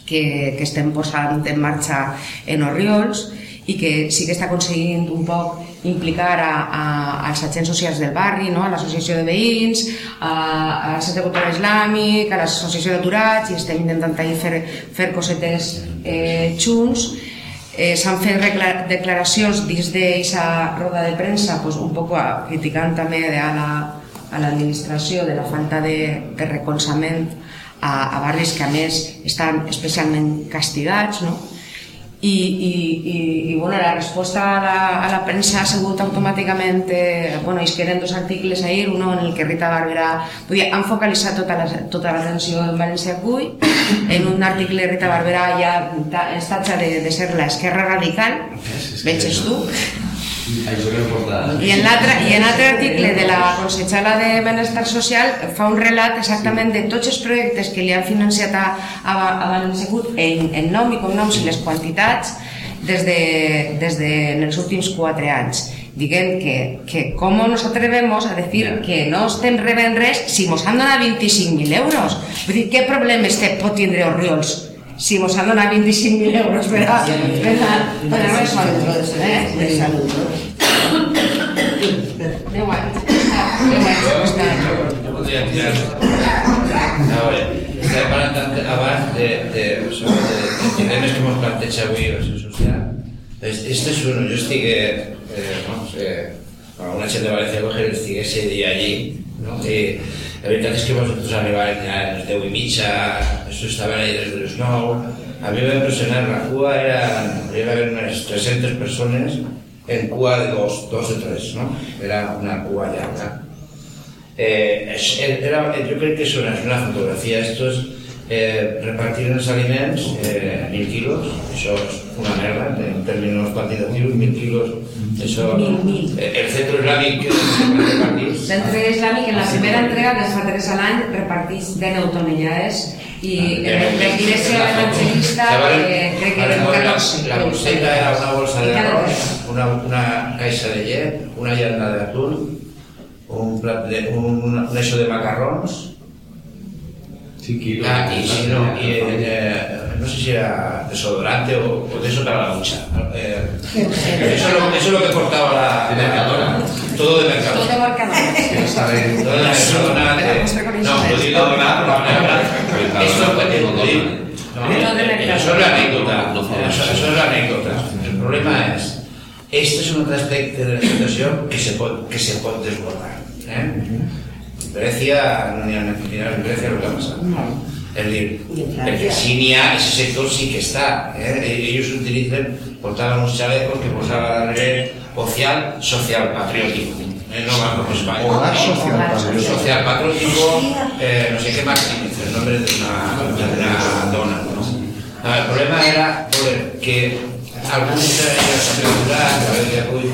[SPEAKER 4] que, que estem posant en marxa en Oriols i que sí que està aconseguint un poc implicar a, a, als agents socials del barri, no? a l'associació de veïns, a, al Centre Cultural Islàmic, a l'associació d'aturats, i estem intentant fer, fer cosetes eh, junts. Eh, S'han fet declaracions dins d'aquesta roda de premsa pues, un poc criticant també a la, a l'administració de la falta de, de recolzament a, a barris que a més estan especialment castigats, no? I, i, i, i bueno, la resposta a la, a la premsa ha sigut automàticament eh, bueno, es queden dos articles ahir, uno en el que Rita Barberà dir, han focalitzat tota la, tota l'atenció en València Cuy en un article Rita Barberà ja es tatxa de, de ser l'esquerra radical. Veig tu i en l'altre i en l'altre article de la Consellera de Benestar Social fa un relat exactament de tots els projectes que li han financiat a, a, a València en, en nom i cognoms i les quantitats des de, des de en els últims quatre anys. Diguem que, que com nos atrevemos a decir que no estem rebent res si mos han donat 25.000 euros? Vull dir, què problemes te pot tindre Oriols si mos han donat 25.000 euros salut, eh? De. Deu anys.
[SPEAKER 7] Jo podria tirar... Parlant abans de, de, sobre de, de que mos planteja avui social. Este és uno, jo estic, eh, con una gent de València que estic ese dia allí, no? I, la veritat és que vosaltres arribaren a 10 i mitja, això estava ahí des de les 9. A mi va impressionar, la cua era, era haver unes 300 persones en cua de dos, dos o tres, no? Era una cua llarga. Eh, era, jo crec que és una, fotografia, esto es eh, repartir els aliments eh, 1.000 quilos, això és una merda en termes quantitatius, 1.000 quilos, això,
[SPEAKER 4] mil, mil.
[SPEAKER 7] Eh, el centre islàmic que repartís.
[SPEAKER 4] Centre islàmic en la primera entrega que es fa tres a l'any repartís de neutonellades i ah, l'església evangelista eh, crec que eren 14.
[SPEAKER 7] La bolseta era una bolsa de arròs, una, una caixa de llet, una llanda d'atún, un plat de, un, un això de macarrons. Ah, i si no, i, eh, no sé si era desodorante o, o de eso para la ducha. Eh, eso, es lo, eso es lo que cortaba la...
[SPEAKER 2] De Mercadona.
[SPEAKER 7] Todo de Mercadona.
[SPEAKER 4] Todo
[SPEAKER 7] de Mercadona. de- No, lo digo pues. No. Eso es la anécdota. Eso, eso es la anécdota. El problema es, este es un altre aspecte de la situació que se pot, que se pot desbordar. Eh? Grècia, no ni a Grècia el que ha a dir, perquè si n'hi ha, ese sector sí que està. Eh? Ellos utilizan, portaban uns chalecos que posaba darrere social, social patriótico. Eh? No van como España.
[SPEAKER 5] Hogar social patriótico.
[SPEAKER 7] Social patriótico, eh, no sé qué más, el nombre de una, de una dona. No? No, el problema era joder, que senyors asegurats, a veure, avui,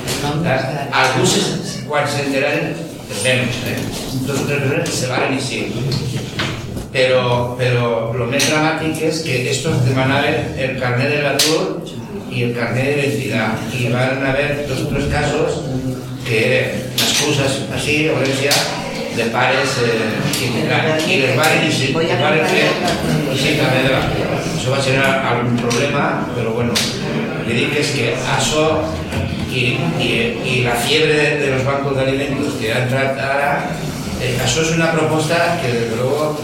[SPEAKER 7] eh, alguns, quan s'enteraren, els nenos, eh? Nenos se van iniciar. Pero, pero lo más dramático es que estos demanaban el carnet de l'atur y el carnet de identidad. Y van a haber dos o tres casos que eran excusas así, o sea, de pares eh, inmigrants. I les van iniciar, les van fer sí, també de la Això va ser algun problema, però bueno, li dic és que això i la fiebre de, los bancos de alimentos que ha entrat ara, eh, això és una proposta que desde luego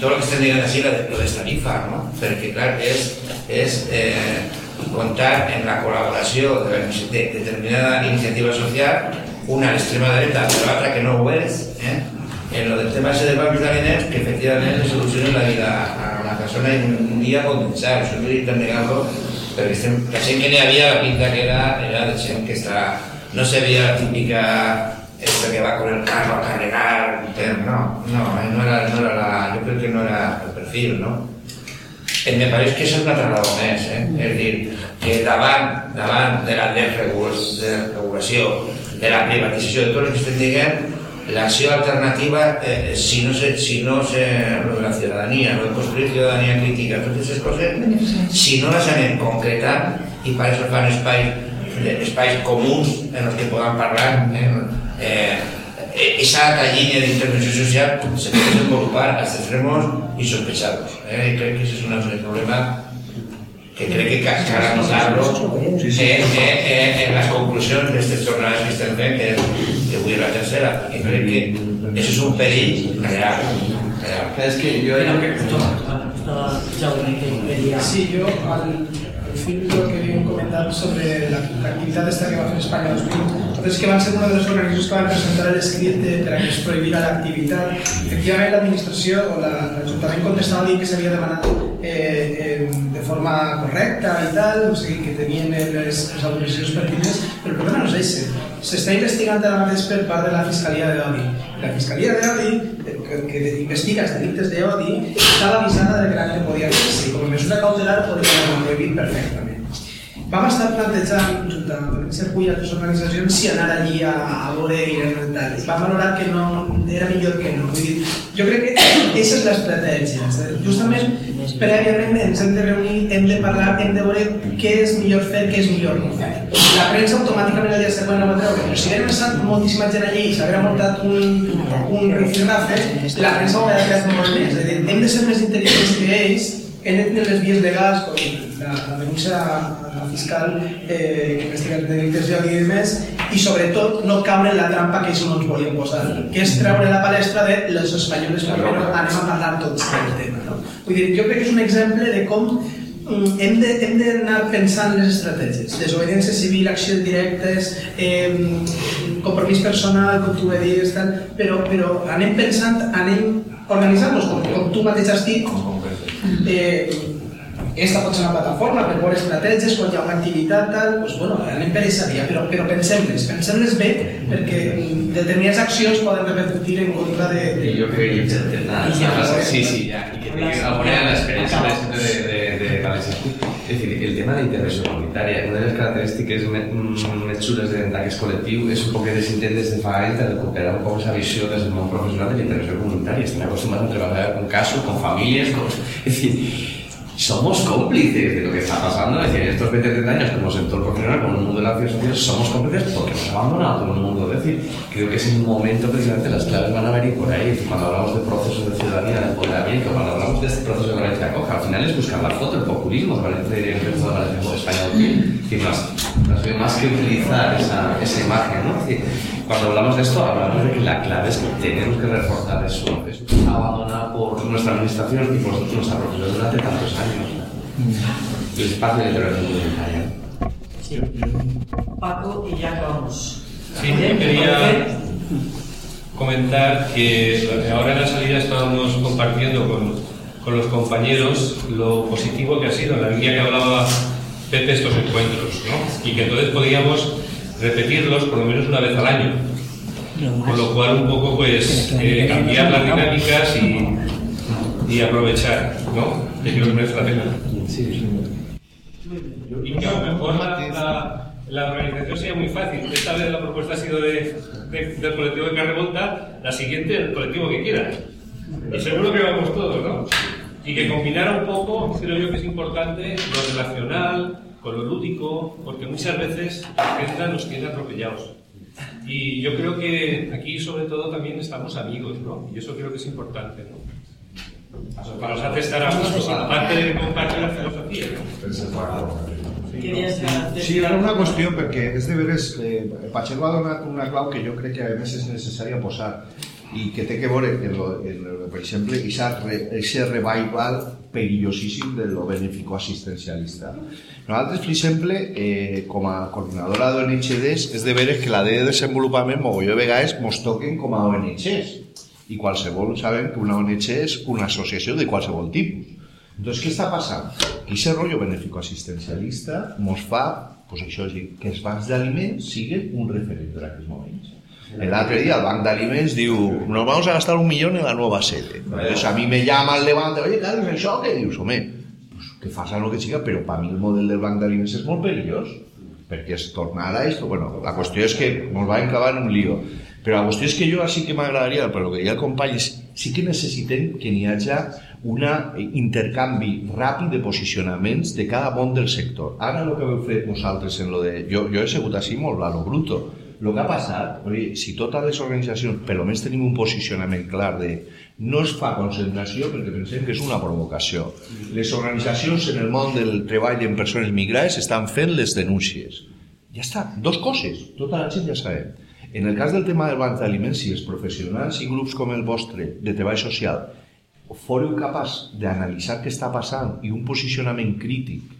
[SPEAKER 7] todo lo que estén diciendo así lo, de- lo destarifa, ¿no? Perquè clar, és, és eh, comptar en la col·laboració de, determinada iniciativa social, una a l'extrema dreta i l'altra que no és, eh? en lo del tema ese de bancos de alimentos, que efectivament le soluciona la vida a una persona en un dia condensar, això no dic negar-lo, perquè la gent que n'hi havia la pinta que era, era de gent que està, no se veia la típica esta que va con el carro a carregar, no, no, eh, no era, no era la, yo creo que no era el perfil, ¿no? Eh, me pareix que això és una altra raó més, eh? és a dir, que davant, davant de la desregulació, de la regulació, de la privatització de tot el que estem dient, l'acció alternativa, eh, si no se, si no se, lo de la ciudadanía, lo de construir ciudadanía crítica, totes aquestes coses, si no les anem concretant, i per això fan espais, espais comuns en els que poden parlar, eh, eh, esa tallina de intervención social se puede desenvolupar hasta extremos. ¿eh? Y creo que ese es un problema que creo que ca- cal anotar-lo en, en, en, en las conclusions d'aquestes jornades que estem fent, que, que avui és la tercera, perquè crec que això és un perill real. real.
[SPEAKER 2] Es que yo era que.
[SPEAKER 1] Estaba Jaume que quería.
[SPEAKER 6] Sí, yo al, fin lo que quería comentar sobre la, la actividad esta que va a hacer España 2000. Entonces, que van ser una de las organizaciones que van presentar el escrito para que es la actividad. Efectivamente, la administración o la, l'Ajuntament contestava dient que s'havia demanat eh, eh, de forma correcta i tal, o sigui, que tenien les, les autoritzacions pertinents, però el problema no és ese. S'està investigant ara mateix per part de la Fiscalia d'Odi. La Fiscalia d'Odi, eh, que, que investiga els delictes d'odi, estava avisada de que l'acte podia ser. Com a mesura cautelar podria haver prohibit perfectament. Vam estar plantejant, junt amb el Cercull i altres organitzacions, si anar allí a, a veure i tal. Vam valorar que no, era millor que no. Vull dir, jo crec que aquesta és l'estratègia. Justament, prèviament ens hem de reunir, hem de parlar, hem de veure què és millor fer, què és millor no fer. La premsa automàticament el dia següent ho va treure, però si hagués estat moltíssima gent allí i s'hagués muntat un, un rifirrafe, la premsa ho hauria creat molt més. És a dir, hem de ser més intel·ligents que ells, hem de tenir les vies legals, com la, la denúncia fiscal eh, que investiga els delictes i demés, i sobretot no caure en la trampa que ells no ens volien posar, que és treure la palestra de los espanyoles primero anem a parlar tots del tema. No? Vull dir, jo crec que és un exemple de com mm, hem de- hem d'anar pensant les estratègies. Desobediència civil, accions directes, eh, compromís personal, com tu bé dius, tal, però, però anem pensant, anem organitzant-nos, com, com tu mateix has dit, eh, esta pot ser una plataforma per veure estratègies, quan hi ha una activitat, tal, doncs, bueno, anem per aquesta via, però, però pensem-les, pensem-les bé, perquè mm, determinades accions poden repercutir en contra de... de...
[SPEAKER 2] Y yo creo que nada, nada, sí, sí, ya, y que poner la experiencia de, de, de, de Galaxy. Es decir, el tema de la intervenció comunitària, una de les característiques me- mm, més xules d'ataques col·lectiu és un poc que desintent des de fa anys de recuperar un poc esa visió des del món professional de la intervenció comunitària. Estem acostumats a treballar con casos, con familias, con... *laughs* Es decir, somos cómplices de lo que está pasando. Es decir, en estos 20 30 años como sector profesional, como el mundo de la acción social, somos cómplices porque nos ha abandonado todo el mundo. Es decir, creo que es el momento precisamente, las claves van a venir por ahí. Cuando hablamos de procesos de ciudadanía, de empoderamiento, cuando hablamos de este proceso de Valencia Coja, al final es buscar la foto, el populismo de Valencia, de de Valencia Coja español, que más, más que utilizar esa, esa imagen, ¿no? Es cuando hablamos de esto, hablamos de que la clave es que tenemos que reforzar eso, eso abandonado por nuestra administración y por nuestra profesión durante tantos años. El espacio de intervención comunitaria.
[SPEAKER 1] Sí. Paco, y ya acabamos.
[SPEAKER 12] Sí, yo quería comentar que ahora en la salida estábamos compartiendo con, con los compañeros lo positivo que ha sido en la línea que hablaba Pepe estos encuentros, ¿no? Y que entonces podíamos repetirlos por lo menos una vez al año. Con lo cual un poco pues eh, cambiar las dinámicas y, y aprovechar, ¿no? Que creo que merece la pena. Y que a lo mejor la, la, la organización sería muy fácil. Esta vez la propuesta ha sido de, de- del colectivo de Carrevolta, la siguiente el colectivo que quiera. Y seguro que vamos todos, ¿no? Y que combinara un poco, creo yo que es importante, lo relacional con lo lúdico, porque muchas veces la agenda nos tiene atropellados. Y yo creo que aquí, sobre todo, también estamos amigos, ¿no? Y eso creo que es importante, ¿no? Para nos hace estar a gusto, aparte de compartir la filosofía, ¿no?
[SPEAKER 5] Sí, ara una qüestió, perquè és de veres, eh, Pacheco ha donat una clau que jo crec que a més és necessària posar i que té que veure, en lo, en lo, per exemple, aquest revival perillosíssim de lo benéfico assistencialista. Nosaltres, per exemple, eh, com a coordinadora d'ONGDs, és de veres que la de desenvolupament, mogolló de vegades, mos toquen com a ONGs. I qualsevol sabem que una ONG és una associació de qualsevol tipus. Entonces, què està passant? Que aquest rotllo benéfico assistencialista mos fa, pues això, que els bancs d'aliments siguin un referent en aquests moments. L'altre dia el Banc d'Aliments diu nos vamos a gastar un millón en la nueva sede. Entonces a mí me llama el Levante, oye, Carlos, ¿això què dius? Home, que faça el que siga, però per mi el model del Banc d'Aliments és molt perillós, perquè es tornar a bueno, la qüestió és que ens va acabar en un lío. Però la qüestió és que jo sí que m'agradaria, per lo que deia el company, sí que necessitem que n'hi hagi un intercanvi ràpid de posicionaments de cada món del sector. Ara el que heu fet vosaltres en lo de... Jo, jo he sigut així molt lo bruto. El que ha passat, oi, si totes les organitzacions per almenys tenim un posicionament clar de no es fa concentració perquè pensem que és una provocació. Les organitzacions en el món del treball en persones migrades estan fent les denúncies. Ja està, dos coses, tota la gent ja sabem. En el cas del tema del banc d'aliments, si els professionals i grups com el vostre de treball social fóreu capaç d'analitzar què està passant i un posicionament crític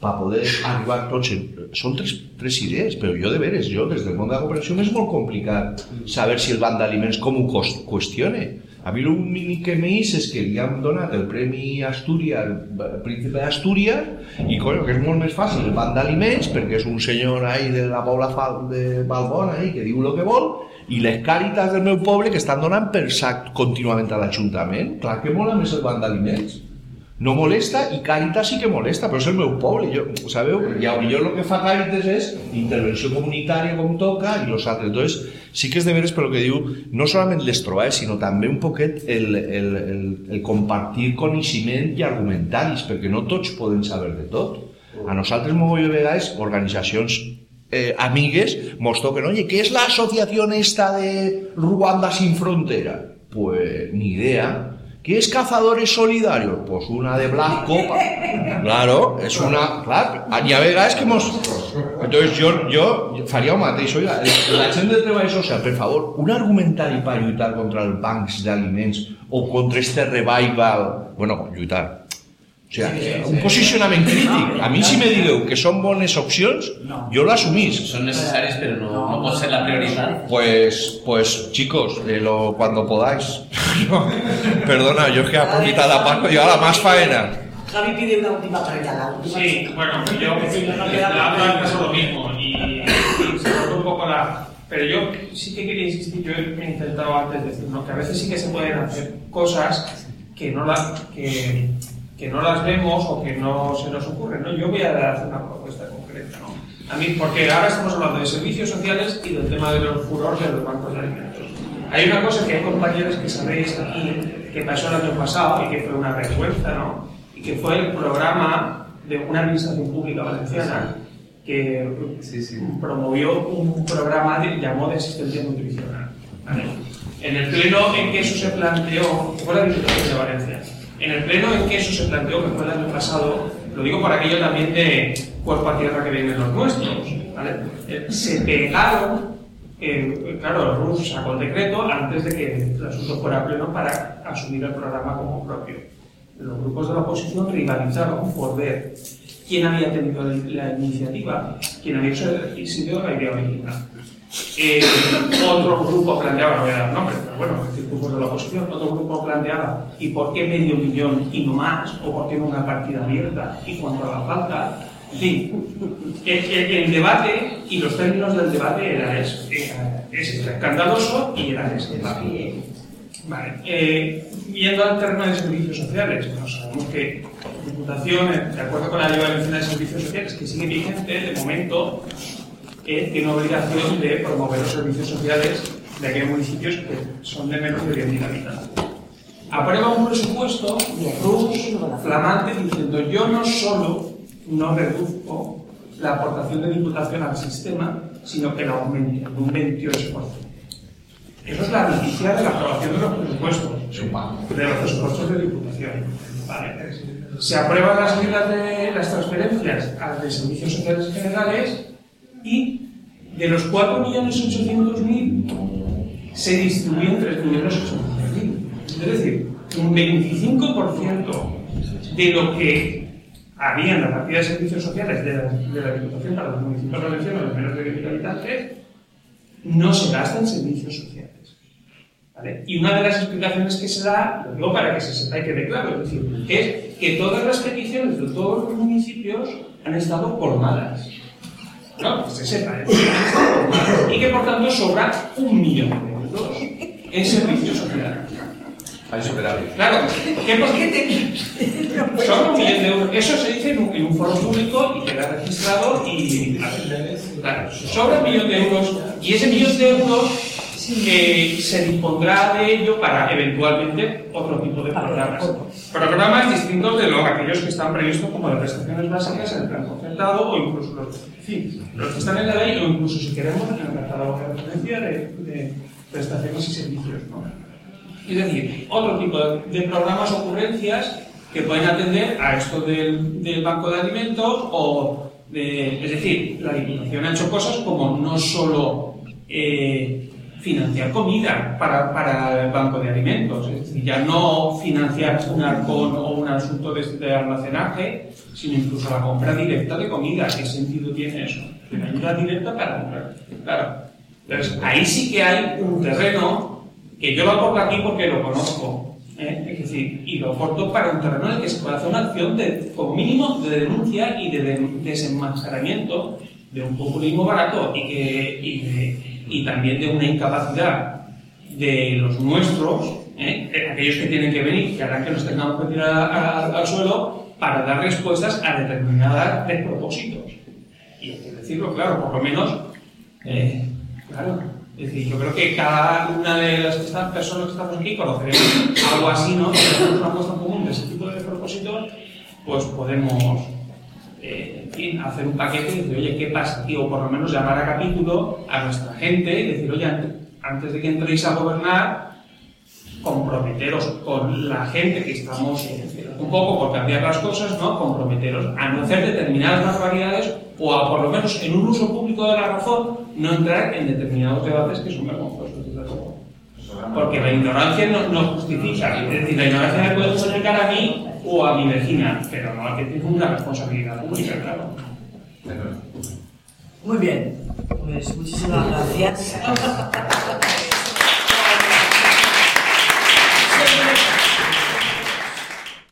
[SPEAKER 5] per poder arribar tots en... Són tres, tres idees, però jo de veres, jo des del món de la cooperació m'és molt complicat saber si el banc d'aliments com ho qüestione. A mi l'únic que m'és és que li han donat el Premi Astúria, el Príncipe d'Astúries, i coño, que és molt més fàcil el d'aliments, perquè és un senyor ahí de la Fal de Balbona ahí, que diu el que vol, i les càritas del meu poble que estan donant per sac contínuament a l'Ajuntament. Clar que mola més el banc d'aliments. No molesta i Càritas sí que molesta, però és el meu poble. Jo, sabeu? I jo el que fa Càritas és intervenció comunitària com toca i los altres. Entonces, sí que és de veres per lo que diu, no solament les trobades, sinó també un poquet el, el, el, el compartir coneixement i argumentaris, perquè no tots poden saber de tot. A nosaltres, molt de vegades, organitzacions eh, amigues mos toquen, oye, ¿qué es la asociación esta de Ruanda sin frontera? Pues ni idea. ¿Qué es Cazadores Solidarios? Pues una de Black Copa. Claro, es una... Claro, hi ha vegades que mos... Entonces jo, jo faria el mateix. Oiga, la gent del treball social, per favor, un argumentari per lluitar contra els bancs d'aliments o contra este revival... Bueno, lluitar. O sea, un posicionament crític. A mi si me digueu que són bones opcions, jo l'assumís.
[SPEAKER 2] Son necesarias, pero no, no puede ser la prioridad.
[SPEAKER 5] Pues, pues chicos, eh, lo, cuando podáis. *laughs* Perdona, yo es que he aproveitado a Paco y ahora más faena.
[SPEAKER 1] Javi pide una última pregunta. la última.
[SPEAKER 8] Sí, bueno, yo la ha pasado lo mismo y, y se cortó un poco la... Pero yo sí que quería insistir, yo he intentado antes decir, ¿no? que a veces sí que se pueden hacer cosas que no, las que, que no las vemos o que no se nos ocurren. ¿no? Yo voy a hacer una propuesta concreta. ¿no? A mí, porque ahora estamos hablando de servicios sociales y del tema de los furor de los bancos de alimentos. Hay una cosa que hay compañeros que sabéis aquí que pasó el año pasado y que fue una vergüenza, ¿no? Y que fue el programa de una administración pública valenciana que promovió un programa que llamó de asistencia nutricional. ¿vale? En el pleno en que eso se planteó, fue la Diputación de Valencia, En el pleno en que eso se planteó, que fue el año pasado, lo digo por aquello también de cuerpo a tierra que vienen los nuestros, ¿vale? Eh, se pegaron, eh, claro, RUS sacó el decreto antes de que el asunto fuera pleno para asumir el programa como propio. Los grupos de la oposición rivalizaron por ver quién había tenido la iniciativa, quién había sido la idea original. Eh, otro grupo planteaba, no voy a dar nombres, pero bueno, es decir, grupos de la oposición, otro grupo planteaba, ¿y por qué medio millón y no más? ¿O por qué no una partida abierta? ¿Y cuánto haga falta? En fin, el, el- el debate y los términos del debate era es, era- es escandaloso y era ese. Vale, eh, yendo al terreno de servicios sociales, bueno, sabemos que la Diputación, de acuerdo con la Ley Valenciana de Servicios Sociales, que sigue vigente, de momento, eh, tiene obligación de promover los servicios sociales de aquellos municipios que son de menos de 10.000 habitantes. Aprueba un presupuesto, RUS, flamante, diciendo yo no solo no reduzco la aportación de Diputación al sistema, sino que la aumento en un 28%. Eso es la noticia de la aprobación de los presupuestos, de los presupuestos de Diputación. Vale. Se aprueban las ayudas de las transferencias a de servicios sociales generales y de los 4.800.000 se distribuyen 3.800.000. Es decir, un 25% de lo que había en la partida de servicios sociales de la, de la Diputación para los municipios valencianos de menos de 10.000 habitantes no se gasta en servicios sociales. Y una de las explicaciones que se da, lo digo para que se sepa y quede claro, es decir, es que todas las peticiones de todos los municipios han estado colmadas. ¿No? Que se sepa, han estado colmadas. Y que por tanto sobra un millón de euros en.
[SPEAKER 2] Hay superávit.
[SPEAKER 8] Claro, ¿qué por qué te... Sobra un millón de euros. Eso se dice en un, en un foro público y queda registrado y... Claro, sobra un millón de euros y ese millón de euros que se dispondrá de ello para eventualmente otro tipo de programas. Programas distintos de los, aquellos que están previstos como de prestaciones básicas en el plan concertado o incluso los, fin, los que están en la ley o incluso si queremos en el catálogo de referencia de, de prestaciones y servicios. ¿no? Es decir, otro tipo de, de programas o ocurrencias que pueden atender a esto del, del banco de alimentos o de, es decir, la Diputación ha hecho cosas como no solo eh, financiar comida para, para el banco de alimentos, es decir, ya no financiar un arcón o un asunto de, almacenaje, sino incluso la compra directa de comida. ¿Qué sentido tiene eso? Una ayuda directa para comprar. Claro. Entonces, ahí sí que hay un terreno que yo lo aporto aquí porque lo conozco. ¿eh? Es decir, y lo aporto para un terreno en el que se puede hacer una acción de, como mínimo de denuncia y de, de- desenmascaramiento de un populismo barato y, que, y también de una incapacidad de los nuestros, ¿eh? Aquellos que tienen que venir, que harán que nos tengamos que tirar a- a- al suelo para dar respuestas a determinados despropósitos. Y hay que decirlo, claro, por lo menos, eh, claro, es decir, yo creo que cada una de las personas que estamos aquí conoceremos algo así, ¿no? Si hacemos una en común de ese tipo de propósitos, pues podemos, eh, hacer un paquete y decir, oye, ¿qué pasa aquí? O por lo menos llamar a capítulo a nuestra gente y decir, oye, ante- antes de que entréis a gobernar, comprometeros con la gente que estamos, un poco por cambiar las cosas, ¿no? Comprometeros a no hacer determinadas barbaridades o a, por lo menos, en un uso público de la razón, no entrar en determinados debates que son vergonzosos. Porque la ignorancia no, no justifica. Es decir, la ignorancia me puede justificar a mí o a mi vecina, pero no a que tenga una responsabilidad pública, claro.
[SPEAKER 1] Muy bien, pues muchísimas gracias. *laughs*